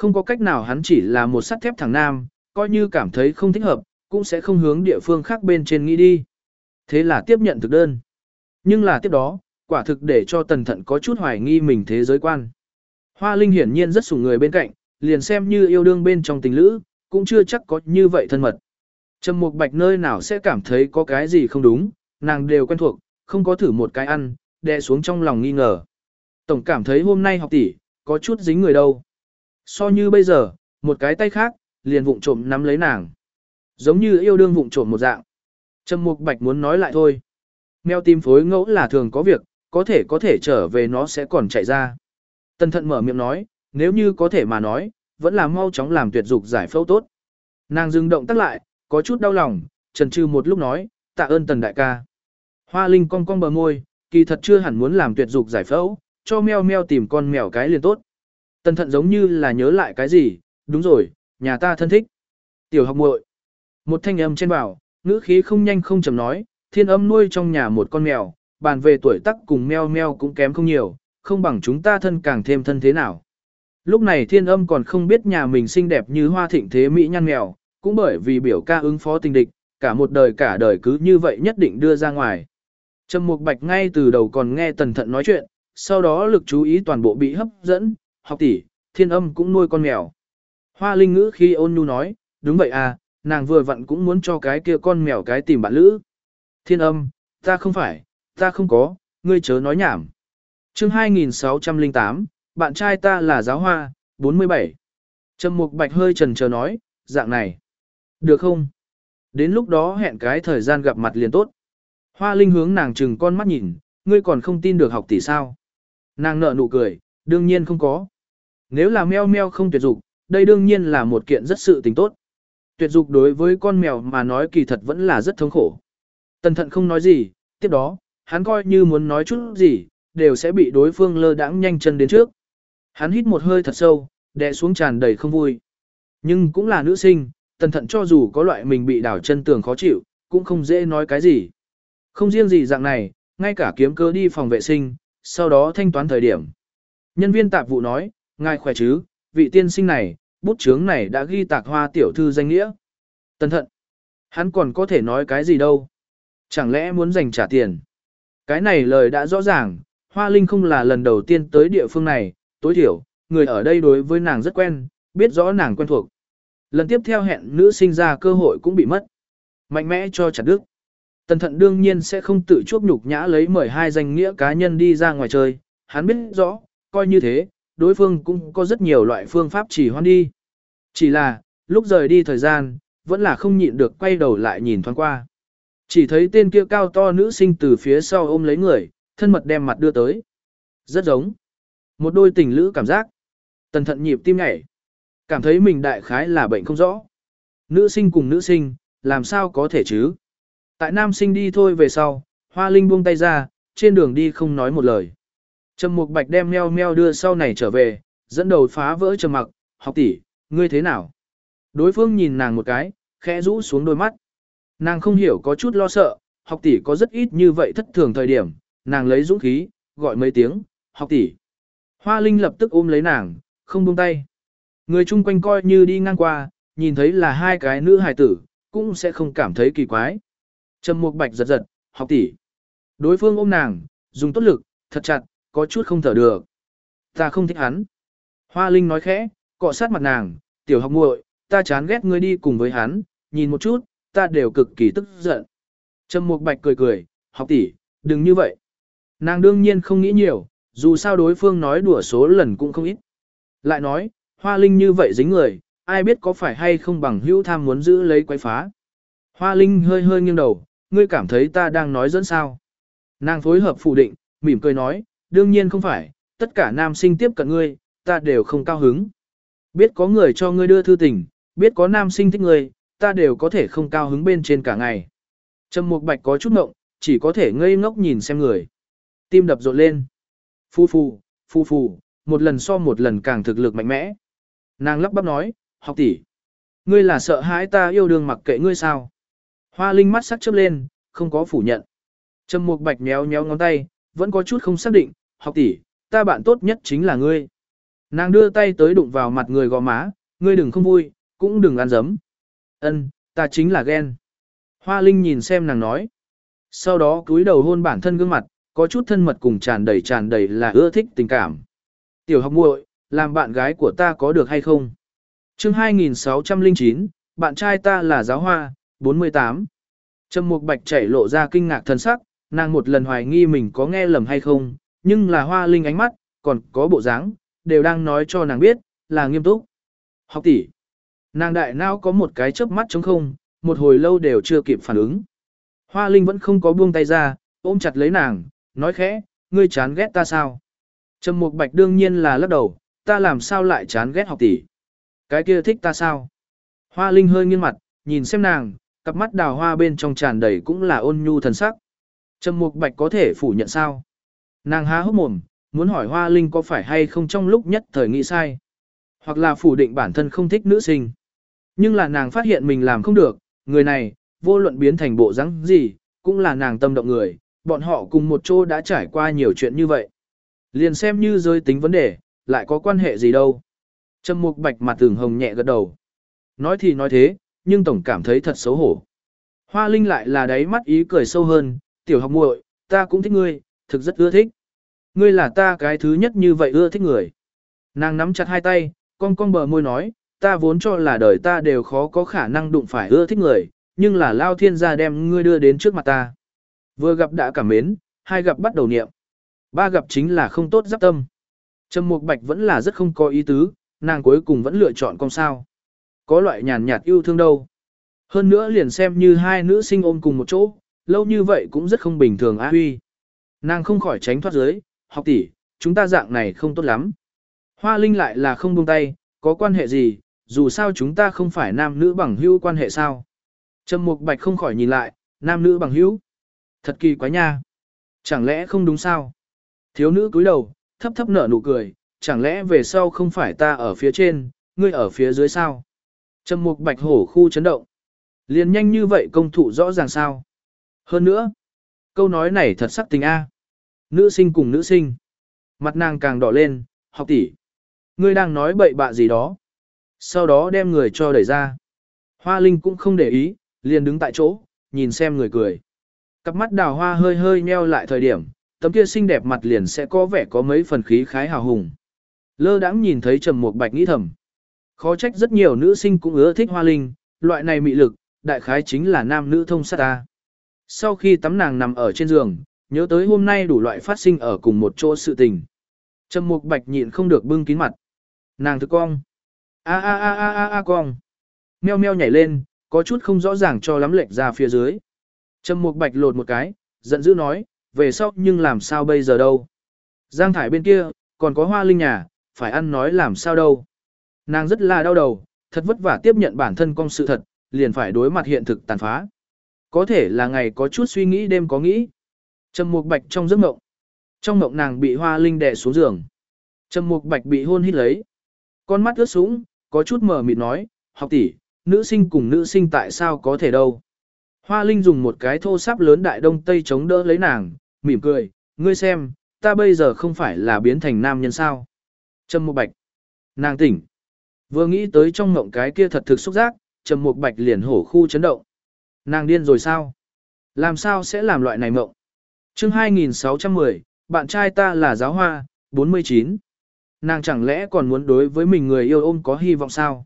không có cách nào hắn chỉ là một sắt thép thằng nam, coi như cảm thấy không thích hợp, cũng sẽ không hướng địa phương khác bên trên nghĩ đi. Thế là tiếp nhận thực đơn. Nhưng là tiếp đó, quả thực để cho tần thận có chút hoài nghi mình thế giới quan. Hoa Linh hiển nhiên rất sủng người bên cạnh, liền xem như yêu đương bên trong tình lữ, cũng chưa chắc có như vậy thân mật. Trầm Mục Bạch nơi nào sẽ cảm thấy có cái gì không đúng, nàng đều quen thuộc, không có thử một cái ăn, đè xuống trong lòng nghi ngờ. Tổng cảm thấy hôm nay học tỷ, có chút dính người đâu. So như bây giờ, một cái tay khác, liền vụng trộm nắm lấy nàng. Giống như yêu đương vụng trộm một dạng. Trầm Mục Bạch muốn nói lại thôi. Mèo tim phối ngẫu là thường có việc, có thể có thể trở về nó sẽ còn chạy ra. Tân thận mở miệng nói, nếu như có thể mà nói, vẫn là mau chóng làm tuyệt dục giải phẫu tốt. Nàng dừng động tác lại, có chút đau lòng, trần trừ một lúc nói, tạ ơn tần đại ca. Hoa Linh cong cong bờ môi, kỳ thật chưa hẳn muốn làm tuyệt dục giải phẫu, cho meo meo tìm con mèo cái liền tốt. Tần thận giống như là nhớ lại cái gì, đúng rồi, nhà ta thân thích. Tiểu học muội Một thanh âm trên bảo, ngữ khí không nhanh không chậm nói, thiên âm nuôi trong nhà một con mèo, bàn về tuổi tác cùng meo meo cũng kém không nhiều, không bằng chúng ta thân càng thêm thân thế nào. Lúc này thiên âm còn không biết nhà mình xinh đẹp như hoa thịnh thế mỹ nhăn mèo, cũng bởi vì biểu ca ứng phó tình địch, cả một đời cả đời cứ như vậy nhất định đưa ra ngoài. Trầm Mục Bạch ngay từ đầu còn nghe Tần Thận nói chuyện, sau đó lực chú ý toàn bộ bị hấp dẫn, học tỷ, thiên âm cũng nuôi con mèo. Hoa Linh ngữ khi ôn nhu nói, đúng vậy à, nàng vừa vặn cũng muốn cho cái kia con mèo cái tìm bạn lữ. Thiên âm, ta không phải, ta không có, ngươi chớ nói nhảm. chương 2608, bạn trai ta là giáo hoa, 47. Trầm Mục Bạch hơi trần chờ nói, dạng này. Được không? Đến lúc đó hẹn cái thời gian gặp mặt liền tốt. Hoa Linh hướng nàng chừng con mắt nhìn, ngươi còn không tin được học tỷ sao. Nàng nợ nụ cười, đương nhiên không có. Nếu là meo meo không tuyệt dục, đây đương nhiên là một kiện rất sự tình tốt. Tuyệt dục đối với con mèo mà nói kỳ thật vẫn là rất thống khổ. Tần thận không nói gì, tiếp đó, hắn coi như muốn nói chút gì, đều sẽ bị đối phương lơ đãng nhanh chân đến trước. Hắn hít một hơi thật sâu, đè xuống tràn đầy không vui. Nhưng cũng là nữ sinh, tần thận cho dù có loại mình bị đảo chân tường khó chịu, cũng không dễ nói cái gì. Không riêng gì dạng này, ngay cả kiếm cơ đi phòng vệ sinh, sau đó thanh toán thời điểm. Nhân viên tạp vụ nói, ngài khỏe chứ, vị tiên sinh này, bút chướng này đã ghi tạc hoa tiểu thư danh nghĩa. Tân thận, hắn còn có thể nói cái gì đâu. Chẳng lẽ muốn dành trả tiền? Cái này lời đã rõ ràng, Hoa Linh không là lần đầu tiên tới địa phương này, tối thiểu, người ở đây đối với nàng rất quen, biết rõ nàng quen thuộc. Lần tiếp theo hẹn nữ sinh ra cơ hội cũng bị mất. Mạnh mẽ cho chặt đức. Tần thận đương nhiên sẽ không tự chuốc nhục nhã lấy mời hai danh nghĩa cá nhân đi ra ngoài chơi, hắn biết rõ, coi như thế, đối phương cũng có rất nhiều loại phương pháp chỉ hoan đi. Chỉ là, lúc rời đi thời gian, vẫn là không nhịn được quay đầu lại nhìn thoáng qua. Chỉ thấy tên kia cao to nữ sinh từ phía sau ôm lấy người, thân mật đem mặt đưa tới. Rất giống. Một đôi tình lữ cảm giác. Tần thận nhịp tim nhảy. Cảm thấy mình đại khái là bệnh không rõ. Nữ sinh cùng nữ sinh, làm sao có thể chứ? Tại nam sinh đi thôi về sau, hoa linh buông tay ra, trên đường đi không nói một lời. Trầm Mục Bạch đem meo meo đưa sau này trở về, dẫn đầu phá vỡ trầm mặc, học tỷ, ngươi thế nào? Đối phương nhìn nàng một cái, khẽ rũ xuống đôi mắt. Nàng không hiểu có chút lo sợ, học tỷ có rất ít như vậy thất thường thời điểm, nàng lấy dũng khí, gọi mấy tiếng, học tỷ. Hoa Linh lập tức ôm lấy nàng, không buông tay. Người chung quanh coi như đi ngang qua, nhìn thấy là hai cái nữ hài tử, cũng sẽ không cảm thấy kỳ quái. Trầm Mục Bạch giật giật, học tỷ. Đối phương ôm nàng, dùng tốt lực, thật chặt, có chút không thở được. Ta không thích hắn. Hoa Linh nói khẽ, cọ sát mặt nàng, tiểu học muội, ta chán ghét ngươi đi cùng với hắn, nhìn một chút, ta đều cực kỳ tức giận. Trầm Mục Bạch cười cười, học tỷ, đừng như vậy. Nàng đương nhiên không nghĩ nhiều, dù sao đối phương nói đùa số lần cũng không ít. Lại nói, Hoa Linh như vậy dính người, ai biết có phải hay không bằng hữu tham muốn giữ lấy quái phá. Hoa Linh hơi hơi nghiêng đầu, ngươi cảm thấy ta đang nói dẫn sao. Nàng phối hợp phủ định, mỉm cười nói, đương nhiên không phải, tất cả nam sinh tiếp cận ngươi, ta đều không cao hứng. Biết có người cho ngươi đưa thư tình, biết có nam sinh thích ngươi, ta đều có thể không cao hứng bên trên cả ngày. Trầm Mục Bạch có chút ngộng, chỉ có thể ngây ngốc nhìn xem người. Tim đập rộn lên. Phu phu, phu phu, một lần so một lần càng thực lực mạnh mẽ. Nàng lắp bắp nói, học tỷ, ngươi là sợ hãi ta yêu đương mặc kệ ngươi sao? Hoa Linh mắt sắc chớp lên, không có phủ nhận. Trầm Mục Bạch méo méo ngón tay, vẫn có chút không xác định, học tỷ, ta bạn tốt nhất chính là ngươi. Nàng đưa tay tới đụng vào mặt người gò má, ngươi đừng không vui, cũng đừng ăn dấm. Ân, ta chính là ghen. Hoa Linh nhìn xem nàng nói. Sau đó cúi đầu hôn bản thân gương mặt, có chút thân mật cùng tràn đầy tràn đầy là ưa thích tình cảm. Tiểu học muội, làm bạn gái của ta có được hay không? chương 2609, bạn trai ta là giáo hoa, 48. Trầm Mục Bạch chảy lộ ra kinh ngạc thân sắc, nàng một lần hoài nghi mình có nghe lầm hay không, nhưng là hoa linh ánh mắt, còn có bộ dáng, đều đang nói cho nàng biết, là nghiêm túc. Học tỷ. Nàng đại não có một cái chớp mắt trống không, một hồi lâu đều chưa kịp phản ứng. Hoa linh vẫn không có buông tay ra, ôm chặt lấy nàng, nói khẽ, ngươi chán ghét ta sao? Trầm Mục Bạch đương nhiên là lắc đầu, ta làm sao lại chán ghét học tỷ? Cái kia thích ta sao? Hoa Linh hơi nghiêng mặt, nhìn xem nàng, cặp mắt đào hoa bên trong tràn đầy cũng là ôn nhu thần sắc. Trầm Mục Bạch có thể phủ nhận sao? Nàng há hốc mồm, muốn hỏi Hoa Linh có phải hay không trong lúc nhất thời nghĩ sai, hoặc là phủ định bản thân không thích nữ sinh. Nhưng là nàng phát hiện mình làm không được, người này, vô luận biến thành bộ dáng gì, cũng là nàng tâm động người, bọn họ cùng một chỗ đã trải qua nhiều chuyện như vậy. Liền xem như giới tính vấn đề, lại có quan hệ gì đâu. Trầm Mục Bạch mặt tưởng hồng nhẹ gật đầu. Nói thì nói thế, nhưng tổng cảm thấy thật xấu hổ. Hoa Linh lại là đáy mắt ý cười sâu hơn, tiểu học muội, ta cũng thích ngươi, thực rất ưa thích. Ngươi là ta cái thứ nhất như vậy ưa thích người. Nàng nắm chặt hai tay, cong cong bờ môi nói, ta vốn cho là đời ta đều khó có khả năng đụng phải ưa thích người, nhưng là lao thiên gia đem ngươi đưa đến trước mặt ta. Vừa gặp đã cảm mến, hai gặp bắt đầu niệm. Ba gặp chính là không tốt giáp tâm. Trầm Mục Bạch vẫn là rất không có ý tứ, nàng cuối cùng vẫn lựa chọn con sao. Có loại nhàn nhạt yêu thương đâu. Hơn nữa liền xem như hai nữ sinh ôm cùng một chỗ, lâu như vậy cũng rất không bình thường á huy. Nàng không khỏi tránh thoát dưới, học tỷ, chúng ta dạng này không tốt lắm. Hoa Linh lại là không buông tay, có quan hệ gì, dù sao chúng ta không phải nam nữ bằng hữu quan hệ sao. Trầm Mục Bạch không khỏi nhìn lại, nam nữ bằng hữu. Thật kỳ quái nha. Chẳng lẽ không đúng sao? Thiếu nữ cúi đầu, thấp thấp nở nụ cười, chẳng lẽ về sau không phải ta ở phía trên, ngươi ở phía dưới sao? Trầm mục bạch hổ khu chấn động. Liền nhanh như vậy công thụ rõ ràng sao? Hơn nữa, câu nói này thật sắc tình a. Nữ sinh cùng nữ sinh. Mặt nàng càng đỏ lên, học tỷ. Ngươi đang nói bậy bạ gì đó. Sau đó đem người cho đẩy ra. Hoa Linh cũng không để ý, liền đứng tại chỗ, nhìn xem người cười. Cặp mắt đào hoa hơi hơi nheo lại thời điểm, tấm kia xinh đẹp mặt liền sẽ có vẻ có mấy phần khí khái hào hùng. Lơ đãng nhìn thấy Trầm Mục Bạch nghĩ thầm. Khó trách rất nhiều nữ sinh cũng ưa thích hoa linh, loại này mị lực, đại khái chính là nam nữ thông sát ta. Sau khi tắm nàng nằm ở trên giường, nhớ tới hôm nay đủ loại phát sinh ở cùng một chỗ sự tình. Trầm Mục Bạch nhịn không được bưng kín mặt. Nàng thức cong. A a a a a a cong. Meo meo nhảy lên, có chút không rõ ràng cho lắm lệch ra phía dưới. Trầm Mục Bạch lột một cái, giận dữ nói, về sau nhưng làm sao bây giờ đâu. Giang Thải bên kia, còn có hoa linh nhà, phải ăn nói làm sao đâu. Nàng rất là đau đầu, thật vất vả tiếp nhận bản thân cong sự thật, liền phải đối mặt hiện thực tàn phá. Có thể là ngày có chút suy nghĩ đêm có nghĩ. Trầm Mục Bạch trong giấc mộng. Trong mộng nàng bị Hoa Linh đè xuống giường. Trầm Mục Bạch bị hôn hít lấy. Con mắt ướt sũng, có chút mờ mịt nói, "Học tỷ, nữ sinh cùng nữ sinh tại sao có thể đâu?" Hoa Linh dùng một cái thô sáp lớn đại đông tây chống đỡ lấy nàng, mỉm cười, ngươi xem, ta bây giờ không phải là biến thành nam nhân sao. Trầm Mục Bạch. Nàng tỉnh. Vừa nghĩ tới trong mộng cái kia thật thực xúc giác, Trầm Mục Bạch liền hổ khu chấn động. Nàng điên rồi sao? Làm sao sẽ làm loại này mộng? chương 2610, bạn trai ta là giáo hoa, 49. Nàng chẳng lẽ còn muốn đối với mình người yêu ôm có hy vọng sao?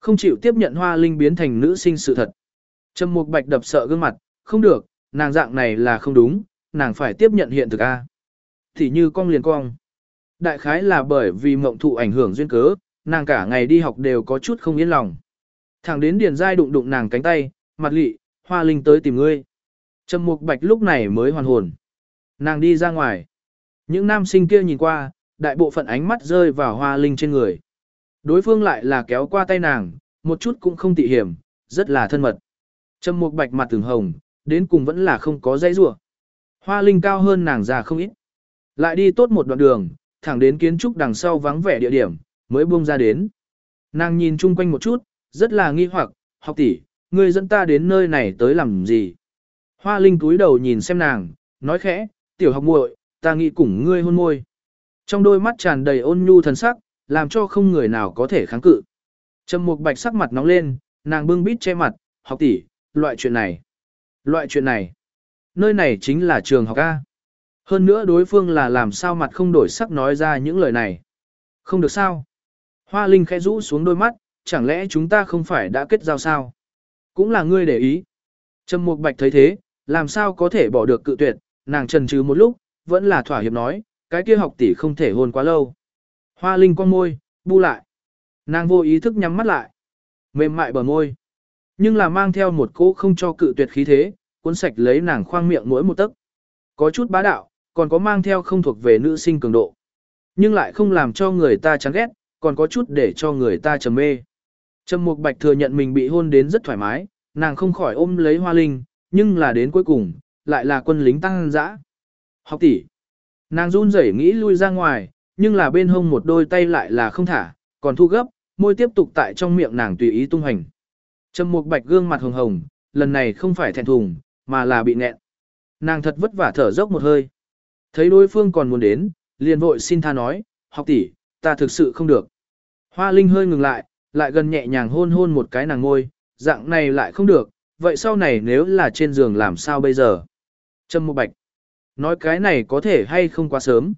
Không chịu tiếp nhận hoa linh biến thành nữ sinh sự thật. Trầm Mục Bạch đập sợ gương mặt, không được, nàng dạng này là không đúng, nàng phải tiếp nhận hiện thực a. Thì như cong liền cong. Đại khái là bởi vì mộng thụ ảnh hưởng duyên cớ, nàng cả ngày đi học đều có chút không yên lòng. Thẳng đến Điền dai đụng đụng nàng cánh tay, mặt lị, hoa linh tới tìm ngươi. Trầm Mục Bạch lúc này mới hoàn hồn. Nàng đi ra ngoài. Những nam sinh kia nhìn qua, đại bộ phận ánh mắt rơi vào hoa linh trên người. Đối phương lại là kéo qua tay nàng, một chút cũng không tị hiểm, rất là thân mật. Trầm Mục Bạch mặt từng hồng, đến cùng vẫn là không có dãy rủa. Hoa linh cao hơn nàng già không ít. Lại đi tốt một đoạn đường, thẳng đến kiến trúc đằng sau vắng vẻ địa điểm, mới buông ra đến. Nàng nhìn chung quanh một chút, rất là nghi hoặc, học tỷ, ngươi dẫn ta đến nơi này tới làm gì? Hoa Linh cúi đầu nhìn xem nàng, nói khẽ, tiểu học muội, ta nghĩ cùng ngươi hôn môi. Trong đôi mắt tràn đầy ôn nhu thần sắc, làm cho không người nào có thể kháng cự. Trầm Mục Bạch sắc mặt nóng lên, nàng bưng bít che mặt, học tỷ, loại chuyện này. Loại chuyện này. Nơi này chính là trường học A. Hơn nữa đối phương là làm sao mặt không đổi sắc nói ra những lời này. Không được sao. Hoa Linh khẽ rũ xuống đôi mắt, chẳng lẽ chúng ta không phải đã kết giao sao? Cũng là ngươi để ý. Trầm Mục Bạch thấy thế, làm sao có thể bỏ được cự tuyệt, nàng trần trừ một lúc, vẫn là thỏa hiệp nói, cái kia học tỷ không thể hôn quá lâu. Hoa Linh con môi, bu lại. Nàng vô ý thức nhắm mắt lại. Mềm mại bờ môi. Nhưng là mang theo một cỗ không cho cự tuyệt khí thế, cuốn sạch lấy nàng khoang miệng mỗi một tấc. Có chút bá đạo, còn có mang theo không thuộc về nữ sinh cường độ. Nhưng lại không làm cho người ta chán ghét, còn có chút để cho người ta trầm mê. Trầm Mục Bạch thừa nhận mình bị hôn đến rất thoải mái, nàng không khỏi ôm lấy Hoa Linh, nhưng là đến cuối cùng, lại là quân lính tăng dã. Học tỷ. Nàng run rẩy nghĩ lui ra ngoài, nhưng là bên hông một đôi tay lại là không thả, còn thu gấp, môi tiếp tục tại trong miệng nàng tùy ý tung hành. Trầm Mục Bạch gương mặt hồng hồng, lần này không phải thẹn thùng, mà là bị nghẹn. Nàng thật vất vả thở dốc một hơi. Thấy đối phương còn muốn đến, liền vội xin tha nói, học tỷ, ta thực sự không được. Hoa Linh hơi ngừng lại, lại gần nhẹ nhàng hôn hôn một cái nàng ngôi, dạng này lại không được, vậy sau này nếu là trên giường làm sao bây giờ? Trâm Mục Bạch, nói cái này có thể hay không quá sớm.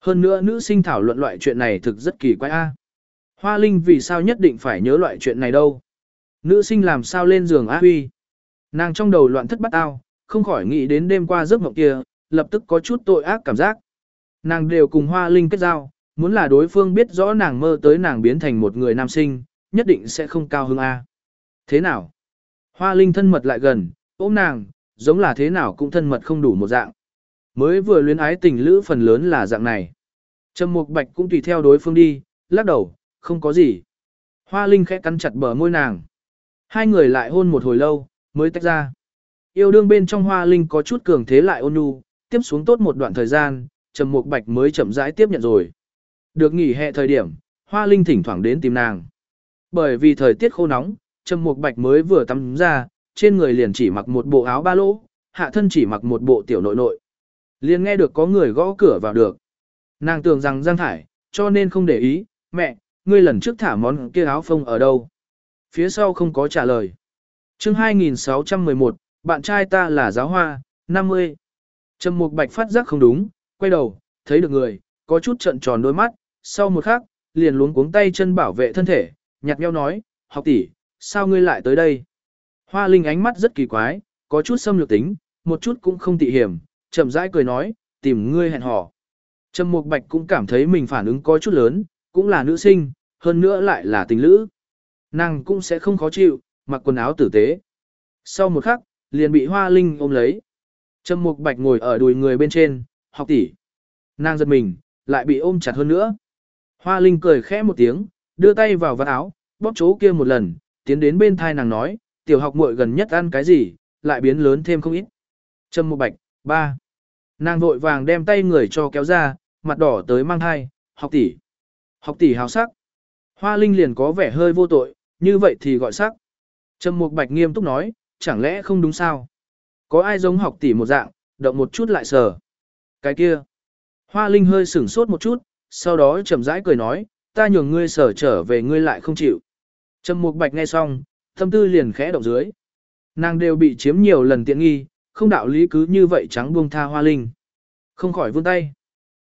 Hơn nữa nữ sinh thảo luận loại chuyện này thực rất kỳ quái a. Hoa Linh vì sao nhất định phải nhớ loại chuyện này đâu? Nữ sinh làm sao lên giường a huy? Nàng trong đầu loạn thất bắt ao, không khỏi nghĩ đến đêm qua giấc mộng kia, lập tức có chút tội ác cảm giác. Nàng đều cùng Hoa Linh kết giao, muốn là đối phương biết rõ nàng mơ tới nàng biến thành một người nam sinh, nhất định sẽ không cao hứng A. Thế nào? Hoa Linh thân mật lại gần, ôm nàng, giống là thế nào cũng thân mật không đủ một dạng. Mới vừa luyến ái tình lữ phần lớn là dạng này. Trầm Mục Bạch cũng tùy theo đối phương đi, lắc đầu, không có gì. Hoa Linh khẽ cắn chặt bờ môi nàng. Hai người lại hôn một hồi lâu, mới tách ra. Yêu đương bên trong Hoa Linh có chút cường thế lại ôn nhu, tiếp xuống tốt một đoạn thời gian, Trầm Mục Bạch mới chậm rãi tiếp nhận rồi. Được nghỉ hè thời điểm, Hoa Linh thỉnh thoảng đến tìm nàng. Bởi vì thời tiết khô nóng, Trầm Mục Bạch mới vừa tắm ra, trên người liền chỉ mặc một bộ áo ba lỗ, hạ thân chỉ mặc một bộ tiểu nội nội. Liền nghe được có người gõ cửa vào được. Nàng tưởng rằng Giang Thải, cho nên không để ý, mẹ, ngươi lần trước thả món kia áo phông ở đâu? Phía sau không có trả lời. chương 2611, bạn trai ta là giáo hoa, 50. Trầm Mục Bạch phát giác không đúng, quay đầu, thấy được người, có chút trận tròn đôi mắt, sau một khắc, liền luống cuống tay chân bảo vệ thân thể, nhặt nhau nói, học tỷ, sao ngươi lại tới đây? Hoa Linh ánh mắt rất kỳ quái, có chút xâm lược tính, một chút cũng không tị hiểm, chậm rãi cười nói, tìm ngươi hẹn hò. Trầm Mục Bạch cũng cảm thấy mình phản ứng có chút lớn, cũng là nữ sinh, hơn nữa lại là tình lữ. Nàng cũng sẽ không khó chịu, mặc quần áo tử tế. Sau một khắc, liền bị Hoa Linh ôm lấy. Trầm Mục Bạch ngồi ở đùi người bên trên, học tỷ. Nàng giật mình, lại bị ôm chặt hơn nữa. Hoa Linh cười khẽ một tiếng, đưa tay vào vạt áo, bóp chỗ kia một lần, tiến đến bên thai nàng nói, tiểu học muội gần nhất ăn cái gì, lại biến lớn thêm không ít. Trâm một bạch, ba. Nàng vội vàng đem tay người cho kéo ra, mặt đỏ tới mang thai, học tỷ. Học tỷ hào sắc. Hoa Linh liền có vẻ hơi vô tội, như vậy thì gọi sắc. Trâm Mục Bạch nghiêm túc nói, chẳng lẽ không đúng sao? Có ai giống học tỷ một dạng, động một chút lại sờ. Cái kia. Hoa Linh hơi sửng sốt một chút, sau đó chậm rãi cười nói, ta nhường ngươi sở trở về ngươi lại không chịu. Trầm Mục Bạch nghe xong, tâm tư liền khẽ động dưới. Nàng đều bị chiếm nhiều lần tiện nghi, không đạo lý cứ như vậy trắng buông tha Hoa Linh. Không khỏi vươn tay.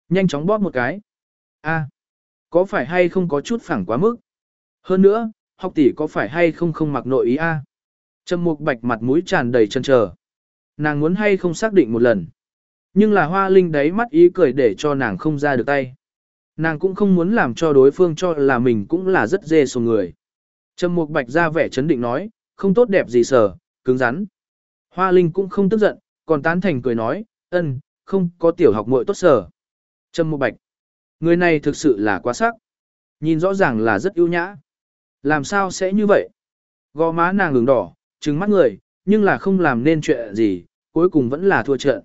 Nhanh chóng bóp một cái. a có phải hay không có chút phẳng quá mức? Hơn nữa, học tỷ có phải hay không không mặc nội ý a à? Trầm Mục Bạch mặt mũi tràn đầy chân chờ. Nàng muốn hay không xác định một lần. Nhưng là hoa linh đấy mắt ý cười để cho nàng không ra được tay. Nàng cũng không muốn làm cho đối phương cho là mình cũng là rất dê sổ người. Trầm Mục Bạch ra vẻ chấn định nói, không tốt đẹp gì sở, cứng rắn. Hoa Linh cũng không tức giận, còn tán thành cười nói, ân, không có tiểu học muội tốt sở. Trầm Mục Bạch, người này thực sự là quá sắc. Nhìn rõ ràng là rất ưu nhã. Làm sao sẽ như vậy? Gò má nàng ngừng đỏ, trừng mắt người, nhưng là không làm nên chuyện gì, cuối cùng vẫn là thua trận.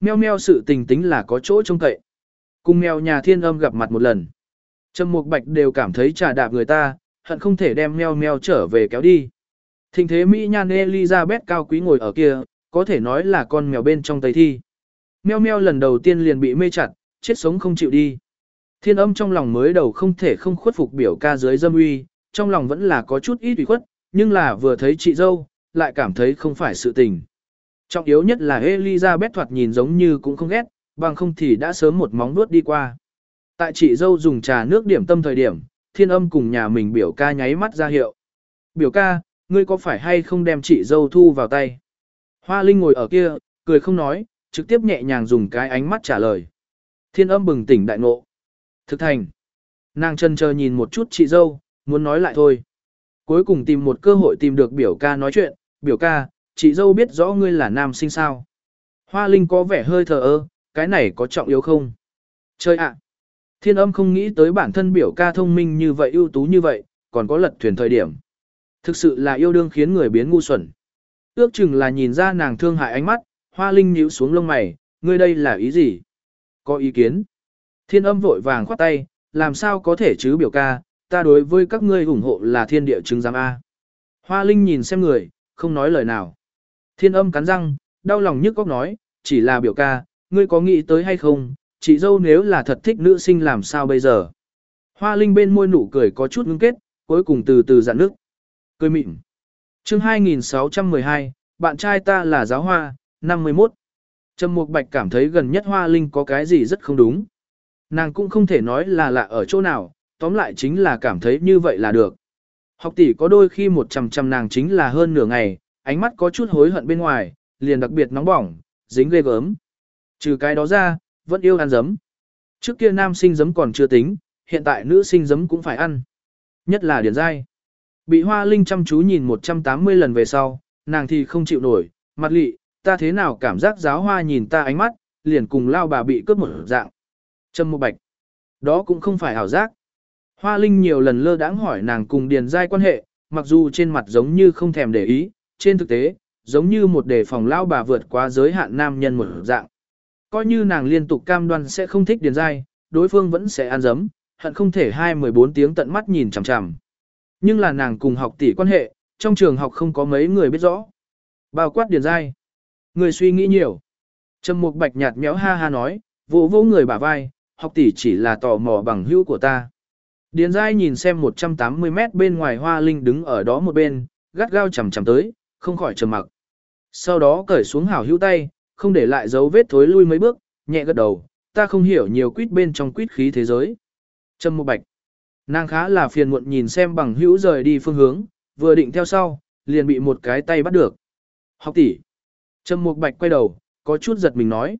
Meo meo sự tình tính là có chỗ trông cậy. Cùng mèo nhà thiên âm gặp mặt một lần. Trầm Mục Bạch đều cảm thấy trà đạp người ta, hận không thể đem meo meo trở về kéo đi. Thình thế Mỹ nhan Elizabeth cao quý ngồi ở kia, có thể nói là con mèo bên trong tây thi. Meo meo lần đầu tiên liền bị mê chặt, chết sống không chịu đi. Thiên âm trong lòng mới đầu không thể không khuất phục biểu ca dưới dâm uy, trong lòng vẫn là có chút ít ủy khuất, nhưng là vừa thấy chị dâu, lại cảm thấy không phải sự tình. Trọng yếu nhất là Elizabeth thoạt nhìn giống như cũng không ghét, bằng không thì đã sớm một móng nuốt đi qua. Tại chị dâu dùng trà nước điểm tâm thời điểm, thiên âm cùng nhà mình biểu ca nháy mắt ra hiệu. Biểu ca, ngươi có phải hay không đem chị dâu thu vào tay? Hoa Linh ngồi ở kia, cười không nói, trực tiếp nhẹ nhàng dùng cái ánh mắt trả lời. Thiên âm bừng tỉnh đại ngộ. Thực thành. Nàng chân chờ nhìn một chút chị dâu, muốn nói lại thôi. Cuối cùng tìm một cơ hội tìm được biểu ca nói chuyện, biểu ca, chị dâu biết rõ ngươi là nam sinh sao. Hoa Linh có vẻ hơi thờ ơ, cái này có trọng yếu không? Chơi ạ! Thiên âm không nghĩ tới bản thân biểu ca thông minh như vậy ưu tú như vậy, còn có lật thuyền thời điểm. Thực sự là yêu đương khiến người biến ngu xuẩn. Ước chừng là nhìn ra nàng thương hại ánh mắt, hoa linh nhíu xuống lông mày, ngươi đây là ý gì? Có ý kiến? Thiên âm vội vàng khoát tay, làm sao có thể chứ biểu ca, ta đối với các ngươi ủng hộ là thiên địa chứng giám A. Hoa linh nhìn xem người, không nói lời nào. Thiên âm cắn răng, đau lòng nhức góc nói, chỉ là biểu ca, ngươi có nghĩ tới hay không, chị dâu nếu là thật thích nữ sinh làm sao bây giờ. Hoa linh bên môi nụ cười có chút ngưng kết, cuối cùng từ từ dặn nước. Cười mịn. chương 2612, bạn trai ta là giáo hoa, 51. Trầm Mục Bạch cảm thấy gần nhất hoa linh có cái gì rất không đúng. Nàng cũng không thể nói là lạ ở chỗ nào, tóm lại chính là cảm thấy như vậy là được. Học tỷ có đôi khi một chầm chầm nàng chính là hơn nửa ngày, ánh mắt có chút hối hận bên ngoài, liền đặc biệt nóng bỏng, dính ghê gớm. Trừ cái đó ra, vẫn yêu ăn giấm. Trước kia nam sinh giấm còn chưa tính, hiện tại nữ sinh giấm cũng phải ăn. Nhất là điển dai. Bị hoa linh chăm chú nhìn 180 lần về sau, nàng thì không chịu nổi, mặt lị, ta thế nào cảm giác giáo hoa nhìn ta ánh mắt, liền cùng lao bà bị cướp một dạng. Trâm một bạch. Đó cũng không phải ảo giác. Hoa linh nhiều lần lơ đãng hỏi nàng cùng điền dai quan hệ, mặc dù trên mặt giống như không thèm để ý, trên thực tế, giống như một đề phòng lao bà vượt qua giới hạn nam nhân một dạng. Coi như nàng liên tục cam đoan sẽ không thích điền dai, đối phương vẫn sẽ ăn dấm, hận không thể hai mười bốn tiếng tận mắt nhìn chằm chằm. Nhưng là nàng cùng học tỷ quan hệ, trong trường học không có mấy người biết rõ. Bao quát điền dai. Người suy nghĩ nhiều. Trầm mục bạch nhạt méo ha ha nói, vỗ vỗ người bả vai, học tỷ chỉ là tò mò bằng hữu của ta. Điền dai nhìn xem 180 mét bên ngoài hoa linh đứng ở đó một bên, gắt gao chầm chầm tới, không khỏi trầm mặc. Sau đó cởi xuống hảo hữu tay, không để lại dấu vết thối lui mấy bước, nhẹ gật đầu, ta không hiểu nhiều quýt bên trong quýt khí thế giới. Trâm Mục Bạch. Nàng khá là phiền muộn nhìn xem bằng hữu rời đi phương hướng, vừa định theo sau, liền bị một cái tay bắt được. Học tỷ. Trâm Mục Bạch quay đầu, có chút giật mình nói.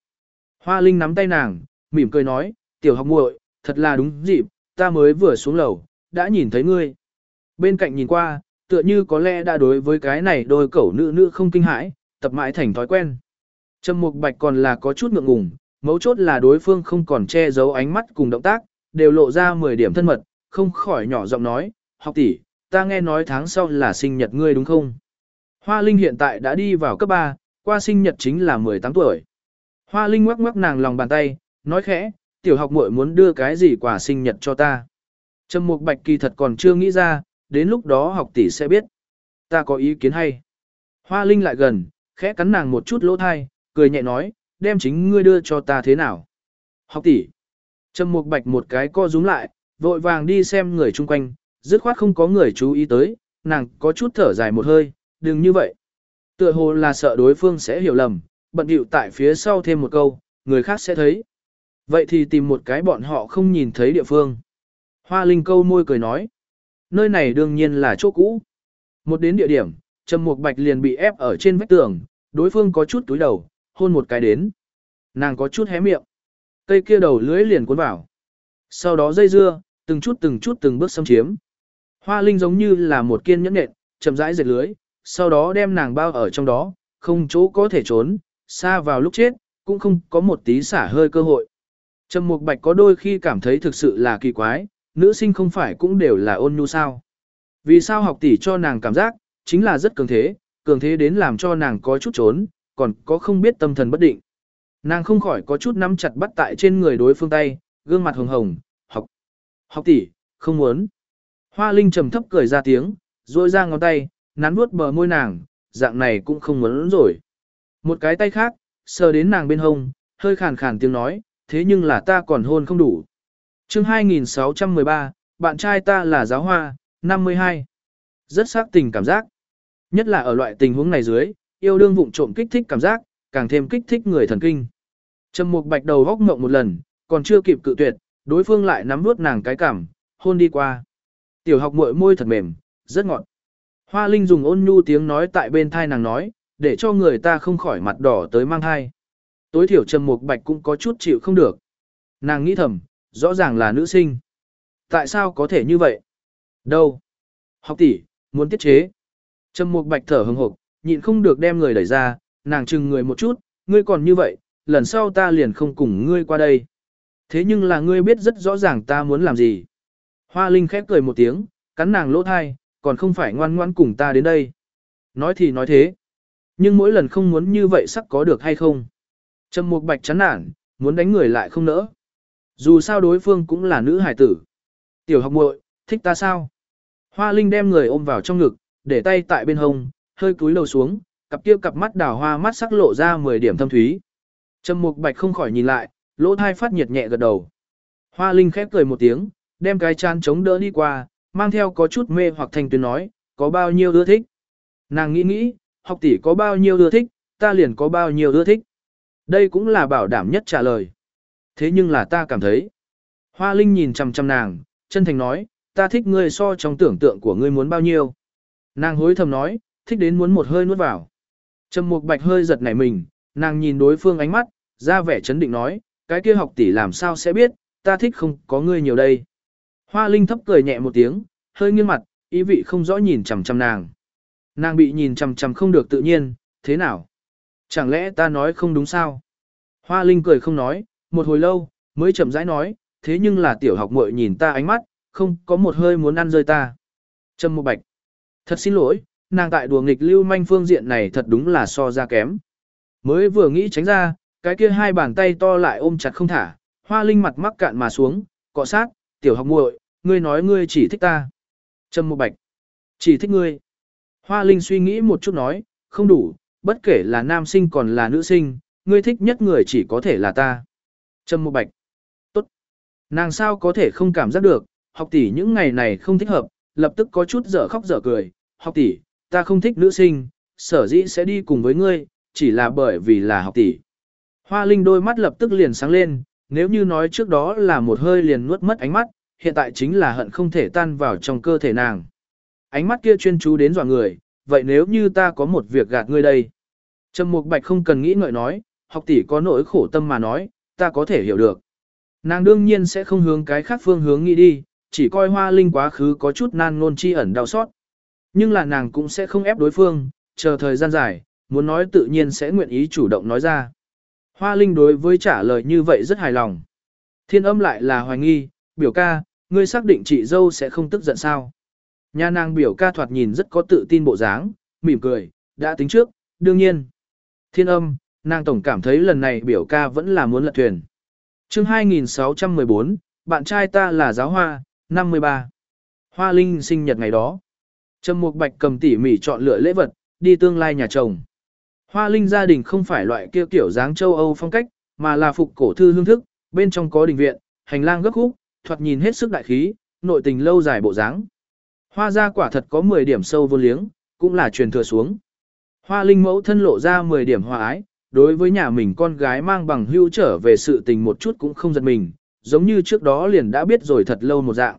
Hoa Linh nắm tay nàng, mỉm cười nói, tiểu học muội, thật là đúng dịp, ta mới vừa xuống lầu, đã nhìn thấy ngươi. Bên cạnh nhìn qua, tựa như có lẽ đã đối với cái này đôi cẩu nữ nữ không kinh hãi, tập mãi thành thói quen. Trầm Mục Bạch còn là có chút ngượng ngùng, mấu chốt là đối phương không còn che giấu ánh mắt cùng động tác, đều lộ ra 10 điểm thân mật, không khỏi nhỏ giọng nói, học tỷ, ta nghe nói tháng sau là sinh nhật ngươi đúng không? Hoa Linh hiện tại đã đi vào cấp 3, qua sinh nhật chính là 18 tuổi. Hoa Linh ngoắc ngoắc nàng lòng bàn tay, nói khẽ, tiểu học muội muốn đưa cái gì quà sinh nhật cho ta. Trầm Mục Bạch kỳ thật còn chưa nghĩ ra, đến lúc đó học tỷ sẽ biết. Ta có ý kiến hay. Hoa Linh lại gần, khẽ cắn nàng một chút lỗ thai, cười nhẹ nói, đem chính ngươi đưa cho ta thế nào. Học tỷ. Trầm Mục Bạch một cái co rúm lại, vội vàng đi xem người chung quanh, dứt khoát không có người chú ý tới, nàng có chút thở dài một hơi, đừng như vậy. Tựa hồ là sợ đối phương sẽ hiểu lầm, bận điệu tại phía sau thêm một câu, người khác sẽ thấy. Vậy thì tìm một cái bọn họ không nhìn thấy địa phương. Hoa Linh câu môi cười nói. Nơi này đương nhiên là chỗ cũ. Một đến địa điểm, Trầm Mục Bạch liền bị ép ở trên vách tường, đối phương có chút túi đầu, hôn một cái đến. Nàng có chút hé miệng. Cây kia đầu lưới liền cuốn vào. sau đó dây dưa, từng chút từng chút từng bước xâm chiếm. Hoa Linh giống như là một kiên nhẫn nện, chậm rãi dệt lưới, sau đó đem nàng bao ở trong đó, không chỗ có thể trốn, xa vào lúc chết, cũng không có một tí xả hơi cơ hội. Trầm Mục Bạch có đôi khi cảm thấy thực sự là kỳ quái, nữ sinh không phải cũng đều là ôn nhu sao. Vì sao học tỷ cho nàng cảm giác, chính là rất cường thế, cường thế đến làm cho nàng có chút trốn, còn có không biết tâm thần bất định. Nàng không khỏi có chút nắm chặt bắt tại trên người đối phương tay, gương mặt hồng hồng, học, học tỷ, không muốn. Hoa Linh trầm thấp cười ra tiếng, rôi ra ngón tay, nắn vuốt bờ môi nàng, dạng này cũng không muốn rồi. Một cái tay khác, sờ đến nàng bên hông, hơi khàn khàn tiếng nói, thế nhưng là ta còn hôn không đủ. chương 2613, bạn trai ta là giáo hoa, 52. Rất xác tình cảm giác. Nhất là ở loại tình huống này dưới, yêu đương vụng trộm kích thích cảm giác, càng thêm kích thích người thần kinh. Trầm Mục Bạch đầu góc mộng một lần, còn chưa kịp cự tuyệt, đối phương lại nắm nuốt nàng cái cảm, hôn đi qua. Tiểu học muội môi thật mềm, rất ngọt. Hoa Linh dùng ôn nhu tiếng nói tại bên thai nàng nói, để cho người ta không khỏi mặt đỏ tới mang thai. Tối thiểu Trầm Mục Bạch cũng có chút chịu không được. Nàng nghĩ thầm, rõ ràng là nữ sinh. Tại sao có thể như vậy? Đâu? Học tỷ, muốn tiết chế. Trầm Mục Bạch thở hừng hực, nhịn không được đem người đẩy ra, nàng chừng người một chút, ngươi còn như vậy, lần sau ta liền không cùng ngươi qua đây. Thế nhưng là ngươi biết rất rõ ràng ta muốn làm gì. Hoa Linh khép cười một tiếng, cắn nàng lỗ thai, còn không phải ngoan ngoan cùng ta đến đây. Nói thì nói thế. Nhưng mỗi lần không muốn như vậy sắc có được hay không. Trầm Mục Bạch chán nản, muốn đánh người lại không nỡ. Dù sao đối phương cũng là nữ hải tử. Tiểu học muội, thích ta sao? Hoa Linh đem người ôm vào trong ngực, để tay tại bên hông, hơi cúi đầu xuống, cặp kia cặp mắt đào hoa mắt sắc lộ ra 10 điểm thâm thúy. Trầm Mục Bạch không khỏi nhìn lại, lỗ thai phát nhiệt nhẹ gật đầu. Hoa Linh khép cười một tiếng, đem cái chán chống đỡ đi qua, mang theo có chút mê hoặc thành tuyến nói, có bao nhiêu ưa thích. Nàng nghĩ nghĩ, học tỷ có bao nhiêu ưa thích, ta liền có bao nhiêu ưa thích. Đây cũng là bảo đảm nhất trả lời. Thế nhưng là ta cảm thấy. Hoa Linh nhìn chằm chằm nàng, chân thành nói, ta thích ngươi so trong tưởng tượng của ngươi muốn bao nhiêu. Nàng hối thầm nói, thích đến muốn một hơi nuốt vào. Trầm Mục Bạch hơi giật nảy mình, nàng nhìn đối phương ánh mắt, ra vẻ chấn định nói, cái kia học tỷ làm sao sẽ biết, ta thích không có ngươi nhiều đây. Hoa Linh thấp cười nhẹ một tiếng, hơi nghiêng mặt, ý vị không rõ nhìn chằm chằm nàng. Nàng bị nhìn chằm chằm không được tự nhiên, thế nào? Chẳng lẽ ta nói không đúng sao? Hoa Linh cười không nói, một hồi lâu, mới chậm rãi nói, thế nhưng là tiểu học muội nhìn ta ánh mắt, không có một hơi muốn ăn rơi ta. Trầm Mục Bạch. Thật xin lỗi, nàng tại đùa nghịch lưu manh phương diện này thật đúng là so ra kém. Mới vừa nghĩ tránh ra, cái kia hai bàn tay to lại ôm chặt không thả, hoa linh mặt mắc cạn mà xuống, cọ sát, tiểu học muội, ngươi nói ngươi chỉ thích ta. Trâm một Bạch. Chỉ thích ngươi. Hoa linh suy nghĩ một chút nói, không đủ, bất kể là nam sinh còn là nữ sinh, ngươi thích nhất người chỉ có thể là ta. Trâm một Bạch. Tốt. Nàng sao có thể không cảm giác được, học tỷ những ngày này không thích hợp, lập tức có chút dở khóc dở cười, học tỷ, ta không thích nữ sinh, sở dĩ sẽ đi cùng với ngươi, chỉ là bởi vì là học tỷ. Hoa Linh đôi mắt lập tức liền sáng lên, nếu như nói trước đó là một hơi liền nuốt mất ánh mắt, hiện tại chính là hận không thể tan vào trong cơ thể nàng. Ánh mắt kia chuyên chú đến dọa người, vậy nếu như ta có một việc gạt ngươi đây? Trầm Mục Bạch không cần nghĩ ngợi nói, học tỷ có nỗi khổ tâm mà nói, ta có thể hiểu được. Nàng đương nhiên sẽ không hướng cái khác phương hướng nghĩ đi, chỉ coi hoa linh quá khứ có chút nan ngôn chi ẩn đau xót. Nhưng là nàng cũng sẽ không ép đối phương, chờ thời gian dài, muốn nói tự nhiên sẽ nguyện ý chủ động nói ra. Hoa linh đối với trả lời như vậy rất hài lòng. Thiên âm lại là hoài nghi, biểu ca, ngươi xác định chị dâu sẽ không tức giận sao. Nhà nàng biểu ca thoạt nhìn rất có tự tin bộ dáng, mỉm cười, đã tính trước, đương nhiên. Thiên âm, nàng tổng cảm thấy lần này biểu ca vẫn là muốn lật thuyền. chương 2614, bạn trai ta là giáo hoa, 53. Hoa Linh sinh nhật ngày đó. Trầm Mục Bạch cầm tỉ mỉ chọn lựa lễ vật, đi tương lai nhà chồng. Hoa Linh gia đình không phải loại kia kiểu dáng châu Âu phong cách, mà là phục cổ thư hương thức, bên trong có đình viện, hành lang gấp khúc, thoạt nhìn hết sức đại khí, nội tình lâu dài bộ dáng. Hoa gia quả thật có 10 điểm sâu vô liếng, cũng là truyền thừa xuống. Hoa Linh mẫu thân lộ ra 10 điểm hòa ái, đối với nhà mình con gái mang bằng hưu trở về sự tình một chút cũng không giật mình, giống như trước đó liền đã biết rồi thật lâu một dạng.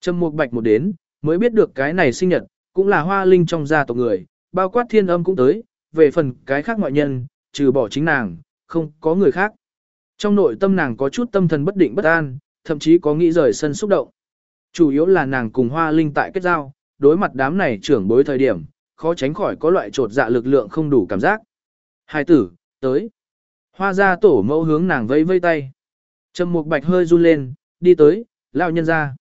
Trầm Mục Bạch một đến, mới biết được cái này sinh nhật, cũng là hoa linh trong gia tộc người, bao quát thiên âm cũng tới, về phần cái khác ngoại nhân, trừ bỏ chính nàng, không có người khác. Trong nội tâm nàng có chút tâm thần bất định bất an, thậm chí có nghĩ rời sân xúc động. Chủ yếu là nàng cùng Hoa Linh tại kết giao, đối mặt đám này trưởng bối thời điểm, khó tránh khỏi có loại trột dạ lực lượng không đủ cảm giác. Hai tử, tới. Hoa gia tổ mẫu hướng nàng vây vây tay. Trầm Mục Bạch hơi run lên, đi tới, lao nhân ra.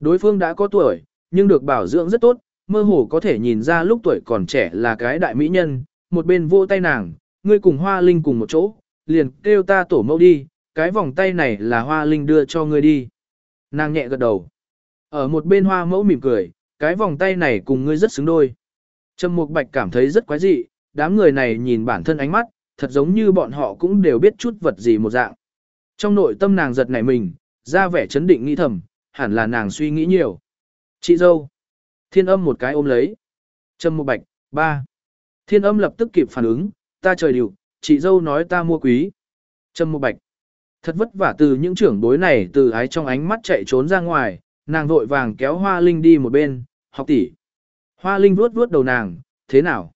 Đối phương đã có tuổi, nhưng được bảo dưỡng rất tốt, mơ hồ có thể nhìn ra lúc tuổi còn trẻ là cái đại mỹ nhân, một bên vô tay nàng, ngươi cùng Hoa Linh cùng một chỗ, liền kêu ta tổ mẫu đi, cái vòng tay này là Hoa Linh đưa cho ngươi đi. Nàng nhẹ gật đầu. Ở một bên Hoa mẫu mỉm cười, cái vòng tay này cùng ngươi rất xứng đôi. Trầm Mục Bạch cảm thấy rất quái dị, đám người này nhìn bản thân ánh mắt, thật giống như bọn họ cũng đều biết chút vật gì một dạng. Trong nội tâm nàng giật nảy mình, ra vẻ chấn định nghĩ thầm, hẳn là nàng suy nghĩ nhiều. Chị dâu. Thiên âm một cái ôm lấy. Trâm Mục Bạch, ba. Thiên âm lập tức kịp phản ứng, ta trời điều, chị dâu nói ta mua quý. Trâm Mục Bạch. Thật vất vả từ những trưởng bối này từ ái trong ánh mắt chạy trốn ra ngoài, nàng vội vàng kéo Hoa Linh đi một bên, học tỷ. Hoa Linh vuốt vuốt đầu nàng, thế nào?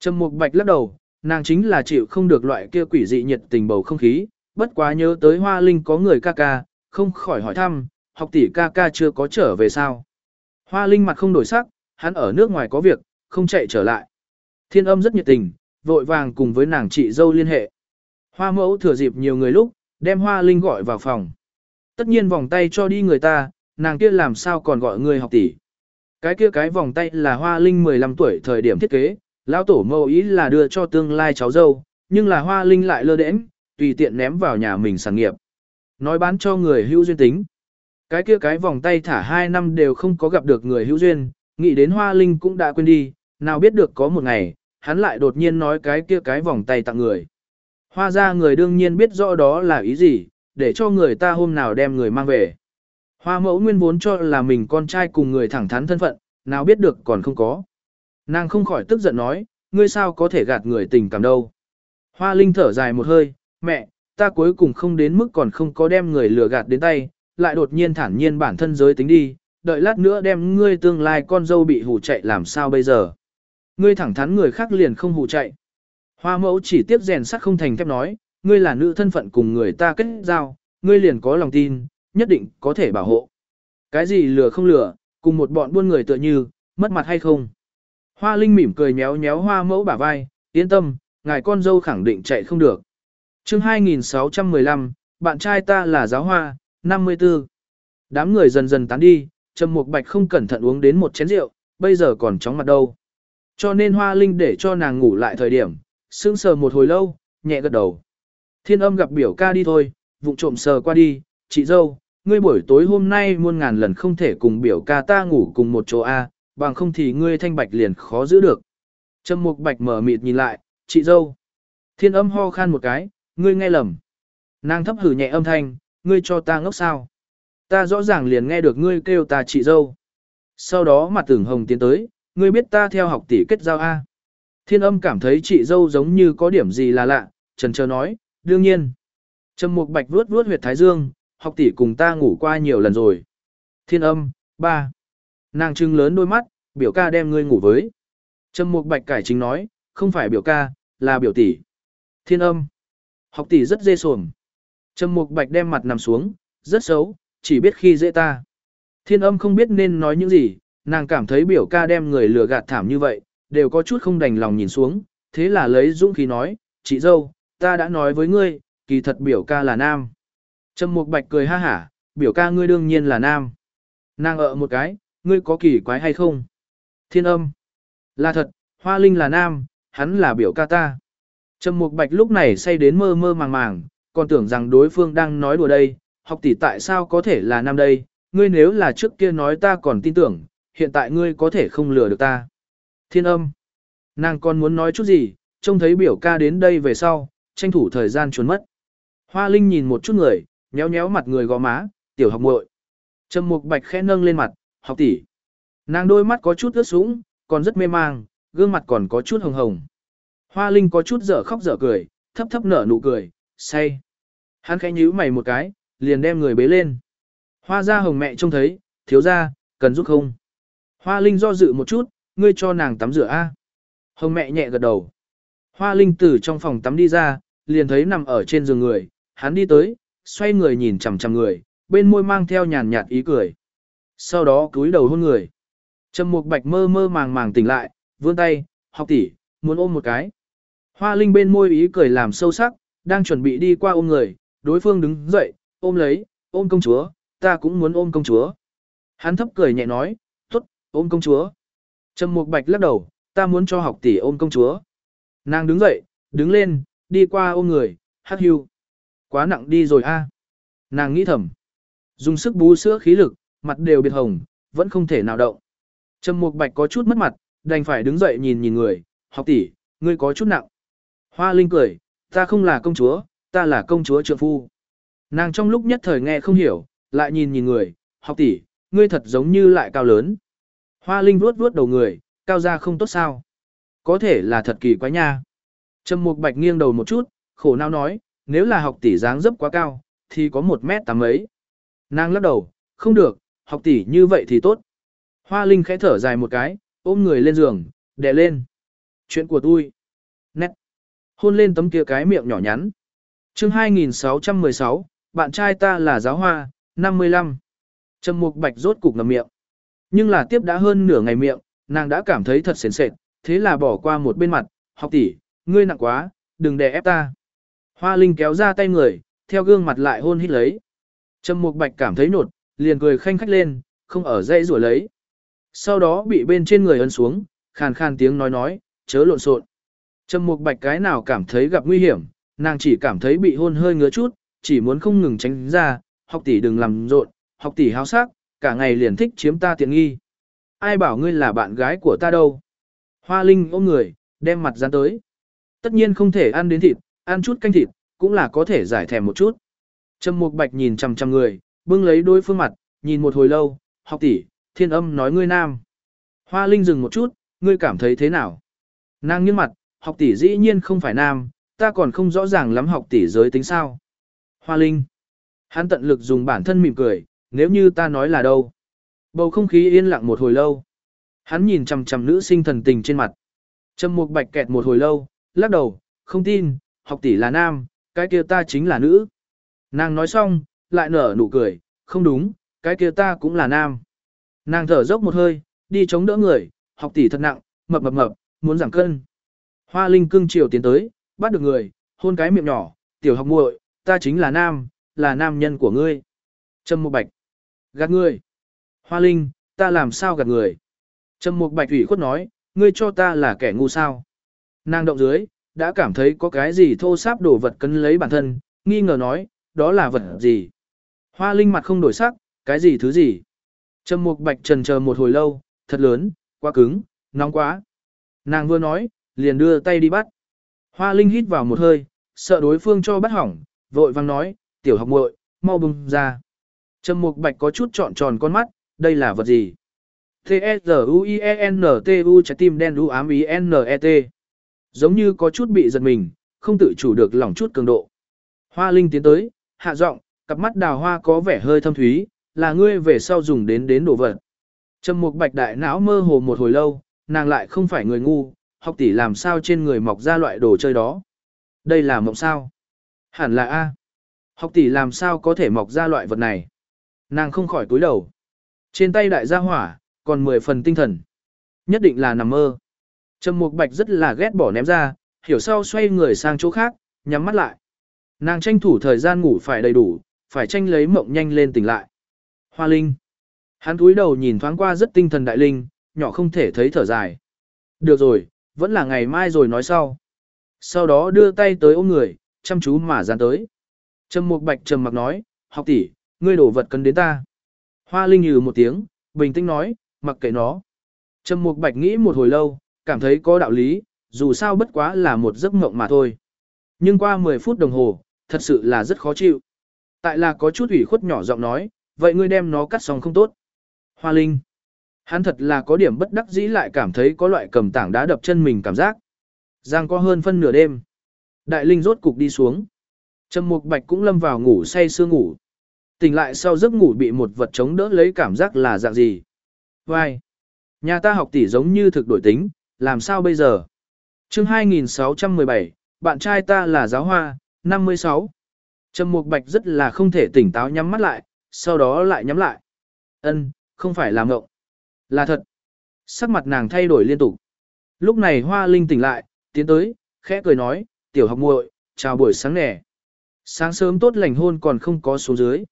Trâm Mục Bạch lắc đầu, nàng chính là chịu không được loại kia quỷ dị nhiệt tình bầu không khí, bất quá nhớ tới Hoa Linh có người ca ca, không khỏi hỏi thăm, học tỷ ca ca chưa có trở về sao? Hoa Linh mặt không đổi sắc, hắn ở nước ngoài có việc, không chạy trở lại. Thiên âm rất nhiệt tình, vội vàng cùng với nàng chị dâu liên hệ. Hoa mẫu thừa dịp nhiều người lúc, đem Hoa Linh gọi vào phòng. Tất nhiên vòng tay cho đi người ta, nàng kia làm sao còn gọi người học tỷ. Cái kia cái vòng tay là Hoa Linh 15 tuổi thời điểm thiết kế, lão tổ mẫu ý là đưa cho tương lai cháu dâu, nhưng là Hoa Linh lại lơ đễnh, tùy tiện ném vào nhà mình sản nghiệp. Nói bán cho người hữu duyên tính. Cái kia cái vòng tay thả 2 năm đều không có gặp được người hữu duyên, nghĩ đến Hoa Linh cũng đã quên đi, nào biết được có một ngày, hắn lại đột nhiên nói cái kia cái vòng tay tặng người. Hoa ra người đương nhiên biết rõ đó là ý gì, để cho người ta hôm nào đem người mang về. Hoa mẫu nguyên vốn cho là mình con trai cùng người thẳng thắn thân phận, nào biết được còn không có. Nàng không khỏi tức giận nói, ngươi sao có thể gạt người tình cảm đâu. Hoa Linh thở dài một hơi, mẹ, ta cuối cùng không đến mức còn không có đem người lừa gạt đến tay, lại đột nhiên thản nhiên bản thân giới tính đi, đợi lát nữa đem ngươi tương lai con dâu bị hù chạy làm sao bây giờ. Ngươi thẳng thắn người khác liền không hù chạy. Hoa mẫu chỉ tiếp rèn sắt không thành thép nói, ngươi là nữ thân phận cùng người ta kết giao, ngươi liền có lòng tin, nhất định có thể bảo hộ. Cái gì lừa không lừa, cùng một bọn buôn người tựa như, mất mặt hay không. Hoa Linh mỉm cười nhéo nhéo hoa mẫu bả vai, yên tâm, ngài con dâu khẳng định chạy không được. chương 2615, bạn trai ta là giáo hoa, 54. Đám người dần dần tán đi, Trầm Mục Bạch không cẩn thận uống đến một chén rượu, bây giờ còn chóng mặt đâu. Cho nên Hoa Linh để cho nàng ngủ lại thời điểm, sững sờ một hồi lâu, nhẹ gật đầu. Thiên âm gặp biểu ca đi thôi, vụng trộm sờ qua đi, chị dâu, ngươi buổi tối hôm nay muôn ngàn lần không thể cùng biểu ca ta ngủ cùng một chỗ A, bằng không thì ngươi thanh bạch liền khó giữ được. Trầm mục bạch mở mịt nhìn lại, chị dâu. Thiên âm ho khan một cái, ngươi nghe lầm. Nàng thấp hử nhẹ âm thanh, ngươi cho ta ngốc sao. Ta rõ ràng liền nghe được ngươi kêu ta chị dâu. Sau đó mặt tưởng hồng tiến tới, ngươi biết ta theo học tỷ kết giao A. Thiên âm cảm thấy chị dâu giống như có điểm gì là lạ, trần chờ nói, đương nhiên. Trầm mục bạch vuốt vuốt huyệt thái dương, học tỷ cùng ta ngủ qua nhiều lần rồi. Thiên âm, ba. Nàng trưng lớn đôi mắt, biểu ca đem ngươi ngủ với. Trầm mục bạch cải chính nói, không phải biểu ca, là biểu tỷ. Thiên âm. Học tỷ rất dê sồm. Trầm mục bạch đem mặt nằm xuống, rất xấu, chỉ biết khi dễ ta. Thiên âm không biết nên nói những gì, nàng cảm thấy biểu ca đem người lừa gạt thảm như vậy, đều có chút không đành lòng nhìn xuống, thế là lấy dũng khí nói, chị dâu, ta đã nói với ngươi, kỳ thật biểu ca là nam. Trầm Mục Bạch cười ha hả, biểu ca ngươi đương nhiên là nam. Nàng ợ một cái, ngươi có kỳ quái hay không? Thiên âm. Là thật, Hoa Linh là nam, hắn là biểu ca ta. Trầm Mục Bạch lúc này say đến mơ mơ màng màng, còn tưởng rằng đối phương đang nói đùa đây, học tỷ tại sao có thể là nam đây, ngươi nếu là trước kia nói ta còn tin tưởng, hiện tại ngươi có thể không lừa được ta. Thiên âm. Nàng còn muốn nói chút gì, trông thấy biểu ca đến đây về sau, tranh thủ thời gian trốn mất. Hoa Linh nhìn một chút người, nhéo nhéo mặt người gò má, tiểu học muội. Trầm Mục Bạch khẽ nâng lên mặt, học tỷ. Nàng đôi mắt có chút ướt sũng, còn rất mê mang, gương mặt còn có chút hồng hồng. Hoa Linh có chút dở khóc dở cười, thấp thấp nở nụ cười, say. Hắn khẽ nhíu mày một cái, liền đem người bế lên. Hoa ra hồng mẹ trông thấy, thiếu ra, cần giúp không? Hoa Linh do dự một chút, ngươi cho nàng tắm rửa a. Hồng mẹ nhẹ gật đầu. Hoa Linh từ trong phòng tắm đi ra, liền thấy nằm ở trên giường người, hắn đi tới, xoay người nhìn chằm chằm người, bên môi mang theo nhàn nhạt ý cười. Sau đó cúi đầu hôn người. Trầm Mục Bạch mơ mơ màng màng tỉnh lại, vươn tay, học tỷ, muốn ôm một cái. Hoa Linh bên môi ý cười làm sâu sắc, đang chuẩn bị đi qua ôm người, đối phương đứng dậy, ôm lấy, ôm công chúa, ta cũng muốn ôm công chúa. Hắn thấp cười nhẹ nói, tốt, ôm công chúa. Trầm Mục Bạch lắc đầu, ta muốn cho học tỷ ôm công chúa. Nàng đứng dậy, đứng lên, đi qua ôm người, hắc hưu. Quá nặng đi rồi a. Nàng nghĩ thầm. Dùng sức bú sữa khí lực, mặt đều biệt hồng, vẫn không thể nào động. Trầm Mục Bạch có chút mất mặt, đành phải đứng dậy nhìn nhìn người, học tỷ, ngươi có chút nặng. Hoa Linh cười, ta không là công chúa, ta là công chúa trượng phu. Nàng trong lúc nhất thời nghe không hiểu, lại nhìn nhìn người, học tỷ, ngươi thật giống như lại cao lớn. Hoa Linh vuốt vuốt đầu người, cao ra không tốt sao. Có thể là thật kỳ quái nha. Trầm Mục Bạch nghiêng đầu một chút, khổ não nói, nếu là học tỷ dáng dấp quá cao, thì có một mét tám ấy. Nàng lắc đầu, không được, học tỷ như vậy thì tốt. Hoa Linh khẽ thở dài một cái, ôm người lên giường, đè lên. Chuyện của tôi. Hôn lên tấm kia cái miệng nhỏ nhắn. chương 2616, bạn trai ta là giáo hoa, 55. Trầm Mục Bạch rốt cục ngậm miệng. Nhưng là tiếp đã hơn nửa ngày miệng, nàng đã cảm thấy thật sến sệt, thế là bỏ qua một bên mặt, học tỷ, ngươi nặng quá, đừng đè ép ta. Hoa Linh kéo ra tay người, theo gương mặt lại hôn hít lấy. Trầm Mục Bạch cảm thấy nột, liền cười khanh khách lên, không ở dây rủa lấy. Sau đó bị bên trên người ấn xuống, khàn khàn tiếng nói nói, chớ lộn xộn. Trầm Mục Bạch cái nào cảm thấy gặp nguy hiểm, nàng chỉ cảm thấy bị hôn hơi ngứa chút, chỉ muốn không ngừng tránh ra, học tỷ đừng làm rộn, học tỷ háo sắc, cả ngày liền thích chiếm ta tiện nghi. Ai bảo ngươi là bạn gái của ta đâu? Hoa Linh ôm người, đem mặt dán tới. Tất nhiên không thể ăn đến thịt, ăn chút canh thịt, cũng là có thể giải thèm một chút. Trầm Mục Bạch nhìn chằm chằm người, bưng lấy đôi phương mặt, nhìn một hồi lâu, học tỷ, thiên âm nói ngươi nam. Hoa Linh dừng một chút, ngươi cảm thấy thế nào? Nàng nghiêng mặt, học tỷ dĩ nhiên không phải nam, ta còn không rõ ràng lắm học tỷ giới tính sao. Hoa Linh. Hắn tận lực dùng bản thân mỉm cười, nếu như ta nói là đâu. Bầu không khí yên lặng một hồi lâu. Hắn nhìn chằm chằm nữ sinh thần tình trên mặt. Trầm Mục Bạch kẹt một hồi lâu, lắc đầu, không tin, học tỷ là nam, cái kia ta chính là nữ. Nàng nói xong, lại nở nụ cười, không đúng, cái kia ta cũng là nam. Nàng thở dốc một hơi, đi chống đỡ người, học tỷ thật nặng, mập mập mập, muốn giảm cân. Hoa Linh cưng chiều tiến tới, bắt được người, hôn cái miệng nhỏ, tiểu học muội, ta chính là nam, là nam nhân của ngươi. Trâm Mục Bạch. Gạt ngươi. Hoa Linh, ta làm sao gạt người? Trâm Mục Bạch ủy khuất nói, ngươi cho ta là kẻ ngu sao? Nàng động dưới, đã cảm thấy có cái gì thô sáp đổ vật cấn lấy bản thân, nghi ngờ nói, đó là vật gì? Hoa Linh mặt không đổi sắc, cái gì thứ gì? Trâm Mục Bạch trần chờ một hồi lâu, thật lớn, quá cứng, nóng quá. Nàng vừa nói, liền đưa tay đi bắt. Hoa Linh hít vào một hơi, sợ đối phương cho bắt hỏng, vội vang nói, tiểu học muội, mau bung ra. Trầm Mục Bạch có chút trọn tròn con mắt, đây là vật gì? T-S-U-I-E-N-T-U trái tim đen u ám ý N-E-T. Giống như có chút bị giật mình, không tự chủ được lỏng chút cường độ. Hoa Linh tiến tới, hạ giọng, cặp mắt đào hoa có vẻ hơi thâm thúy, là ngươi về sau dùng đến đến đồ vật. Trầm Mục Bạch đại não mơ hồ một hồi lâu, nàng lại không phải người ngu, học tỷ làm sao trên người mọc ra loại đồ chơi đó. Đây là mộng sao? Hẳn là A. Học tỷ làm sao có thể mọc ra loại vật này? Nàng không khỏi túi đầu. Trên tay đại gia hỏa, còn 10 phần tinh thần. Nhất định là nằm mơ. Trầm Mục Bạch rất là ghét bỏ ném ra, hiểu sau xoay người sang chỗ khác, nhắm mắt lại. Nàng tranh thủ thời gian ngủ phải đầy đủ, phải tranh lấy mộng nhanh lên tỉnh lại. Hoa Linh. Hắn cúi đầu nhìn thoáng qua rất tinh thần đại linh, nhỏ không thể thấy thở dài. Được rồi, vẫn là ngày mai rồi nói sau. Sau đó đưa tay tới ôm người, chăm chú mà dán tới. Trầm Mục Bạch trầm mặc nói, học tỷ, ngươi đổ vật cần đến ta. Hoa Linh nhừ một tiếng, bình tĩnh nói, mặc kệ nó. Trầm Mục Bạch nghĩ một hồi lâu, cảm thấy có đạo lý, dù sao bất quá là một giấc mộng mà thôi. Nhưng qua 10 phút đồng hồ, thật sự là rất khó chịu. Tại là có chút ủy khuất nhỏ giọng nói, vậy ngươi đem nó cắt xong không tốt. Hoa Linh. Hắn thật là có điểm bất đắc dĩ lại cảm thấy có loại cầm tảng đá đập chân mình cảm giác. Giang có hơn phân nửa đêm. Đại Linh rốt cục đi xuống. Trầm Mục Bạch cũng lâm vào ngủ say sưa ngủ. Tỉnh lại sau giấc ngủ bị một vật chống đỡ lấy cảm giác là dạng gì. Vai. Nhà ta học tỷ giống như thực đổi tính, làm sao bây giờ? chương 2617, bạn trai ta là giáo hoa, 56. Trầm Mục Bạch rất là không thể tỉnh táo nhắm mắt lại, sau đó lại nhắm lại. Ân, không phải là ngộng. Là thật. Sắc mặt nàng thay đổi liên tục. Lúc này Hoa Linh tỉnh lại, tiến tới, khẽ cười nói, tiểu học muội, chào buổi sáng nè. Sáng sớm tốt lành hôn còn không có số dưới.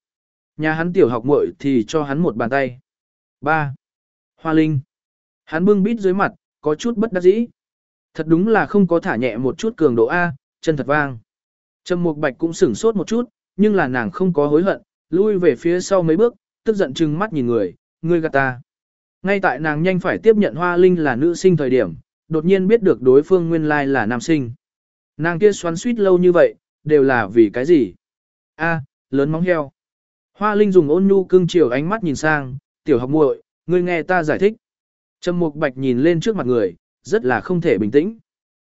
Nhà hắn tiểu học muội thì cho hắn một bàn tay. 3. Hoa Linh. Hắn bưng bít dưới mặt, có chút bất đắc dĩ. Thật đúng là không có thả nhẹ một chút cường độ A, chân thật vang. Trầm Mục Bạch cũng sửng sốt một chút, nhưng là nàng không có hối hận, lui về phía sau mấy bước, tức giận trừng mắt nhìn người, ngươi gạt ta. Ngay tại nàng nhanh phải tiếp nhận Hoa Linh là nữ sinh thời điểm, đột nhiên biết được đối phương nguyên lai là nam sinh. Nàng kia xoắn suýt lâu như vậy, đều là vì cái gì? A, lớn móng heo. Hoa Linh dùng ôn nhu cưng chiều ánh mắt nhìn sang, tiểu học muội, ngươi nghe ta giải thích. Trầm Mục Bạch nhìn lên trước mặt người, rất là không thể bình tĩnh.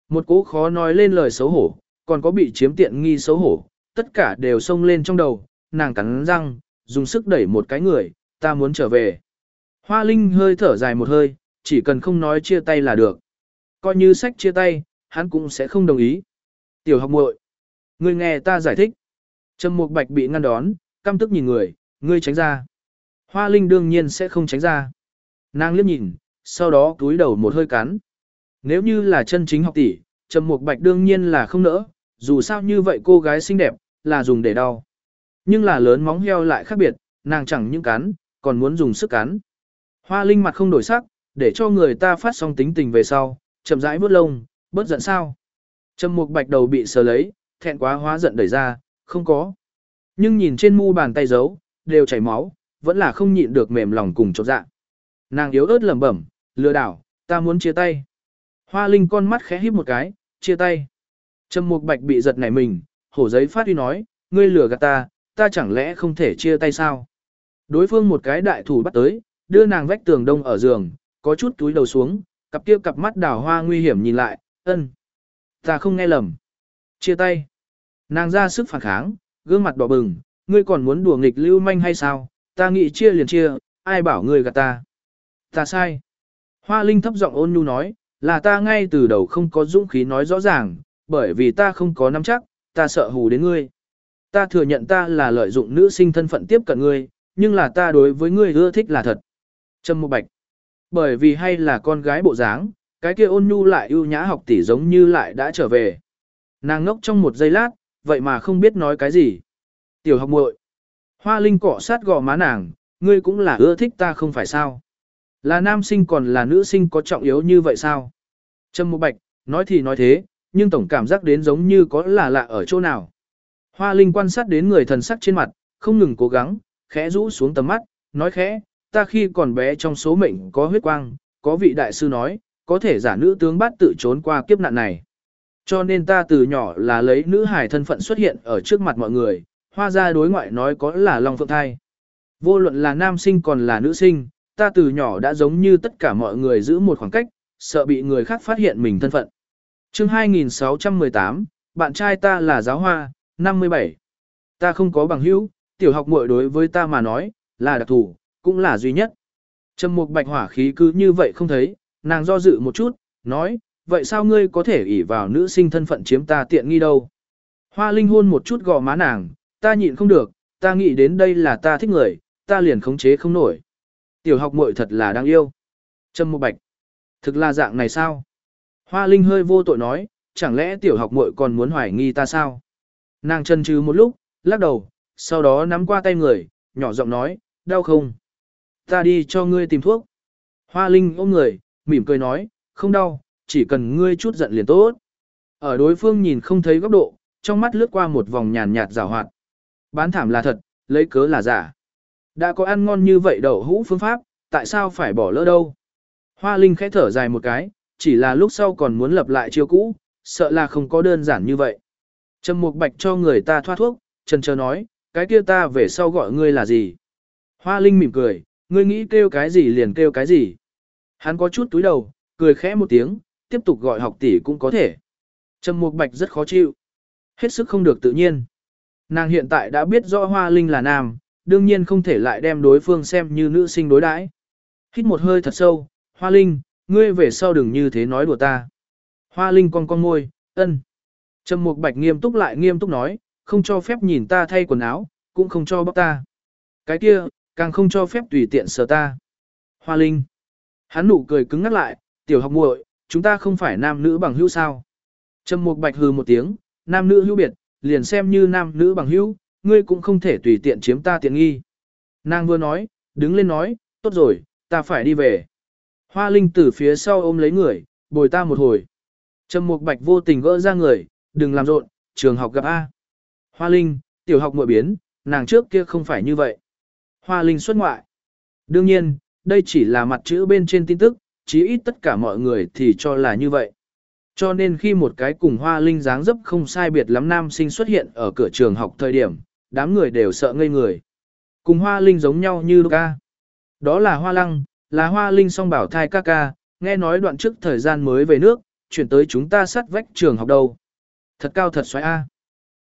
Một cố khó nói lên lời xấu hổ, còn có bị chiếm tiện nghi xấu hổ, tất cả đều xông lên trong đầu, nàng cắn răng, dùng sức đẩy một cái người, ta muốn trở về. Hoa Linh hơi thở dài một hơi, chỉ cần không nói chia tay là được. Coi như sách chia tay, hắn cũng sẽ không đồng ý. Tiểu học muội, ngươi nghe ta giải thích. Trầm Mục Bạch bị ngăn đón, căm tức nhìn người, ngươi tránh ra. Hoa Linh đương nhiên sẽ không tránh ra. Nàng liếc nhìn, sau đó túi đầu một hơi cắn. Nếu như là chân chính học tỷ, Trầm Mục Bạch đương nhiên là không nỡ, dù sao như vậy cô gái xinh đẹp, là dùng để đau. Nhưng là lớn móng heo lại khác biệt, nàng chẳng những cắn, còn muốn dùng sức cắn. Hoa Linh mặt không đổi sắc, để cho người ta phát xong tính tình về sau, chậm rãi bước lông, bớt giận sao. Trầm Mục Bạch đầu bị sờ lấy, thẹn quá hóa giận đẩy ra, không có. Nhưng nhìn trên mu bàn tay giấu, đều chảy máu, vẫn là không nhịn được mềm lòng cùng chột dạ. Nàng yếu ớt lẩm bẩm, lừa đảo, ta muốn chia tay. Hoa Linh con mắt khẽ híp một cái, chia tay. Trầm Mục Bạch bị giật nảy mình, hổ giấy phát uy nói, ngươi lừa gạt ta, ta chẳng lẽ không thể chia tay sao? Đối phương một cái đại thủ bắt tới, đưa nàng vách tường đông ở giường, có chút túi đầu xuống, cặp kia cặp mắt đào hoa nguy hiểm nhìn lại, ân. Ta không nghe lầm. Chia tay. Nàng ra sức phản kháng, gương mặt đỏ bừng, ngươi còn muốn đùa nghịch lưu manh hay sao? Ta nghĩ chia liền chia, ai bảo ngươi gạt ta? Ta sai. Hoa Linh thấp giọng ôn nhu nói, là ta ngay từ đầu không có dũng khí nói rõ ràng, bởi vì ta không có nắm chắc, ta sợ hù đến ngươi. Ta thừa nhận ta là lợi dụng nữ sinh thân phận tiếp cận ngươi, nhưng là ta đối với ngươi ưa thích là thật. Trâm Mục Bạch. Bởi vì hay là con gái bộ dáng, cái kia ôn nhu lại ưu nhã học tỷ giống như lại đã trở về. Nàng ngốc trong một giây lát, vậy mà không biết nói cái gì. Tiểu học muội. Hoa Linh cọ sát gò má nàng, ngươi cũng là ưa thích ta không phải sao? Là nam sinh còn là nữ sinh có trọng yếu như vậy sao? Trâm Mục Bạch, nói thì nói thế, nhưng tổng cảm giác đến giống như có là lạ ở chỗ nào. Hoa Linh quan sát đến người thần sắc trên mặt, không ngừng cố gắng, khẽ rũ xuống tầm mắt, nói khẽ, ta khi còn bé trong số mệnh có huyết quang, có vị đại sư nói, có thể giả nữ tướng bắt tự trốn qua kiếp nạn này. Cho nên ta từ nhỏ là lấy nữ hài thân phận xuất hiện ở trước mặt mọi người, hoa ra đối ngoại nói có là Long Phượng Thai. Vô luận là nam sinh còn là nữ sinh, ta từ nhỏ đã giống như tất cả mọi người giữ một khoảng cách, sợ bị người khác phát hiện mình thân phận. chương 2618, bạn trai ta là giáo hoa, 57. Ta không có bằng hữu, tiểu học muội đối với ta mà nói, là đặc thủ, cũng là duy nhất. Trầm mục bạch hỏa khí cứ như vậy không thấy, nàng do dự một chút, nói, vậy sao ngươi có thể ỷ vào nữ sinh thân phận chiếm ta tiện nghi đâu? Hoa Linh hôn một chút gò má nàng, ta nhịn không được, ta nghĩ đến đây là ta thích người, ta liền khống chế không nổi. Tiểu học muội thật là đáng yêu. Trầm Mục Bạch, thực là dạng này sao? Hoa Linh hơi vô tội nói, chẳng lẽ tiểu học muội còn muốn hoài nghi ta sao? Nàng chân trừ một lúc, lắc đầu, sau đó nắm qua tay người, nhỏ giọng nói, đau không? Ta đi cho ngươi tìm thuốc. Hoa Linh ôm người, mỉm cười nói, không đau, chỉ cần ngươi chút giận liền tốt. Ở đối phương nhìn không thấy góc độ, trong mắt lướt qua một vòng nhàn nhạt rào hoạt. Bán thảm là thật, lấy cớ là giả. Đã có ăn ngon như vậy đậu hũ phương pháp, tại sao phải bỏ lỡ đâu? Hoa Linh khẽ thở dài một cái, chỉ là lúc sau còn muốn lập lại chiêu cũ, sợ là không có đơn giản như vậy. Trầm Mục Bạch cho người ta thoát thuốc, trần chờ nói, cái kia ta về sau gọi ngươi là gì? Hoa Linh mỉm cười, ngươi nghĩ kêu cái gì liền kêu cái gì. Hắn có chút túi đầu, cười khẽ một tiếng, tiếp tục gọi học tỷ cũng có thể. Trầm Mục Bạch rất khó chịu. Hết sức không được tự nhiên. Nàng hiện tại đã biết rõ Hoa Linh là nam, đương nhiên không thể lại đem đối phương xem như nữ sinh đối đãi. Hít một hơi thật sâu, Hoa Linh, ngươi về sau đừng như thế nói đùa ta. Hoa Linh cong cong môi, ân. Trầm Mục Bạch nghiêm túc lại nghiêm túc nói, không cho phép nhìn ta thay quần áo, cũng không cho bóc ta. Cái kia, càng không cho phép tùy tiện sờ ta. Hoa Linh. Hắn nụ cười cứng ngắt lại, tiểu học muội, chúng ta không phải nam nữ bằng hữu sao. Trầm Mục Bạch hừ một tiếng, nam nữ hữu biệt, liền xem như nam nữ bằng hữu, ngươi cũng không thể tùy tiện chiếm ta tiện nghi. Nàng vừa nói, đứng lên nói, tốt rồi, ta phải đi về. Hoa Linh từ phía sau ôm lấy người, bồi ta một hồi. Trầm Mục Bạch vô tình gỡ ra người, đừng làm rộn, trường học gặp A. Hoa Linh, tiểu học muội biến, nàng trước kia không phải như vậy. Hoa Linh xuất ngoại. Đương nhiên, đây chỉ là mặt chữ bên trên tin tức, chí ít tất cả mọi người thì cho là như vậy. Cho nên khi một cái cùng Hoa Linh dáng dấp không sai biệt lắm nam sinh xuất hiện ở cửa trường học thời điểm, đám người đều sợ ngây người. Cùng Hoa Linh giống nhau như ca. Đó là Hoa Lăng, là Hoa Linh song bảo thai ca ca, nghe nói đoạn trước thời gian mới về nước, chuyển tới chúng ta sát vách trường học đâu. Thật cao thật xoáy A.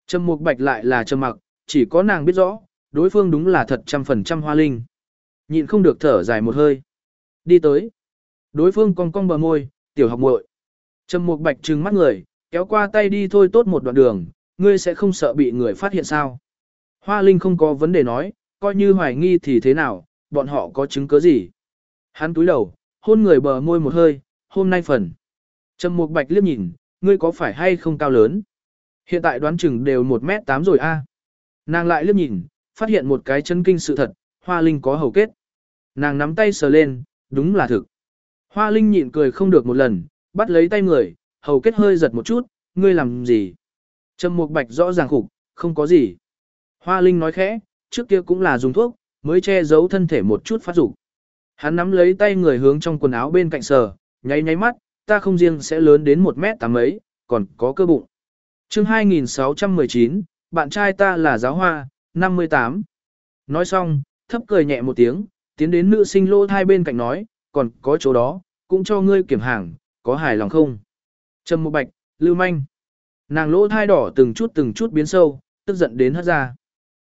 Trầm Mục Bạch lại là trầm mặc, chỉ có nàng biết rõ, đối phương đúng là thật trăm phần trăm Hoa Linh. Nhịn không được thở dài một hơi. Đi tới. Đối phương cong cong bờ môi, tiểu học muội. Trầm Mục Bạch trừng mắt người, kéo qua tay đi thôi tốt một đoạn đường, ngươi sẽ không sợ bị người phát hiện sao? Hoa Linh không có vấn đề nói, coi như hoài nghi thì thế nào, bọn họ có chứng cứ gì? Hắn túi đầu, hôn người bờ môi một hơi, hôm nay phần. Trầm Mục Bạch liếc nhìn, ngươi có phải hay không cao lớn? Hiện tại đoán chừng đều 1m8 rồi a. Nàng lại liếc nhìn, phát hiện một cái chân kinh sự thật, Hoa Linh có hầu kết. Nàng nắm tay sờ lên, đúng là thực. Hoa Linh nhịn cười không được một lần, bắt lấy tay người, hầu kết hơi giật một chút, ngươi làm gì? Trầm Mục Bạch rõ ràng khục, không có gì. Hoa Linh nói khẽ, trước kia cũng là dùng thuốc, mới che giấu thân thể một chút phát dục. Hắn nắm lấy tay người hướng trong quần áo bên cạnh sờ, nháy nháy mắt, ta không riêng sẽ lớn đến 1 mét tám ấy, còn có cơ bụng. chương 2619, bạn trai ta là giáo hoa, 58. Nói xong, thấp cười nhẹ một tiếng, tiến đến nữ sinh lô thai bên cạnh nói, còn có chỗ đó, cũng cho ngươi kiểm hàng, có hài lòng không? Trầm một bạch, lưu manh. Nàng lỗ thai đỏ từng chút từng chút biến sâu, tức giận đến hất ra.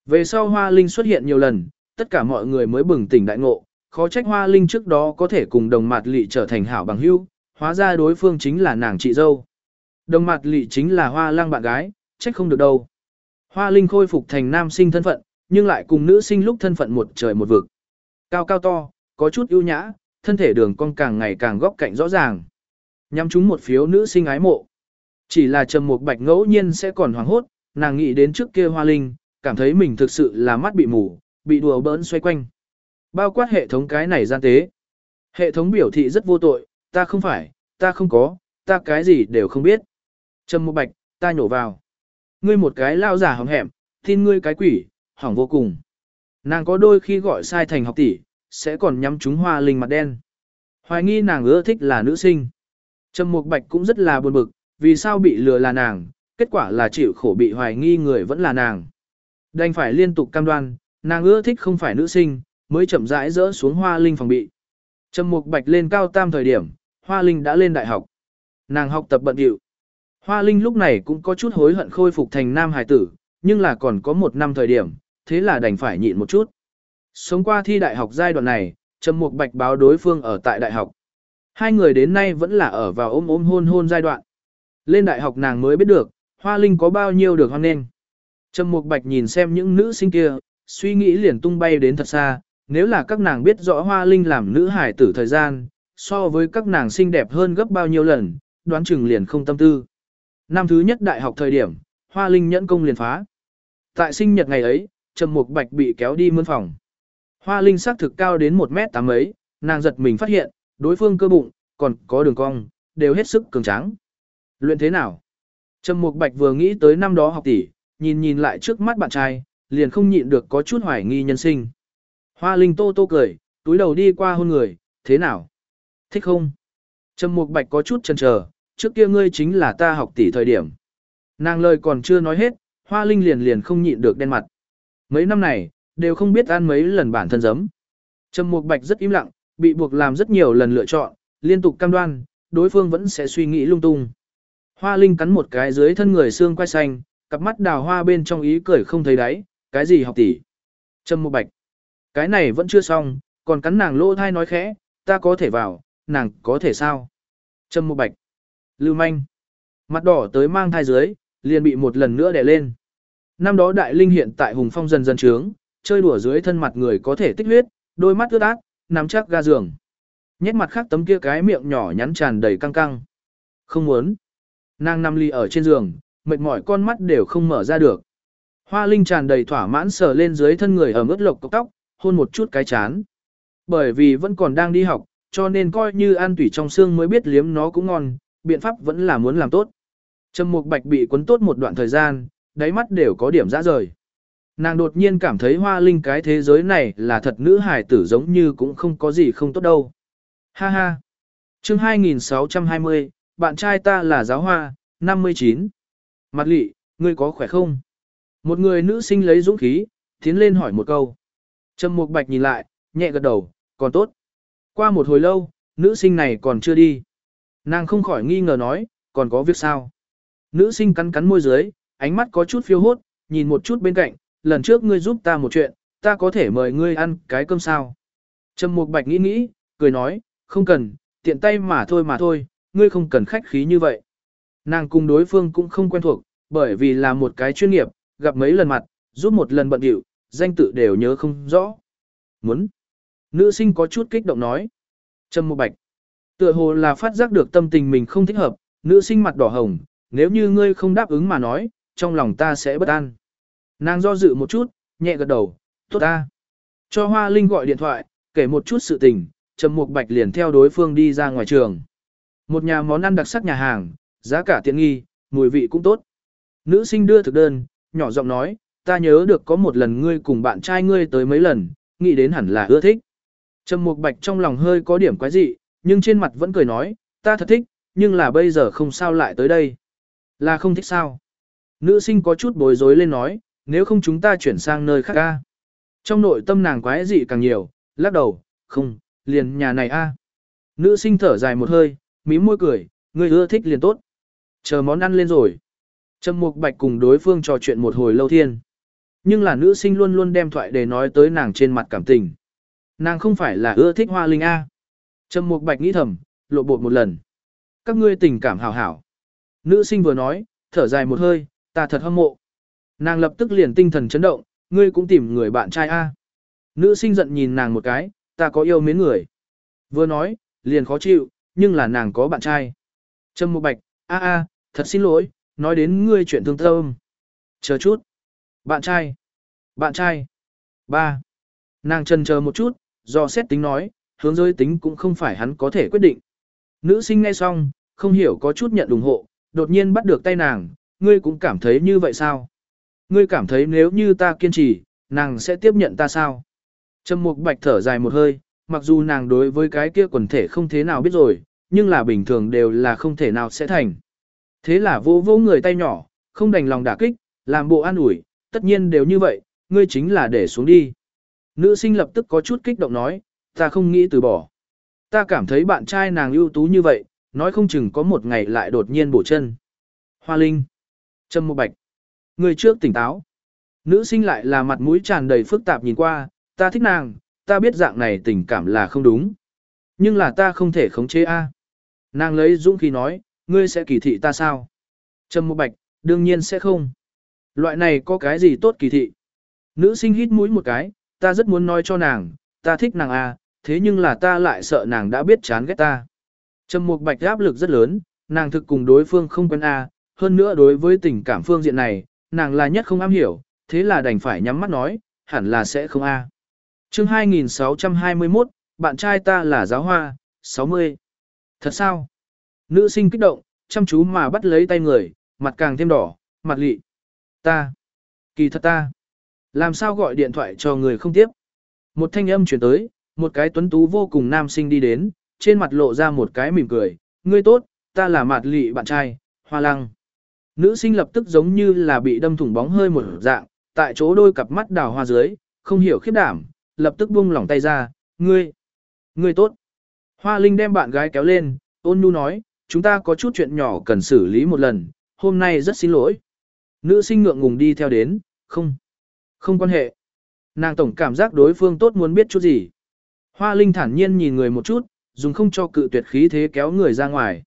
Về sau hoa linh xuất hiện nhiều lần, tất cả mọi người mới bừng tỉnh đại ngộ, khó trách hoa linh trước đó có thể cùng đồng mạt lị trở thành hảo bằng hữu, hóa ra đối phương chính là nàng chị dâu. Đồng mạt lị chính là hoa lang bạn gái, trách không được đâu. Hoa linh khôi phục thành nam sinh thân phận, nhưng lại cùng nữ sinh lúc thân phận một trời một vực. Cao cao to, có chút ưu nhã, thân thể đường cong càng ngày càng góc cạnh rõ ràng. Nhắm chúng một phiếu nữ sinh ái mộ. Chỉ là trầm một bạch ngẫu nhiên sẽ còn hoảng hốt, nàng nghĩ đến trước kia hoa linh, cảm thấy mình thực sự là mắt bị mù, bị đùa bỡn xoay quanh. Bao quát hệ thống cái này gian tế. Hệ thống biểu thị rất vô tội, ta không phải, ta không có, ta cái gì đều không biết. Trầm một bạch, ta nhổ vào. Ngươi một cái lao giả hỏng hẻm, tin ngươi cái quỷ, hỏng vô cùng. Nàng có đôi khi gọi sai thành học tỷ, sẽ còn nhắm chúng hoa linh mặt đen. Hoài nghi nàng ưa thích là nữ sinh. Trầm Mục Bạch cũng rất là buồn bực, vì sao bị lừa là nàng, kết quả là chịu khổ bị hoài nghi người vẫn là nàng. Đành phải liên tục cam đoan, nàng ưa thích không phải nữ sinh, mới chậm rãi rỡ xuống hoa linh phòng bị. Trầm Mục Bạch lên cao tam thời điểm, hoa linh đã lên đại học. Nàng học tập bận điệu. Hoa linh lúc này cũng có chút hối hận khôi phục thành nam hài tử, nhưng là còn có một năm thời điểm, thế là đành phải nhịn một chút. Sống qua thi đại học giai đoạn này, Trầm Mục Bạch báo đối phương ở tại đại học. Hai người đến nay vẫn là ở vào ôm ôm hôn hôn giai đoạn. Lên đại học nàng mới biết được, Hoa Linh có bao nhiêu được hoan nghênh. Trầm Mục Bạch nhìn xem những nữ sinh kia, suy nghĩ liền tung bay đến thật xa, nếu là các nàng biết rõ Hoa Linh làm nữ hải tử thời gian, so với các nàng xinh đẹp hơn gấp bao nhiêu lần, đoán chừng liền không tâm tư. Năm thứ nhất đại học thời điểm, Hoa Linh nhẫn công liền phá. Tại sinh nhật ngày ấy, Trầm Mục Bạch bị kéo đi mươn phòng. Hoa Linh sắc thực cao đến 1 mét 8 ấy, nàng giật mình phát hiện, đối phương cơ bụng, còn có đường cong, đều hết sức cường tráng. Luyện thế nào? Trầm Mục Bạch vừa nghĩ tới năm đó học tỷ, nhìn nhìn lại trước mắt bạn trai, liền không nhịn được có chút hoài nghi nhân sinh. Hoa Linh tô tô cười, túi đầu đi qua hôn người, thế nào? Thích không? Trầm Mục Bạch có chút chần chờ, trước kia ngươi chính là ta học tỷ thời điểm. Nàng lời còn chưa nói hết, Hoa Linh liền liền không nhịn được đen mặt. Mấy năm này, đều không biết ăn mấy lần bản thân giấm. Trầm Mục Bạch rất im lặng, bị buộc làm rất nhiều lần lựa chọn, liên tục cam đoan, đối phương vẫn sẽ suy nghĩ lung tung. Hoa Linh cắn một cái dưới thân người xương quai xanh, cặp mắt đào hoa bên trong ý cười không thấy đáy, cái gì học tỷ. Trầm Mục Bạch, cái này vẫn chưa xong, còn cắn nàng lỗ thai nói khẽ, ta có thể vào, nàng có thể sao. Trầm Mục Bạch, lưu manh, mặt đỏ tới mang thai dưới, liền bị một lần nữa đè lên. Năm đó Đại Linh hiện tại Hùng Phong dần dần trướng, chơi đùa dưới thân mặt người có thể tích huyết, đôi mắt ướt át, nắm chắc ga giường. Nhét mặt khác tấm kia cái miệng nhỏ nhắn tràn đầy căng căng. Không muốn. Nàng nằm ly ở trên giường, mệt mỏi con mắt đều không mở ra được. Hoa Linh tràn đầy thỏa mãn sờ lên dưới thân người ở mức lộc cọc tóc, hôn một chút cái chán. Bởi vì vẫn còn đang đi học, cho nên coi như ăn tủy trong xương mới biết liếm nó cũng ngon, biện pháp vẫn là muốn làm tốt. Trầm Mục Bạch bị cuốn tốt một đoạn thời gian, đáy mắt đều có điểm rã rời. Nàng đột nhiên cảm thấy hoa linh cái thế giới này là thật nữ hài tử giống như cũng không có gì không tốt đâu. Ha ha. chương 2620, bạn trai ta là giáo hoa, 59. Mặt lị, ngươi có khỏe không? Một người nữ sinh lấy dũng khí, tiến lên hỏi một câu. Trầm Mục Bạch nhìn lại, nhẹ gật đầu, còn tốt. Qua một hồi lâu, nữ sinh này còn chưa đi. Nàng không khỏi nghi ngờ nói, còn có việc sao? Nữ sinh cắn cắn môi dưới, ánh mắt có chút phiêu hốt, nhìn một chút bên cạnh, lần trước ngươi giúp ta một chuyện, ta có thể mời ngươi ăn cái cơm sao? Trầm Mục Bạch nghĩ nghĩ, cười nói, không cần, tiện tay mà thôi mà thôi, ngươi không cần khách khí như vậy. Nàng cùng đối phương cũng không quen thuộc, bởi vì là một cái chuyên nghiệp, gặp mấy lần mặt, giúp một lần bận điệu, danh tự đều nhớ không rõ. Muốn. Nữ sinh có chút kích động nói. Trầm Mục Bạch. Tựa hồ là phát giác được tâm tình mình không thích hợp, nữ sinh mặt đỏ hồng, nếu như ngươi không đáp ứng mà nói, trong lòng ta sẽ bất an. Nàng do dự một chút, nhẹ gật đầu, tốt ta. Cho Hoa Linh gọi điện thoại, kể một chút sự tình, Trầm Mục Bạch liền theo đối phương đi ra ngoài trường. Một nhà món ăn đặc sắc nhà hàng, giá cả tiện nghi, mùi vị cũng tốt. Nữ sinh đưa thực đơn, nhỏ giọng nói, ta nhớ được có một lần ngươi cùng bạn trai ngươi tới mấy lần, nghĩ đến hẳn là ưa thích. Trầm Mục Bạch trong lòng hơi có điểm quái dị, nhưng trên mặt vẫn cười nói, ta thật thích, nhưng là bây giờ không sao lại tới đây. Là không thích sao? Nữ sinh có chút bối rối lên nói, nếu không chúng ta chuyển sang nơi khác a. Trong nội tâm nàng quái dị càng nhiều, lắc đầu, không, liền nhà này a. Nữ sinh thở dài một hơi, mím môi cười, người ưa thích liền tốt. Chờ món ăn lên rồi. Trầm Mục Bạch cùng đối phương trò chuyện một hồi lâu thiên. Nhưng là nữ sinh luôn luôn đem thoại để nói tới nàng trên mặt cảm tình. Nàng không phải là ưa thích hoa linh A. Trầm Mục Bạch nghĩ thầm, lộ bột một lần. Các ngươi tình cảm hảo hảo. Nữ sinh vừa nói, thở dài một hơi, ta thật hâm mộ. Nàng lập tức liền tinh thần chấn động, ngươi cũng tìm người bạn trai A. Nữ sinh giận nhìn nàng một cái, ta có yêu mến người. Vừa nói, liền khó chịu, nhưng là nàng có bạn trai. Trâm Mục Bạch, a a, thật xin lỗi, nói đến ngươi chuyện thương tâm. Chờ chút. Bạn trai. Bạn trai. Ba. Nàng chân chờ một chút, do xét tính nói, hướng giới tính cũng không phải hắn có thể quyết định. Nữ sinh nghe xong, không hiểu có chút nhận ủng hộ, đột nhiên bắt được tay nàng, ngươi cũng cảm thấy như vậy sao? Ngươi cảm thấy nếu như ta kiên trì, nàng sẽ tiếp nhận ta sao? Trầm Mục Bạch thở dài một hơi, mặc dù nàng đối với cái kia quần thể không thế nào biết rồi, nhưng là bình thường đều là không thể nào sẽ thành. Thế là vô vô người tay nhỏ, không đành lòng đả kích, làm bộ an ủi, tất nhiên đều như vậy, ngươi chính là để xuống đi. Nữ sinh lập tức có chút kích động nói, ta không nghĩ từ bỏ. Ta cảm thấy bạn trai nàng ưu tú như vậy, nói không chừng có một ngày lại đột nhiên bổ chân. Hoa Linh. Trâm Mộ Bạch. Người trước tỉnh táo. Nữ sinh lại là mặt mũi tràn đầy phức tạp nhìn qua, ta thích nàng, ta biết dạng này tình cảm là không đúng. Nhưng là ta không thể khống chế a. Nàng lấy dũng khí nói, ngươi sẽ kỳ thị ta sao? Trâm Mộ Bạch, đương nhiên sẽ không. Loại này có cái gì tốt kỳ thị? Nữ sinh hít mũi một cái, ta rất muốn nói cho nàng, ta thích nàng a, thế nhưng là ta lại sợ nàng đã biết chán ghét ta. Trầm Mục Bạch áp lực rất lớn, nàng thực cùng đối phương không quen a, hơn nữa đối với tình cảm phương diện này, nàng là nhất không am hiểu, thế là đành phải nhắm mắt nói, hẳn là sẽ không a. Chương 2621, bạn trai ta là giáo hoa, 60. Thật sao? Nữ sinh kích động, chăm chú mà bắt lấy tay người, mặt càng thêm đỏ, mặt lị. Ta. Kỳ thật ta. Làm sao gọi điện thoại cho người không tiếp? Một thanh âm chuyển tới, một cái tuấn tú vô cùng nam sinh đi đến, trên mặt lộ ra một cái mỉm cười, ngươi tốt, ta là mạt lị bạn trai, hoa lăng. Nữ sinh lập tức giống như là bị đâm thủng bóng hơi một dạng, tại chỗ đôi cặp mắt đào hoa dưới, không hiểu khiếp đảm, lập tức buông lỏng tay ra, ngươi, ngươi tốt. Hoa Linh đem bạn gái kéo lên, ôn nhu nói, chúng ta có chút chuyện nhỏ cần xử lý một lần, hôm nay rất xin lỗi. Nữ sinh ngượng ngùng đi theo đến, không, không quan hệ. Nàng tổng cảm giác đối phương tốt muốn biết chút gì. Hoa Linh thản nhiên nhìn người một chút, dùng không cho cự tuyệt khí thế kéo người ra ngoài.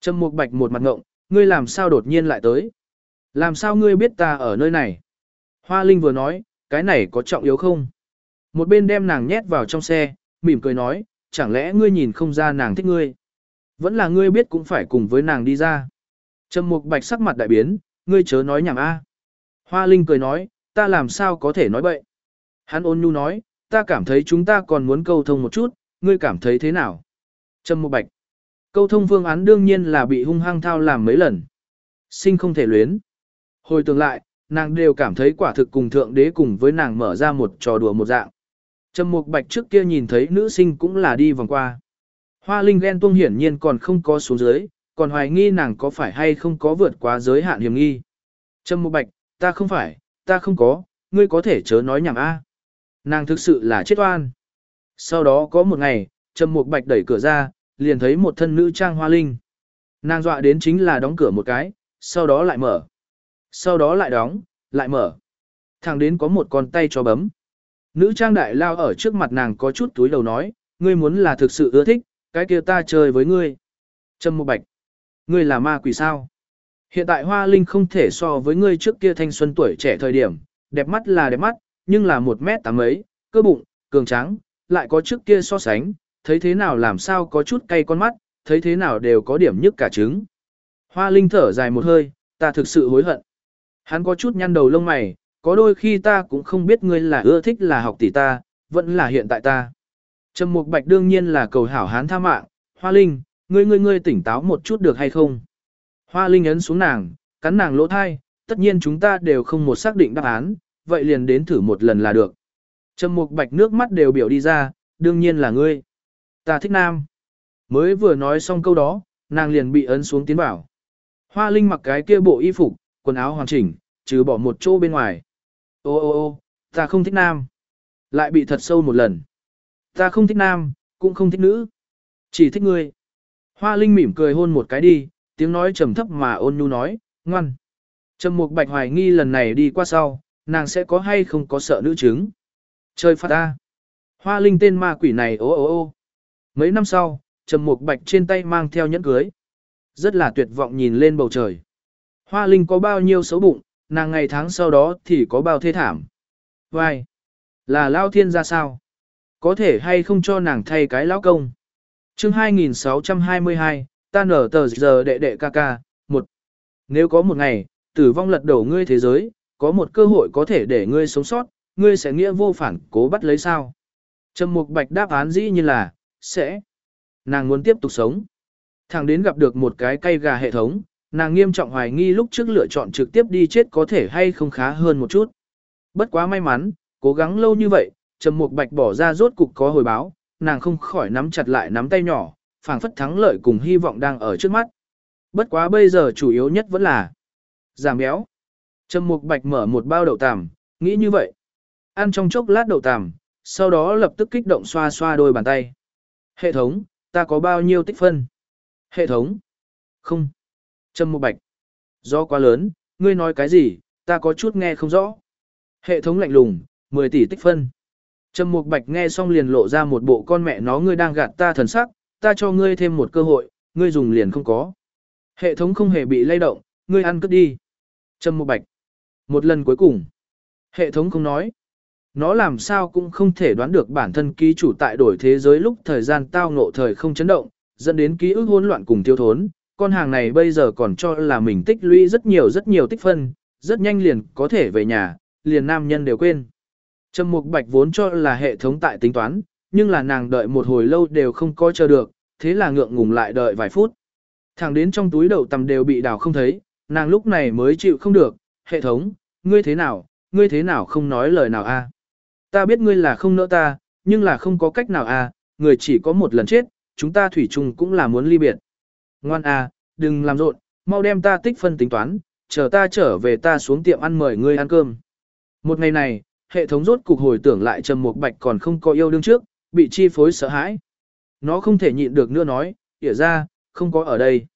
Trầm Mục Bạch một mặt ngộng, ngươi làm sao đột nhiên lại tới? Làm sao ngươi biết ta ở nơi này? Hoa Linh vừa nói, cái này có trọng yếu không? Một bên đem nàng nhét vào trong xe, mỉm cười nói, chẳng lẽ ngươi nhìn không ra nàng thích ngươi? Vẫn là ngươi biết cũng phải cùng với nàng đi ra. Trầm Mục Bạch sắc mặt đại biến, ngươi chớ nói nhảm a. Hoa Linh cười nói, ta làm sao có thể nói bậy. Hắn ôn nhu nói, ta cảm thấy chúng ta còn muốn câu thông một chút, ngươi cảm thấy thế nào? Trâm Mục Bạch. Câu thông phương án đương nhiên là bị hung hăng thao làm mấy lần. Sinh không thể luyến. Hồi tưởng lại, nàng đều cảm thấy quả thực cùng thượng đế cùng với nàng mở ra một trò đùa một dạng. Trầm Mục Bạch trước kia nhìn thấy nữ sinh cũng là đi vòng qua. Hoa Linh ghen tuông hiển nhiên còn không có xuống dưới, còn hoài nghi nàng có phải hay không có vượt quá giới hạn hiểm nghi. Trầm Mục Bạch, ta không phải, ta không có, ngươi có thể chớ nói nhảm a. Nàng thực sự là chết oan. Sau đó có một ngày, Trầm Mục Bạch đẩy cửa ra, liền thấy một thân nữ trang hoa linh. Nàng dọa đến chính là đóng cửa một cái, sau đó lại mở. Sau đó lại đóng, lại mở. Thằng đến có một con tay cho bấm. Nữ trang đại lao ở trước mặt nàng có chút túi đầu nói, ngươi muốn là thực sự ưa thích, cái kia ta chơi với ngươi. Trâm Mục Bạch, ngươi là ma quỷ sao? Hiện tại Hoa Linh không thể so với ngươi trước kia thanh xuân tuổi trẻ thời điểm, đẹp mắt là đẹp mắt, nhưng là một mét tám mấy, cơ bụng, cường tráng, lại có trước kia so sánh, thấy thế nào làm sao có chút cay con mắt, thấy thế nào đều có điểm nhức cả trứng. Hoa Linh thở dài một hơi, ta thực sự hối hận. Hắn có chút nhăn đầu lông mày, có đôi khi ta cũng không biết ngươi là ưa thích là học tỷ ta, vẫn là hiện tại ta. Trầm Mục Bạch đương nhiên là cầu hảo hán tha mạng, Hoa Linh, ngươi ngươi ngươi tỉnh táo một chút được hay không? Hoa Linh ấn xuống nàng, cắn nàng lỗ thai, tất nhiên chúng ta đều không một xác định đáp án, vậy liền đến thử một lần là được. Trầm Mục Bạch nước mắt đều biểu đi ra, đương nhiên là ngươi. Ta thích nam. Mới vừa nói xong câu đó, nàng liền bị ấn xuống tiến bảo. Hoa Linh mặc cái kia bộ y phục, quần áo hoàn chỉnh, trừ bỏ một chỗ bên ngoài. Ô ô ô, ta không thích nam. Lại bị thật sâu một lần. Ta không thích nam, cũng không thích nữ. Chỉ thích ngươi. Hoa Linh mỉm cười hôn một cái đi, tiếng nói trầm thấp mà ôn nhu nói, ngoan. Trầm Mục Bạch hoài nghi lần này đi qua sau, nàng sẽ có hay không có sợ nữ chứng. Chơi phát ta. Hoa Linh tên ma quỷ này ô ô ô. Mấy năm sau, Trầm Mục Bạch trên tay mang theo nhẫn cưới. Rất là tuyệt vọng nhìn lên bầu trời. Hoa Linh có bao nhiêu xấu bụng, nàng ngày tháng sau đó thì có bao thê thảm. Vai! Là Lao Thiên ra sao? Có thể hay không cho nàng thay cái lão công? chương 2622, ta nở tờ giờ đệ đệ ca ca, một. Nếu có một ngày, tử vong lật đổ ngươi thế giới, có một cơ hội có thể để ngươi sống sót, ngươi sẽ nghĩa vô phản cố bắt lấy sao? Trầm Mục Bạch đáp án dĩ như là, sẽ. Nàng muốn tiếp tục sống. Thẳng đến gặp được một cái cây gà hệ thống, nàng nghiêm trọng hoài nghi lúc trước lựa chọn trực tiếp đi chết có thể hay không khá hơn một chút. Bất quá may mắn, cố gắng lâu như vậy, Trầm Mục Bạch bỏ ra rốt cục có hồi báo, nàng không khỏi nắm chặt lại nắm tay nhỏ, phảng phất thắng lợi cùng hy vọng đang ở trước mắt. Bất quá bây giờ chủ yếu nhất vẫn là giảm béo. Trầm Mục Bạch mở một bao đậu tằm, nghĩ như vậy. Ăn trong chốc lát đậu tằm, sau đó lập tức kích động xoa xoa đôi bàn tay. Hệ thống, ta có bao nhiêu tích phân? Hệ thống. Không. Trâm Mục Bạch. Do quá lớn, ngươi nói cái gì, ta có chút nghe không rõ. Hệ thống lạnh lùng, 10 tỷ tích phân. Trâm Mục Bạch nghe xong liền lộ ra một bộ con mẹ nó ngươi đang gạt ta thần sắc, ta cho ngươi thêm một cơ hội, ngươi dùng liền không có. Hệ thống không hề bị lay động, ngươi ăn cất đi. Trâm Mục Bạch. Một lần cuối cùng. Hệ thống không nói. Nó làm sao cũng không thể đoán được bản thân ký chủ tại đổi thế giới lúc thời gian tao ngộ thời không chấn động, dẫn đến ký ức hỗn loạn cùng tiêu thốn. Con hàng này bây giờ còn cho là mình tích lũy rất nhiều rất nhiều tích phân, rất nhanh liền có thể về nhà, liền nam nhân đều quên. Trầm Mục Bạch vốn cho là hệ thống tại tính toán, nhưng là nàng đợi một hồi lâu đều không có chờ được, thế là ngượng ngùng lại đợi vài phút. Thẳng đến trong túi đậu tầm đều bị đào không thấy, nàng lúc này mới chịu không được, hệ thống, ngươi thế nào, ngươi thế nào không nói lời nào a? Ta biết ngươi là không nỡ ta, nhưng là không có cách nào à, người chỉ có một lần chết, chúng ta thủy chung cũng là muốn ly biệt. Ngoan à, đừng làm rộn, mau đem ta tích phân tính toán, chờ ta trở về ta xuống tiệm ăn mời ngươi ăn cơm. Một ngày này, hệ thống rốt cục hồi tưởng lại Trầm Mục Bạch còn không có yêu đương trước, bị chi phối sợ hãi. Nó không thể nhịn được nữa nói, "Ỉa ra, không có ở đây."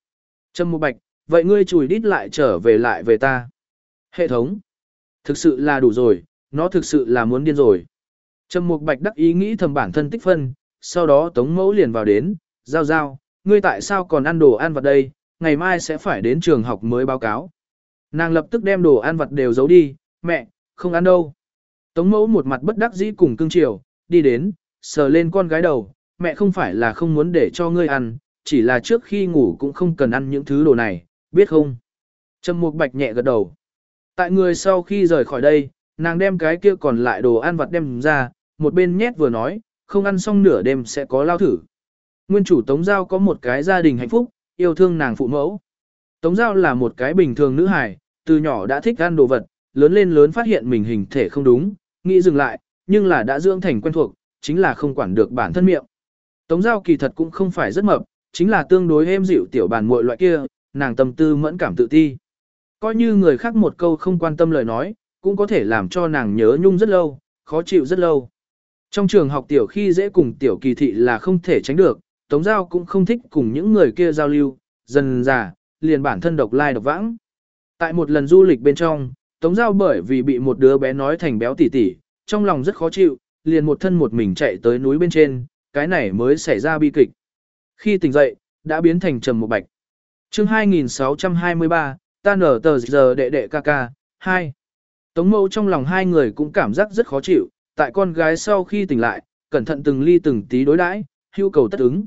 Trầm Mục Bạch, "Vậy ngươi chùi đít lại trở về lại về ta." Hệ thống, thực sự là đủ rồi, nó thực sự là muốn điên rồi. Trầm Mục Bạch đắc ý nghĩ thầm bản thân tích phân, sau đó Tống Mẫu liền vào đến, giao giao, ngươi tại sao còn ăn đồ ăn vặt đây, ngày mai sẽ phải đến trường học mới báo cáo. Nàng lập tức đem đồ ăn vặt đều giấu đi, mẹ, không ăn đâu. Tống mẫu một mặt bất đắc dĩ cùng cưng chiều, đi đến, sờ lên con gái đầu, mẹ không phải là không muốn để cho ngươi ăn, chỉ là trước khi ngủ cũng không cần ăn những thứ đồ này, biết không? Trầm Mục Bạch nhẹ gật đầu. Tại người sau khi rời khỏi đây, nàng đem cái kia còn lại đồ ăn vặt đem ra, một bên nhét vừa nói, không ăn xong nửa đêm sẽ có lao thử. Nguyên chủ Tống Giao có một cái gia đình hạnh phúc, yêu thương nàng phụ mẫu. Tống Giao là một cái bình thường nữ hài, từ nhỏ đã thích ăn đồ vật, lớn lên lớn phát hiện mình hình thể không đúng, nghĩ dừng lại, nhưng là đã dưỡng thành quen thuộc, chính là không quản được bản thân miệng. Tống Giao kỳ thật cũng không phải rất mập, chính là tương đối êm dịu tiểu bàn muội loại kia, nàng tâm tư mẫn cảm tự ti. Coi như người khác một câu không quan tâm lời nói, cũng có thể làm cho nàng nhớ nhung rất lâu, khó chịu rất lâu. Trong trường học tiểu khi dễ cùng tiểu kỳ thị là không thể tránh được, Tống Giao cũng không thích cùng những người kia giao lưu, dần già, liền bản thân độc lai độc vãng. Tại một lần du lịch bên trong, Tống Giao bởi vì bị một đứa bé nói thành béo tỉ tỉ, trong lòng rất khó chịu, liền một thân một mình chạy tới núi bên trên, cái này mới xảy ra bi kịch. Khi tỉnh dậy, đã biến thành trầm một bạch. chương 2623, ta nở tờ giờ đệ đệ ca ca, hai. Tống mẫu trong lòng hai người cũng cảm giác rất khó chịu, tại con gái sau khi tỉnh lại, cẩn thận từng ly từng tí đối đãi, hưu cầu tất ứng.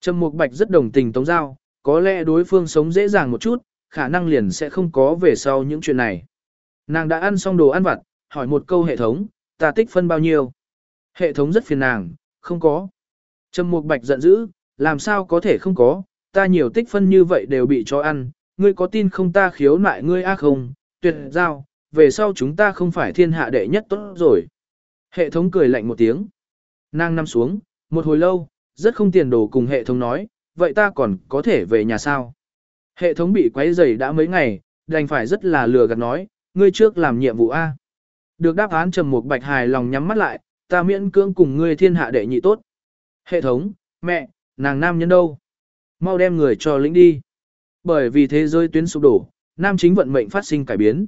Trầm Mục Bạch rất đồng tình Tống Giao, có lẽ đối phương sống dễ dàng một chút, khả năng liền sẽ không có về sau những chuyện này. Nàng đã ăn xong đồ ăn vặt, hỏi một câu hệ thống, ta tích phân bao nhiêu? Hệ thống rất phiền nàng, không có. Trầm Mục Bạch giận dữ, làm sao có thể không có, ta nhiều tích phân như vậy đều bị cho ăn, ngươi có tin không ta khiếu nại ngươi ác không, tuyệt giao, về sau chúng ta không phải thiên hạ đệ nhất tốt rồi. Hệ thống cười lạnh một tiếng. Nàng nằm xuống, một hồi lâu, rất không tiền đồ cùng hệ thống nói, vậy ta còn có thể về nhà sao? Hệ thống bị quấy rầy đã mấy ngày, đành phải rất là lừa gạt nói, ngươi trước làm nhiệm vụ A. Được đáp án trầm một bạch hài lòng nhắm mắt lại, ta miễn cưỡng cùng ngươi thiên hạ đệ nhị tốt. Hệ thống, mẹ, nàng nam nhân đâu? Mau đem người cho lĩnh đi. Bởi vì thế giới tuyến sụp đổ, nam chính vận mệnh phát sinh cải biến.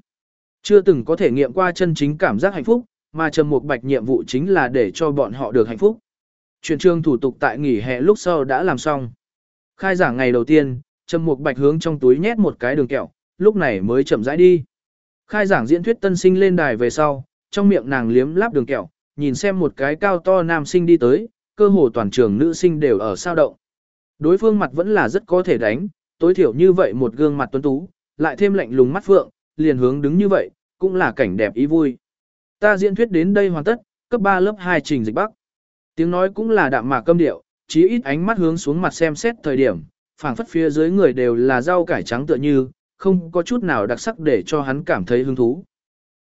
Chưa từng có thể nghiệm qua chân chính cảm giác hạnh phúc, mà trầm mục bạch nhiệm vụ chính là để cho bọn họ được hạnh phúc. Chuyển trường thủ tục tại nghỉ hè lúc sau đã làm xong. Khai giảng ngày đầu tiên, trầm mục bạch hướng trong túi nhét một cái đường kẹo, lúc này mới chậm rãi đi. Khai giảng diễn thuyết tân sinh lên đài về sau, trong miệng nàng liếm láp đường kẹo, nhìn xem một cái cao to nam sinh đi tới, cơ hồ toàn trường nữ sinh đều ở sao động. Đối phương mặt vẫn là rất có thể đánh, tối thiểu như vậy một gương mặt tuấn tú, lại thêm lạnh lùng mắt phượng, liền hướng đứng như vậy, cũng là cảnh đẹp ý vui. Ta diễn thuyết đến đây hoàn tất, cấp 3 lớp 2 trình dịch bắc. Tiếng nói cũng là đạm mạc câm điệu, chí ít ánh mắt hướng xuống mặt xem xét thời điểm, phảng phất phía dưới người đều là rau cải trắng tựa như, không có chút nào đặc sắc để cho hắn cảm thấy hứng thú.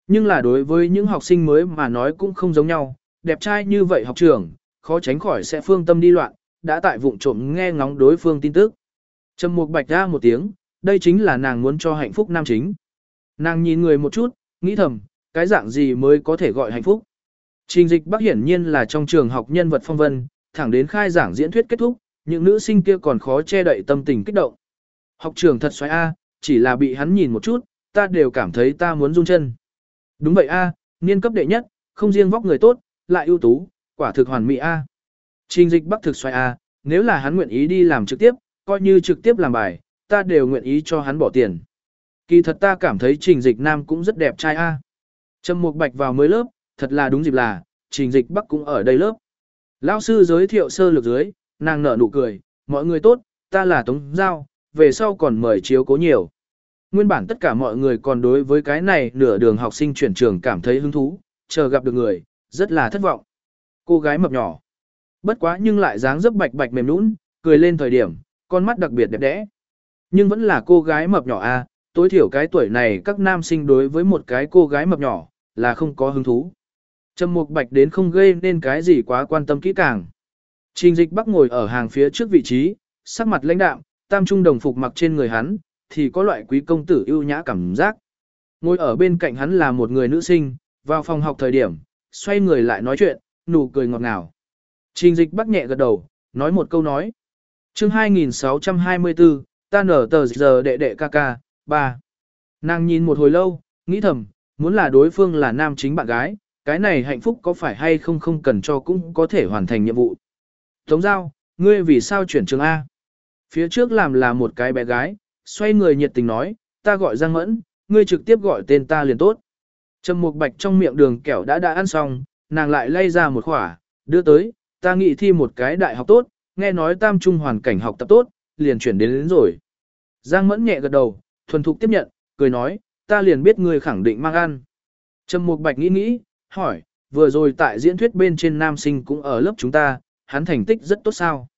Nhưng là đối với những học sinh mới mà nói cũng không giống nhau, đẹp trai như vậy học trưởng, khó tránh khỏi sẽ phương tâm đi loạn, đã tại vụng trộm nghe ngóng đối phương tin tức. Trầm Mục Bạch ra một tiếng, đây chính là nàng muốn cho hạnh phúc nam chính. Nàng nhìn người một chút, nghĩ thầm, cái dạng gì mới có thể gọi hạnh phúc. Trình dịch bắc hiển nhiên là trong trường học nhân vật phong vân, thẳng đến khai giảng diễn thuyết kết thúc, những nữ sinh kia còn khó che đậy tâm tình kích động. Học trường thật xoáy A, chỉ là bị hắn nhìn một chút, ta đều cảm thấy ta muốn run chân. Đúng vậy A, niên cấp đệ nhất, không riêng vóc người tốt, lại ưu tú, quả thực hoàn mỹ A. Trình dịch bắc thực xoay A, nếu là hắn nguyện ý đi làm trực tiếp, coi như trực tiếp làm bài, ta đều nguyện ý cho hắn bỏ tiền. Kỳ thật ta cảm thấy trình dịch nam cũng rất đẹp trai A. Trầm Mục Bạch vào mới lớp, thật là đúng dịp là, trình dịch bắc cũng ở đây lớp. Lão sư giới thiệu sơ lược dưới, nàng nở nụ cười, mọi người tốt, ta là Tống Giao, về sau còn mời chiếu cố nhiều. Nguyên bản tất cả mọi người còn đối với cái này nửa đường học sinh chuyển trường cảm thấy hứng thú, chờ gặp được người, rất là thất vọng. Cô gái mập nhỏ. Bất quá nhưng lại dáng dấp bạch bạch mềm nũng, cười lên thời điểm, con mắt đặc biệt đẹp đẽ. Nhưng vẫn là cô gái mập nhỏ a, à, tối thiểu cái tuổi này các nam sinh đối với một cái cô gái mập nhỏ, là không có hứng thú. Trầm Mục Bạch đến không gây nên cái gì quá quan tâm kỹ càng. Trình Dịch Bắc ngồi ở hàng phía trước vị trí, sắc mặt lãnh đạm, tam trung đồng phục mặc trên người hắn, thì có loại quý công tử ưu nhã cảm giác. Ngồi ở bên cạnh hắn là một người nữ sinh, vào phòng học thời điểm, xoay người lại nói chuyện, nụ cười ngọt ngào. Trình Dịch Bắc nhẹ gật đầu, nói một câu nói. Chương 2624, ta nở tờ giờ đệ đệ ca ca, 3. Nàng nhìn một hồi lâu, nghĩ thầm, muốn là đối phương là nam chính bạn gái, cái này hạnh phúc có phải hay không không cần cho cũng có thể hoàn thành nhiệm vụ. Tống giao, ngươi vì sao chuyển trường A? Phía trước làm là một cái bé gái, xoay người nhiệt tình nói, ta gọi Giang Mẫn, ngươi trực tiếp gọi tên ta liền tốt. Trầm Mục Bạch trong miệng đường kẹo đã đã ăn xong, nàng lại lay ra một khỏa, đưa tới, ta nghĩ thi một cái đại học tốt, nghe nói tam trung hoàn cảnh học tập tốt, liền chuyển đến, đến rồi. Giang Mẫn nhẹ gật đầu, thuần thục tiếp nhận, cười nói, ta liền biết ngươi khẳng định mang ăn. Trầm Mục Bạch nghĩ nghĩ, hỏi, vừa rồi tại diễn thuyết bên trên nam sinh cũng ở lớp chúng ta, hắn thành tích rất tốt sao.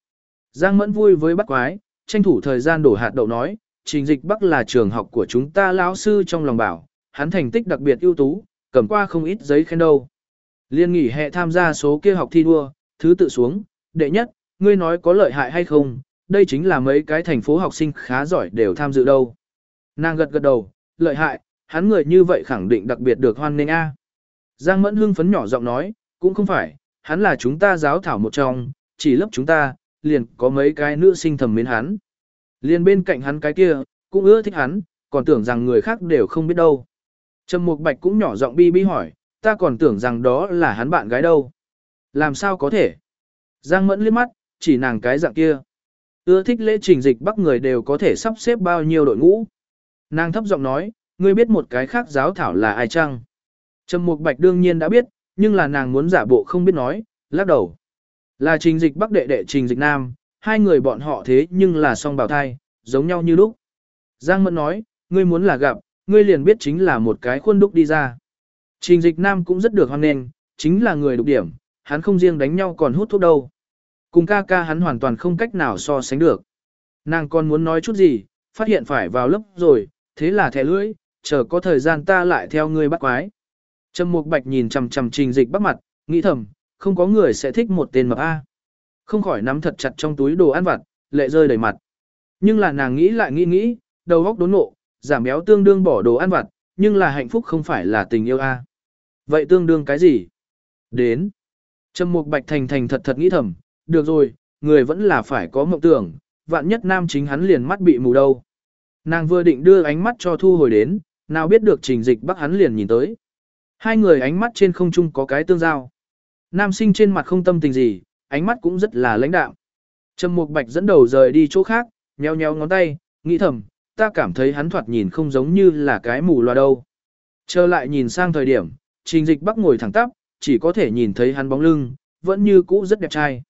Giang Mẫn vui với bắt quái, tranh thủ thời gian đổ hạt đậu nói, trình dịch Bắc là trường học của chúng ta lão sư trong lòng bảo, hắn thành tích đặc biệt ưu tú, cầm qua không ít giấy khen đâu. Liên nghỉ hè tham gia số kia học thi đua, thứ tự xuống, đệ nhất, ngươi nói có lợi hại hay không, đây chính là mấy cái thành phố học sinh khá giỏi đều tham dự đâu. Nàng gật gật đầu, lợi hại, hắn người như vậy khẳng định đặc biệt được hoan nghênh a. Giang Mẫn hưng phấn nhỏ giọng nói, cũng không phải, hắn là chúng ta giáo thảo một trong, chỉ lớp chúng ta, liền có mấy cái nữ sinh thầm mến hắn. Liền bên cạnh hắn cái kia, cũng ưa thích hắn, còn tưởng rằng người khác đều không biết đâu. Trầm Mục Bạch cũng nhỏ giọng bi bi hỏi, ta còn tưởng rằng đó là hắn bạn gái đâu. Làm sao có thể? Giang Mẫn liếc mắt, chỉ nàng cái dạng kia. Ưa thích lễ trình dịch bắc người đều có thể sắp xếp bao nhiêu đội ngũ. Nàng thấp giọng nói, ngươi biết một cái khác giáo thảo là ai chăng? Trầm Mục Bạch đương nhiên đã biết, nhưng là nàng muốn giả bộ không biết nói, lắc đầu. Là trình dịch bắc đệ đệ trình dịch nam, hai người bọn họ thế nhưng là song bào thai, giống nhau như lúc. Giang Mẫn nói, ngươi muốn là gặp, ngươi liền biết chính là một cái khuôn đúc đi ra. Trình dịch nam cũng rất được hoan nghênh, chính là người đục điểm, hắn không riêng đánh nhau còn hút thuốc đâu. Cùng ca ca hắn hoàn toàn không cách nào so sánh được. Nàng còn muốn nói chút gì, phát hiện phải vào lớp rồi, thế là thẻ lưỡi, chờ có thời gian ta lại theo ngươi bắt quái. Trầm Mục Bạch nhìn chằm chằm Trình Dịch bắt mặt, nghĩ thầm, không có người sẽ thích một tên mập a. Không khỏi nắm thật chặt trong túi đồ ăn vặt, lệ rơi đầy mặt. Nhưng là nàng nghĩ lại nghĩ nghĩ, đầu óc đốn nộ, giảm béo tương đương bỏ đồ ăn vặt, nhưng là hạnh phúc không phải là tình yêu a. Vậy tương đương cái gì? Đến. Trầm Mục Bạch thành thành thật thật nghĩ thầm, được rồi, người vẫn là phải có mộng tưởng, vạn nhất nam chính hắn liền mắt bị mù đâu. Nàng vừa định đưa ánh mắt cho thu hồi đến, nào biết được trình dịch bắc hắn liền nhìn tới. Hai người ánh mắt trên không trung có cái tương giao. Nam sinh trên mặt không tâm tình gì, ánh mắt cũng rất là lãnh đạm. Trầm Mục Bạch dẫn đầu rời đi chỗ khác, nheo nheo ngón tay, nghĩ thầm, ta cảm thấy hắn thoạt nhìn không giống như là cái mù loa đâu. Trở lại nhìn sang thời điểm, trình dịch bắc ngồi thẳng tắp, chỉ có thể nhìn thấy hắn bóng lưng, vẫn như cũ rất đẹp trai.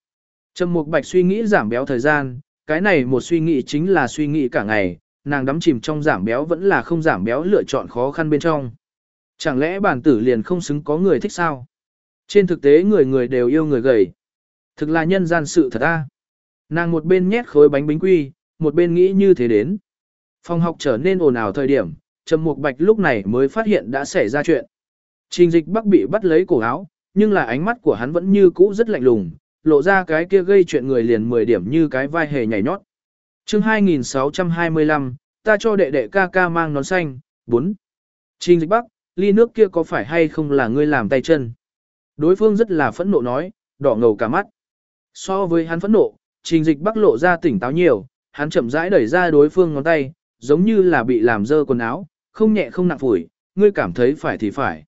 Trầm Mục Bạch suy nghĩ giảm béo thời gian, cái này một suy nghĩ chính là suy nghĩ cả ngày, nàng đắm chìm trong giảm béo vẫn là không giảm béo lựa chọn khó khăn bên trong. Chẳng lẽ bản tử liền không xứng có người thích sao? Trên thực tế người người đều yêu người gầy. Thực là nhân gian sự thật a. Nàng một bên nhét khối bánh bánh quy, một bên nghĩ như thế đến. Phòng học trở nên ồn ào thời điểm, Trầm Mục Bạch lúc này mới phát hiện đã xảy ra chuyện. Trình Dịch Bắc bị bắt lấy cổ áo, nhưng là ánh mắt của hắn vẫn như cũ rất lạnh lùng, lộ ra cái kia gây chuyện người liền 10 điểm như cái vai hề nhảy nhót. Chương 2625, ta cho đệ đệ ca ca mang nón xanh, 4. Trình Dịch Bắc, ly nước kia có phải hay không là ngươi làm tay chân? Đối phương rất là phẫn nộ nói, đỏ ngầu cả mắt. So với hắn phẫn nộ, Trình Dịch Bắc lộ ra tỉnh táo nhiều, hắn chậm rãi đẩy ra đối phương ngón tay, giống như là bị làm dơ quần áo, không nhẹ không nặng phủi, ngươi cảm thấy phải thì phải.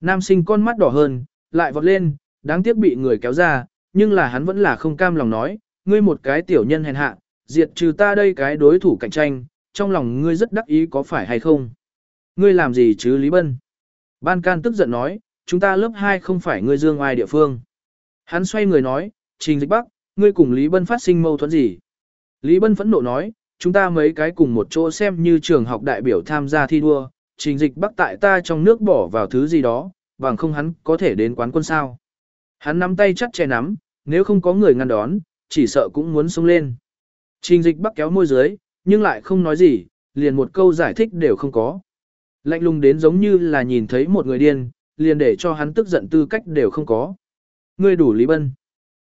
Nam sinh con mắt đỏ hơn, lại vọt lên, đáng tiếc bị người kéo ra, nhưng là hắn vẫn là không cam lòng nói, ngươi một cái tiểu nhân hèn hạ, diệt trừ ta đây cái đối thủ cạnh tranh, trong lòng ngươi rất đắc ý có phải hay không? Ngươi làm gì chứ Lý Bân? Ban can tức giận nói, chúng ta lớp 2 không phải ngươi dương ai địa phương. Hắn xoay người nói, Trình Dịch Bắc, ngươi cùng Lý Bân phát sinh mâu thuẫn gì? Lý Bân phẫn nộ nói, chúng ta mấy cái cùng một chỗ xem như trường học đại biểu tham gia thi đua, Trình Dịch Bắc tại ta trong nước bỏ vào thứ gì đó, bằng không hắn có thể đến quán quân sao. Hắn nắm tay chắt che nắm, nếu không có người ngăn đón, chỉ sợ cũng muốn xông lên. Trình Dịch Bắc kéo môi dưới, nhưng lại không nói gì, liền một câu giải thích đều không có. Lạnh lùng đến giống như là nhìn thấy một người điên, liền để cho hắn tức giận tư cách đều không có. Ngươi đủ Lý Bân.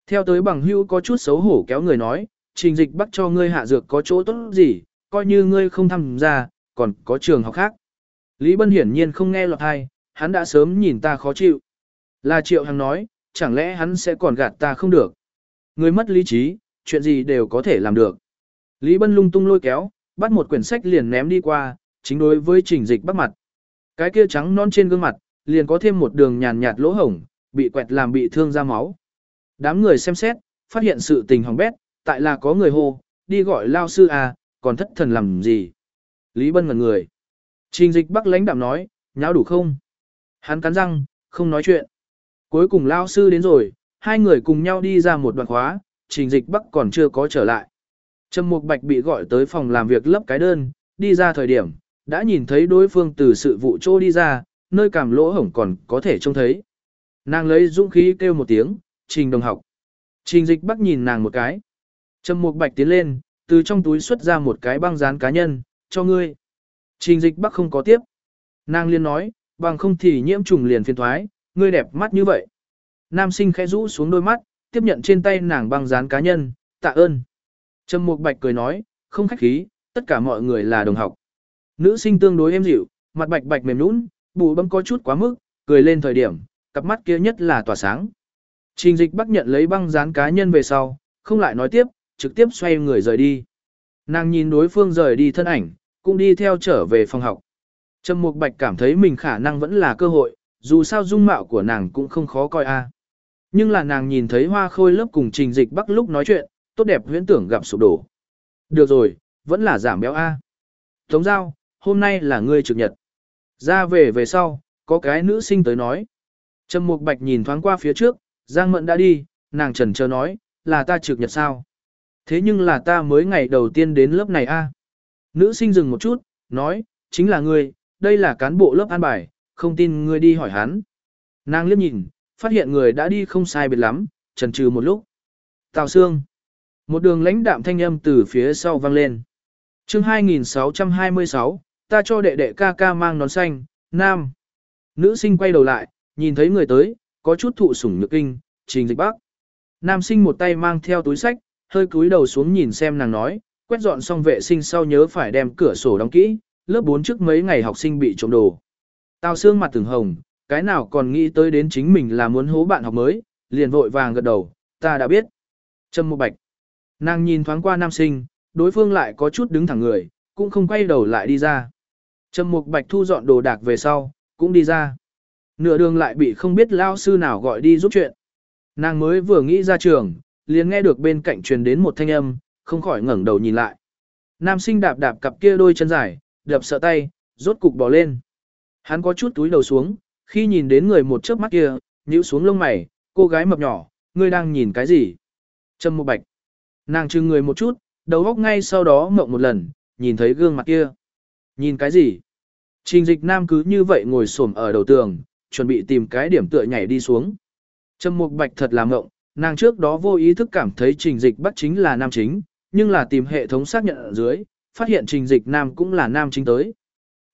Theo tới bằng hữu có chút xấu hổ kéo người nói, trình dịch bắt cho ngươi hạ dược có chỗ tốt gì, coi như ngươi không tham gia, còn có trường học khác. Lý Bân hiển nhiên không nghe lọt hay, hắn đã sớm nhìn ta khó chịu. Là Triệu Hằng nói, chẳng lẽ hắn sẽ còn gạt ta không được. Người mất lý trí, chuyện gì đều có thể làm được. Lý Bân lung tung lôi kéo, bắt một quyển sách liền ném đi qua, chính đối với trình dịch bắt mặt. Cái kia trắng non trên gương mặt, liền có thêm một đường nhàn nhạt lỗ hổng, bị quẹt làm bị thương ra máu. Đám người xem xét, phát hiện sự tình hỏng bét, tại là có người hô, đi gọi lao sư à, còn thất thần làm gì. Lý Bân ngẩn người. Trình dịch bắc lãnh đạm nói, nháo đủ không? Hắn cắn răng, không nói chuyện. Cuối cùng lao sư đến rồi, hai người cùng nhau đi ra một đoạn khóa, trình dịch bắc còn chưa có trở lại. Trầm Mục Bạch bị gọi tới phòng làm việc lấp cái đơn, đi ra thời điểm, đã nhìn thấy đối phương từ sự vụ trô đi ra, nơi cảm lỗ hổng còn có thể trông thấy. Nàng lấy dũng khí kêu một tiếng, trình đồng học. Trình dịch bắc nhìn nàng một cái. Trầm Mục Bạch tiến lên, từ trong túi xuất ra một cái băng dán cá nhân, cho ngươi. Trình dịch bắc không có tiếp. Nàng liên nói, bằng không thì nhiễm trùng liền phiền thoái, ngươi đẹp mắt như vậy. Nam sinh khẽ rũ xuống đôi mắt, tiếp nhận trên tay nàng băng dán cá nhân, tạ ơn. Trầm Mục Bạch cười nói, không khách khí, tất cả mọi người là đồng học. Nữ sinh tương đối êm dịu, mặt bạch bạch mềm nún, bù bấm có chút quá mức, cười lên thời điểm, cặp mắt kia nhất là tỏa sáng. Trình dịch bắc nhận lấy băng dán cá nhân về sau, không lại nói tiếp, trực tiếp xoay người rời đi. Nàng nhìn đối phương rời đi thân ảnh, cũng đi theo trở về phòng học. Trầm Mục Bạch cảm thấy mình khả năng vẫn là cơ hội, dù sao dung mạo của nàng cũng không khó coi a. Nhưng là nàng nhìn thấy hoa khôi lớp cùng trình dịch bắc lúc nói chuyện, tốt đẹp huyễn tưởng gặp sụp đổ. Được rồi, vẫn là giảm béo A. Tống giao, hôm nay là ngươi trực nhật. Ra về về sau, có cái nữ sinh tới nói. Trầm Mục Bạch nhìn thoáng qua phía trước, Giang Mận đã đi, nàng trần chờ nói, là ta trực nhật sao? Thế nhưng là ta mới ngày đầu tiên đến lớp này a. Nữ sinh dừng một chút, nói, chính là ngươi, đây là cán bộ lớp an bài, không tin ngươi đi hỏi hắn. Nàng liếc nhìn, phát hiện người đã đi không sai biệt lắm, trần trừ một lúc. Tào Sương. Một đường lãnh đạm thanh âm từ phía sau vang lên. chương 2626, ta cho đệ đệ ca ca mang nón xanh, nam. Nữ sinh quay đầu lại, nhìn thấy người tới, có chút thụ sủng nhược kinh, trình dịch bác. Nam sinh một tay mang theo túi sách, hơi cúi đầu xuống nhìn xem nàng nói, quét dọn xong vệ sinh sau nhớ phải đem cửa sổ đóng kỹ, lớp 4 trước mấy ngày học sinh bị trộm đồ. Tào xương mặt từng hồng, cái nào còn nghĩ tới đến chính mình là muốn hố bạn học mới, liền vội vàng gật đầu, ta đã biết. Trâm Mộ Bạch. Nàng nhìn thoáng qua nam sinh, đối phương lại có chút đứng thẳng người, cũng không quay đầu lại đi ra. Trâm Mục Bạch thu dọn đồ đạc về sau, cũng đi ra. Nửa đường lại bị không biết lao sư nào gọi đi giúp chuyện. Nàng mới vừa nghĩ ra trường, liền nghe được bên cạnh truyền đến một thanh âm, không khỏi ngẩng đầu nhìn lại. Nam sinh đạp đạp cặp kia đôi chân dài, đập sợ tay, rốt cục bỏ lên. Hắn có chút túi đầu xuống, khi nhìn đến người một chớp mắt kia, nhíu xuống lông mày, cô gái mập nhỏ, ngươi đang nhìn cái gì? Trầm một Bạch. Nàng trừng người một chút, đầu góc ngay sau đó mộng một lần, nhìn thấy gương mặt kia. Nhìn cái gì? Trình dịch nam cứ như vậy ngồi xổm ở đầu tường, chuẩn bị tìm cái điểm tựa nhảy đi xuống. Trầm mục bạch thật là mộng, nàng trước đó vô ý thức cảm thấy trình dịch bắt chính là nam chính, nhưng là tìm hệ thống xác nhận ở dưới, phát hiện trình dịch nam cũng là nam chính tới.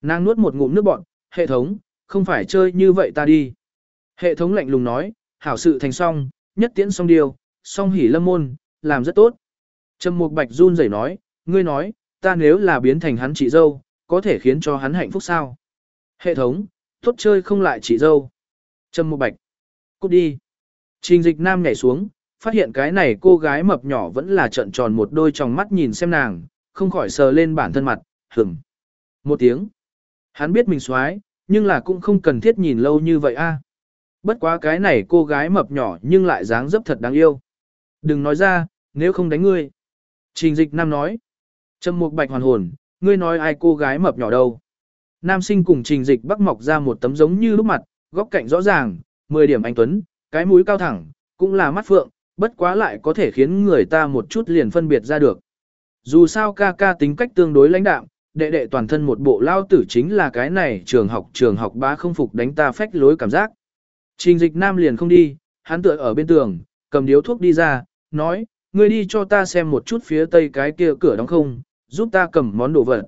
Nàng nuốt một ngụm nước bọn, hệ thống, không phải chơi như vậy ta đi. Hệ thống lạnh lùng nói, hảo sự thành song, nhất tiễn song điều, song hỉ lâm môn, làm rất tốt. Trầm Mục Bạch run rẩy nói, ngươi nói, ta nếu là biến thành hắn chị dâu, có thể khiến cho hắn hạnh phúc sao? Hệ thống, tốt chơi không lại chị dâu. Trầm Mục Bạch, cút đi. Trình dịch nam nhảy xuống, phát hiện cái này cô gái mập nhỏ vẫn là trợn tròn một đôi tròng mắt nhìn xem nàng, không khỏi sờ lên bản thân mặt, hửng. Một tiếng. Hắn biết mình xoái, nhưng là cũng không cần thiết nhìn lâu như vậy a. À. Bất quá cái này cô gái mập nhỏ nhưng lại dáng dấp thật đáng yêu. Đừng nói ra, nếu không đánh ngươi. Trình dịch nam nói. Trầm mục bạch hoàn hồn, ngươi nói ai cô gái mập nhỏ đâu. Nam sinh cùng trình dịch bắc mọc ra một tấm giống như lúc mặt, góc cạnh rõ ràng, 10 điểm anh Tuấn, cái mũi cao thẳng, cũng là mắt phượng, bất quá lại có thể khiến người ta một chút liền phân biệt ra được. Dù sao ca ca tính cách tương đối lãnh đạm, đệ đệ toàn thân một bộ lao tử chính là cái này trường học trường học bá không phục đánh ta phách lối cảm giác. Trình dịch nam liền không đi, hắn tựa ở bên tường, cầm điếu thuốc đi ra, nói, ngươi đi cho ta xem một chút phía tây cái kia cửa đóng không, giúp ta cầm món đồ vật.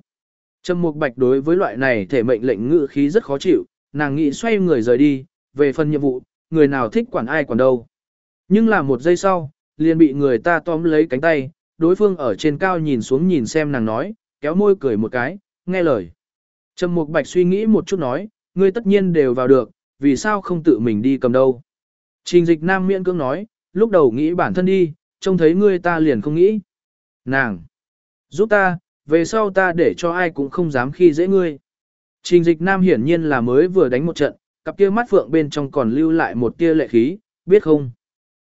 Trầm Mục Bạch đối với loại này thể mệnh lệnh ngự khí rất khó chịu, nàng nghĩ xoay người rời đi, về phần nhiệm vụ, người nào thích quản ai quản đâu. Nhưng là một giây sau, liền bị người ta tóm lấy cánh tay, đối phương ở trên cao nhìn xuống nhìn xem nàng nói, kéo môi cười một cái, nghe lời. Trầm Mục Bạch suy nghĩ một chút nói, ngươi tất nhiên đều vào được, vì sao không tự mình đi cầm đâu. Trình dịch nam miễn cưỡng nói, lúc đầu nghĩ bản thân đi, trông thấy ngươi ta liền không nghĩ. Nàng! Giúp ta, về sau ta để cho ai cũng không dám khi dễ ngươi. Trình dịch nam hiển nhiên là mới vừa đánh một trận, cặp kia mắt phượng bên trong còn lưu lại một tia lệ khí, biết không?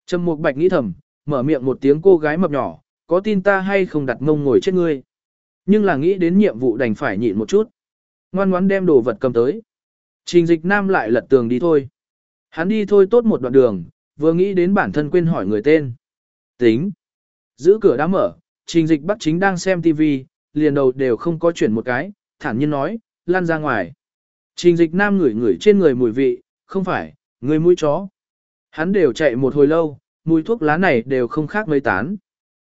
Trầm Mục Bạch nghĩ thầm, mở miệng một tiếng cô gái mập nhỏ, có tin ta hay không đặt mông ngồi chết ngươi. Nhưng là nghĩ đến nhiệm vụ đành phải nhịn một chút. Ngoan ngoãn đem đồ vật cầm tới. Trình dịch nam lại lật tường đi thôi. Hắn đi thôi tốt một đoạn đường, vừa nghĩ đến bản thân quên hỏi người tên. Tính. Giữ cửa đã mở, trình dịch bắt chính đang xem TV, liền đầu đều không có chuyển một cái, thản nhiên nói, lan ra ngoài. Trình dịch nam ngửi ngửi trên người mùi vị, không phải, người mũi chó. Hắn đều chạy một hồi lâu, mùi thuốc lá này đều không khác mấy tán.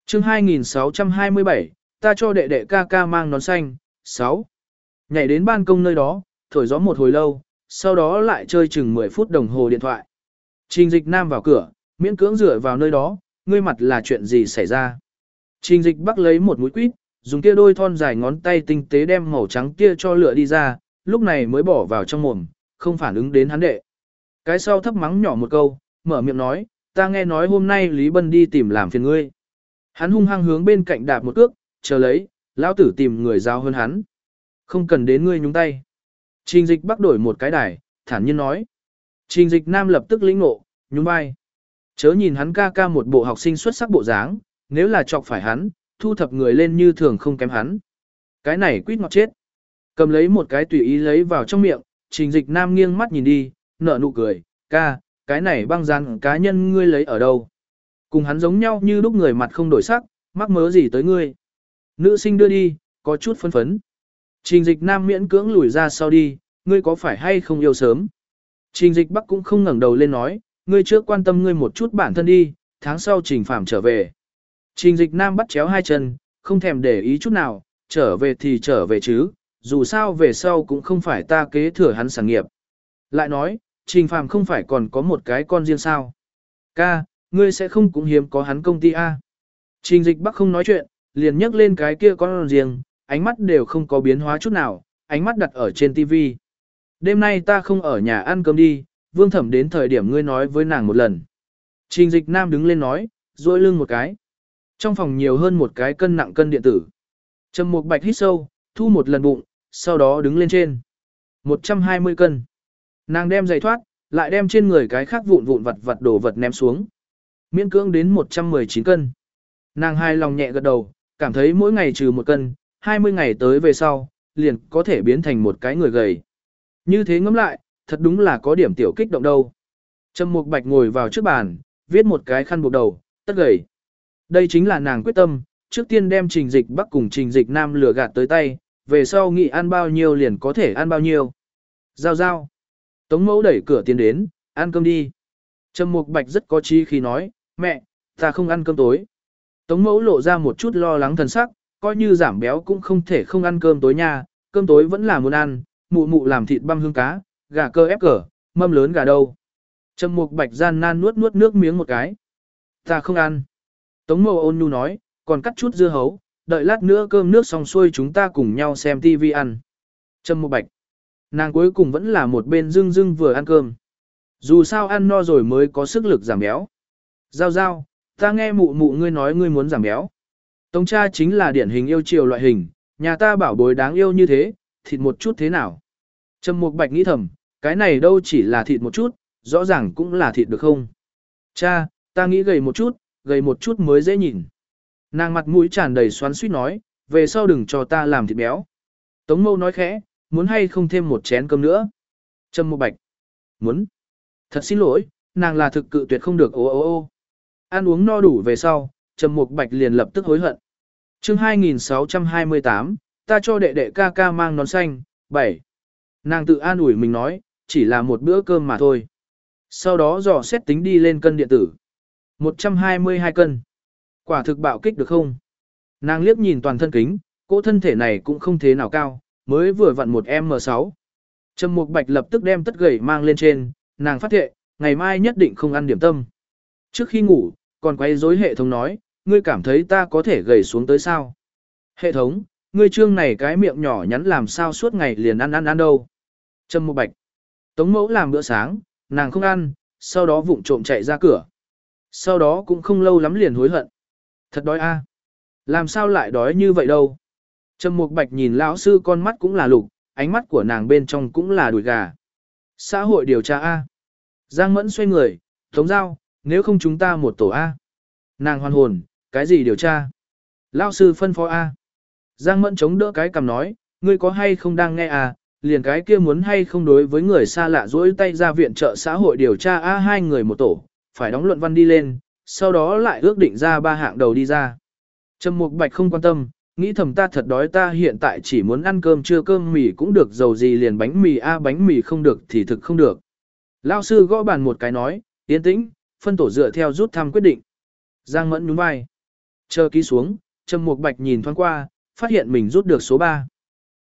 chương 2627, ta cho đệ đệ ca ca mang nón xanh, 6. Nhảy đến ban công nơi đó, thổi gió một hồi lâu, sau đó lại chơi chừng 10 phút đồng hồ điện thoại. Trình dịch nam vào cửa, miễn cưỡng rửa vào nơi đó, ngươi mặt là chuyện gì xảy ra. Trình dịch bắc lấy một mũi quýt, dùng kia đôi thon dài ngón tay tinh tế đem màu trắng kia cho lửa đi ra, lúc này mới bỏ vào trong mồm, không phản ứng đến hắn đệ. Cái sau thấp mắng nhỏ một câu, mở miệng nói, ta nghe nói hôm nay Lý Bân đi tìm làm phiền ngươi. Hắn hung hăng hướng bên cạnh đạp một cước, chờ lấy, lão tử tìm người giao hơn hắn. Không cần đến ngươi nhúng tay. Trình dịch bắc đổi một cái đài, thản nhiên nói. Trình dịch nam lập tức lĩnh ngộ, nhún vai. Chớ nhìn hắn ca ca một bộ học sinh xuất sắc bộ dáng, nếu là chọc phải hắn, thu thập người lên như thường không kém hắn. Cái này quýt ngọt chết. Cầm lấy một cái tùy ý lấy vào trong miệng, trình dịch nam nghiêng mắt nhìn đi, nở nụ cười, ca, cái này băng rán cá nhân ngươi lấy ở đâu. Cùng hắn giống nhau như lúc người mặt không đổi sắc, mắc mớ gì tới ngươi. Nữ sinh đưa đi, có chút phân phấn. Trình dịch nam miễn cưỡng lùi ra sau đi, ngươi có phải hay không yêu sớm. Trình dịch bắc cũng không ngẩng đầu lên nói, ngươi trước quan tâm ngươi một chút bản thân đi, tháng sau trình phạm trở về. Trình dịch nam bắt chéo hai chân, không thèm để ý chút nào, trở về thì trở về chứ, dù sao về sau cũng không phải ta kế thừa hắn sản nghiệp. Lại nói, trình phạm không phải còn có một cái con riêng sao. Ca, ngươi sẽ không cũng hiếm có hắn công ty A. Trình dịch bắc không nói chuyện, liền nhấc lên cái kia con riêng, ánh mắt đều không có biến hóa chút nào, ánh mắt đặt ở trên TV. Đêm nay ta không ở nhà ăn cơm đi, vương thẩm đến thời điểm ngươi nói với nàng một lần. Trình dịch nam đứng lên nói, duỗi lưng một cái. Trong phòng nhiều hơn một cái cân nặng cân điện tử. Trầm một bạch hít sâu, thu một lần bụng, sau đó đứng lên trên. 120 cân. Nàng đem giày thoát, lại đem trên người cái khác vụn vụn vật vật đồ vật ném xuống. Miễn cưỡng đến 119 cân. Nàng hai lòng nhẹ gật đầu, cảm thấy mỗi ngày trừ một cân, 20 ngày tới về sau, liền có thể biến thành một cái người gầy. Như thế ngẫm lại, thật đúng là có điểm tiểu kích động đâu. Trầm Mục Bạch ngồi vào trước bàn, viết một cái khăn buộc đầu, tất gầy. Đây chính là nàng quyết tâm, trước tiên đem trình dịch bắc cùng trình dịch nam lừa gạt tới tay, về sau nghĩ ăn bao nhiêu liền có thể ăn bao nhiêu. Giao giao. Tống mẫu đẩy cửa tiến đến, ăn cơm đi. Trầm Mục Bạch rất có trí khi nói, mẹ, ta không ăn cơm tối. Tống mẫu lộ ra một chút lo lắng thần sắc, coi như giảm béo cũng không thể không ăn cơm tối nha, cơm tối vẫn là muốn ăn, mụ mụ làm thịt băm hương cá, gà cơ ép cờ, mâm lớn gà đâu. Trầm mục bạch gian nan nuốt nuốt nước miếng một cái. Ta không ăn. Tống Mẫu ôn nhu nói, còn cắt chút dưa hấu, đợi lát nữa cơm nước xong xuôi chúng ta cùng nhau xem tivi ăn. Trầm mục bạch. Nàng cuối cùng vẫn là một bên dưng dưng vừa ăn cơm. Dù sao ăn no rồi mới có sức lực giảm béo. Giao giao, ta nghe mụ mụ ngươi nói ngươi muốn giảm béo. Tống cha chính là điển hình yêu chiều loại hình, nhà ta bảo bối đáng yêu như thế, thịt một chút thế nào. Trầm Mục Bạch nghĩ thầm, cái này đâu chỉ là thịt một chút, rõ ràng cũng là thịt được không? Cha, ta nghĩ gầy một chút, gầy một chút mới dễ nhìn. Nàng mặt mũi tràn đầy xoắn suýt nói, về sau đừng cho ta làm thịt béo. Tống mâu nói khẽ, muốn hay không thêm một chén cơm nữa? Trầm Mục Bạch, muốn. Thật xin lỗi, nàng là thực cự tuyệt không được ô ô ô. Ăn uống no đủ về sau, Trầm Mục Bạch liền lập tức hối hận. Chương 2628, ta cho đệ đệ ca ca mang nón xanh, 7. Nàng tự an ủi mình nói, chỉ là một bữa cơm mà thôi. Sau đó dò xét tính đi lên cân điện tử. 122 cân. Quả thực bạo kích được không? Nàng liếc nhìn toàn thân kính, cỗ thân thể này cũng không thế nào cao, mới vừa vặn một M6. Trầm Mục Bạch lập tức đem tất gầy mang lên trên, nàng phát hiện, ngày mai nhất định không ăn điểm tâm. Trước khi ngủ, còn quay rối hệ thống nói, ngươi cảm thấy ta có thể gầy xuống tới sao? Hệ thống, ngươi trương này cái miệng nhỏ nhắn làm sao suốt ngày liền ăn ăn ăn đâu? Trâm Mộ Bạch. Tống mẫu làm bữa sáng, nàng không ăn, sau đó vụng trộm chạy ra cửa. Sau đó cũng không lâu lắm liền hối hận. Thật đói a. Làm sao lại đói như vậy đâu? Trâm Mục Bạch nhìn lão sư con mắt cũng là lục, ánh mắt của nàng bên trong cũng là đùi gà. Xã hội điều tra a. Giang Mẫn xoay người, Tống Giao, nếu không chúng ta một tổ a. Nàng hoàn hồn, cái gì điều tra? Lão sư phân phó a. Giang Mẫn chống đỡ cái cầm nói, ngươi có hay không đang nghe à, liền cái kia muốn hay không đối với người xa lạ dỗi tay ra viện trợ xã hội điều tra A hai người một tổ, phải đóng luận văn đi lên, sau đó lại ước định ra ba hạng đầu đi ra. Trầm Mục Bạch không quan tâm, nghĩ thầm ta thật đói ta hiện tại chỉ muốn ăn cơm trưa cơm mì cũng được dầu gì liền bánh mì a bánh mì không được thì thực không được. Lao sư gõ bàn một cái nói, yên tĩnh, phân tổ dựa theo rút thăm quyết định. Giang Mẫn nhún vai. Chờ ký xuống, Trầm Mục Bạch nhìn thoáng qua, phát hiện mình rút được số 3.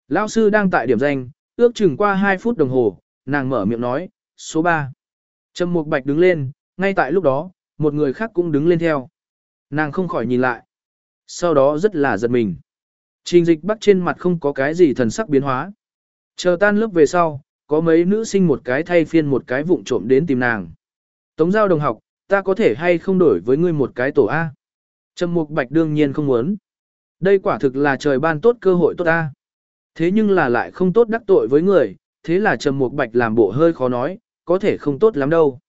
Lão sư đang tại điểm danh, ước chừng qua 2 phút đồng hồ, nàng mở miệng nói, số 3. Trầm Mục Bạch đứng lên, ngay tại lúc đó, một người khác cũng đứng lên theo. Nàng không khỏi nhìn lại. Sau đó rất là giật mình. Trình dịch bắc trên mặt không có cái gì thần sắc biến hóa. Chờ tan lớp về sau, có mấy nữ sinh một cái thay phiên một cái vụng trộm đến tìm nàng. Tống giao đồng học, ta có thể hay không đổi với ngươi một cái tổ A. Trầm Mục Bạch đương nhiên không muốn. Đây quả thực là trời ban tốt cơ hội tốt A. Thế nhưng là lại không tốt đắc tội với người, thế là Trầm Mục Bạch làm bộ hơi khó nói, có thể không tốt lắm đâu.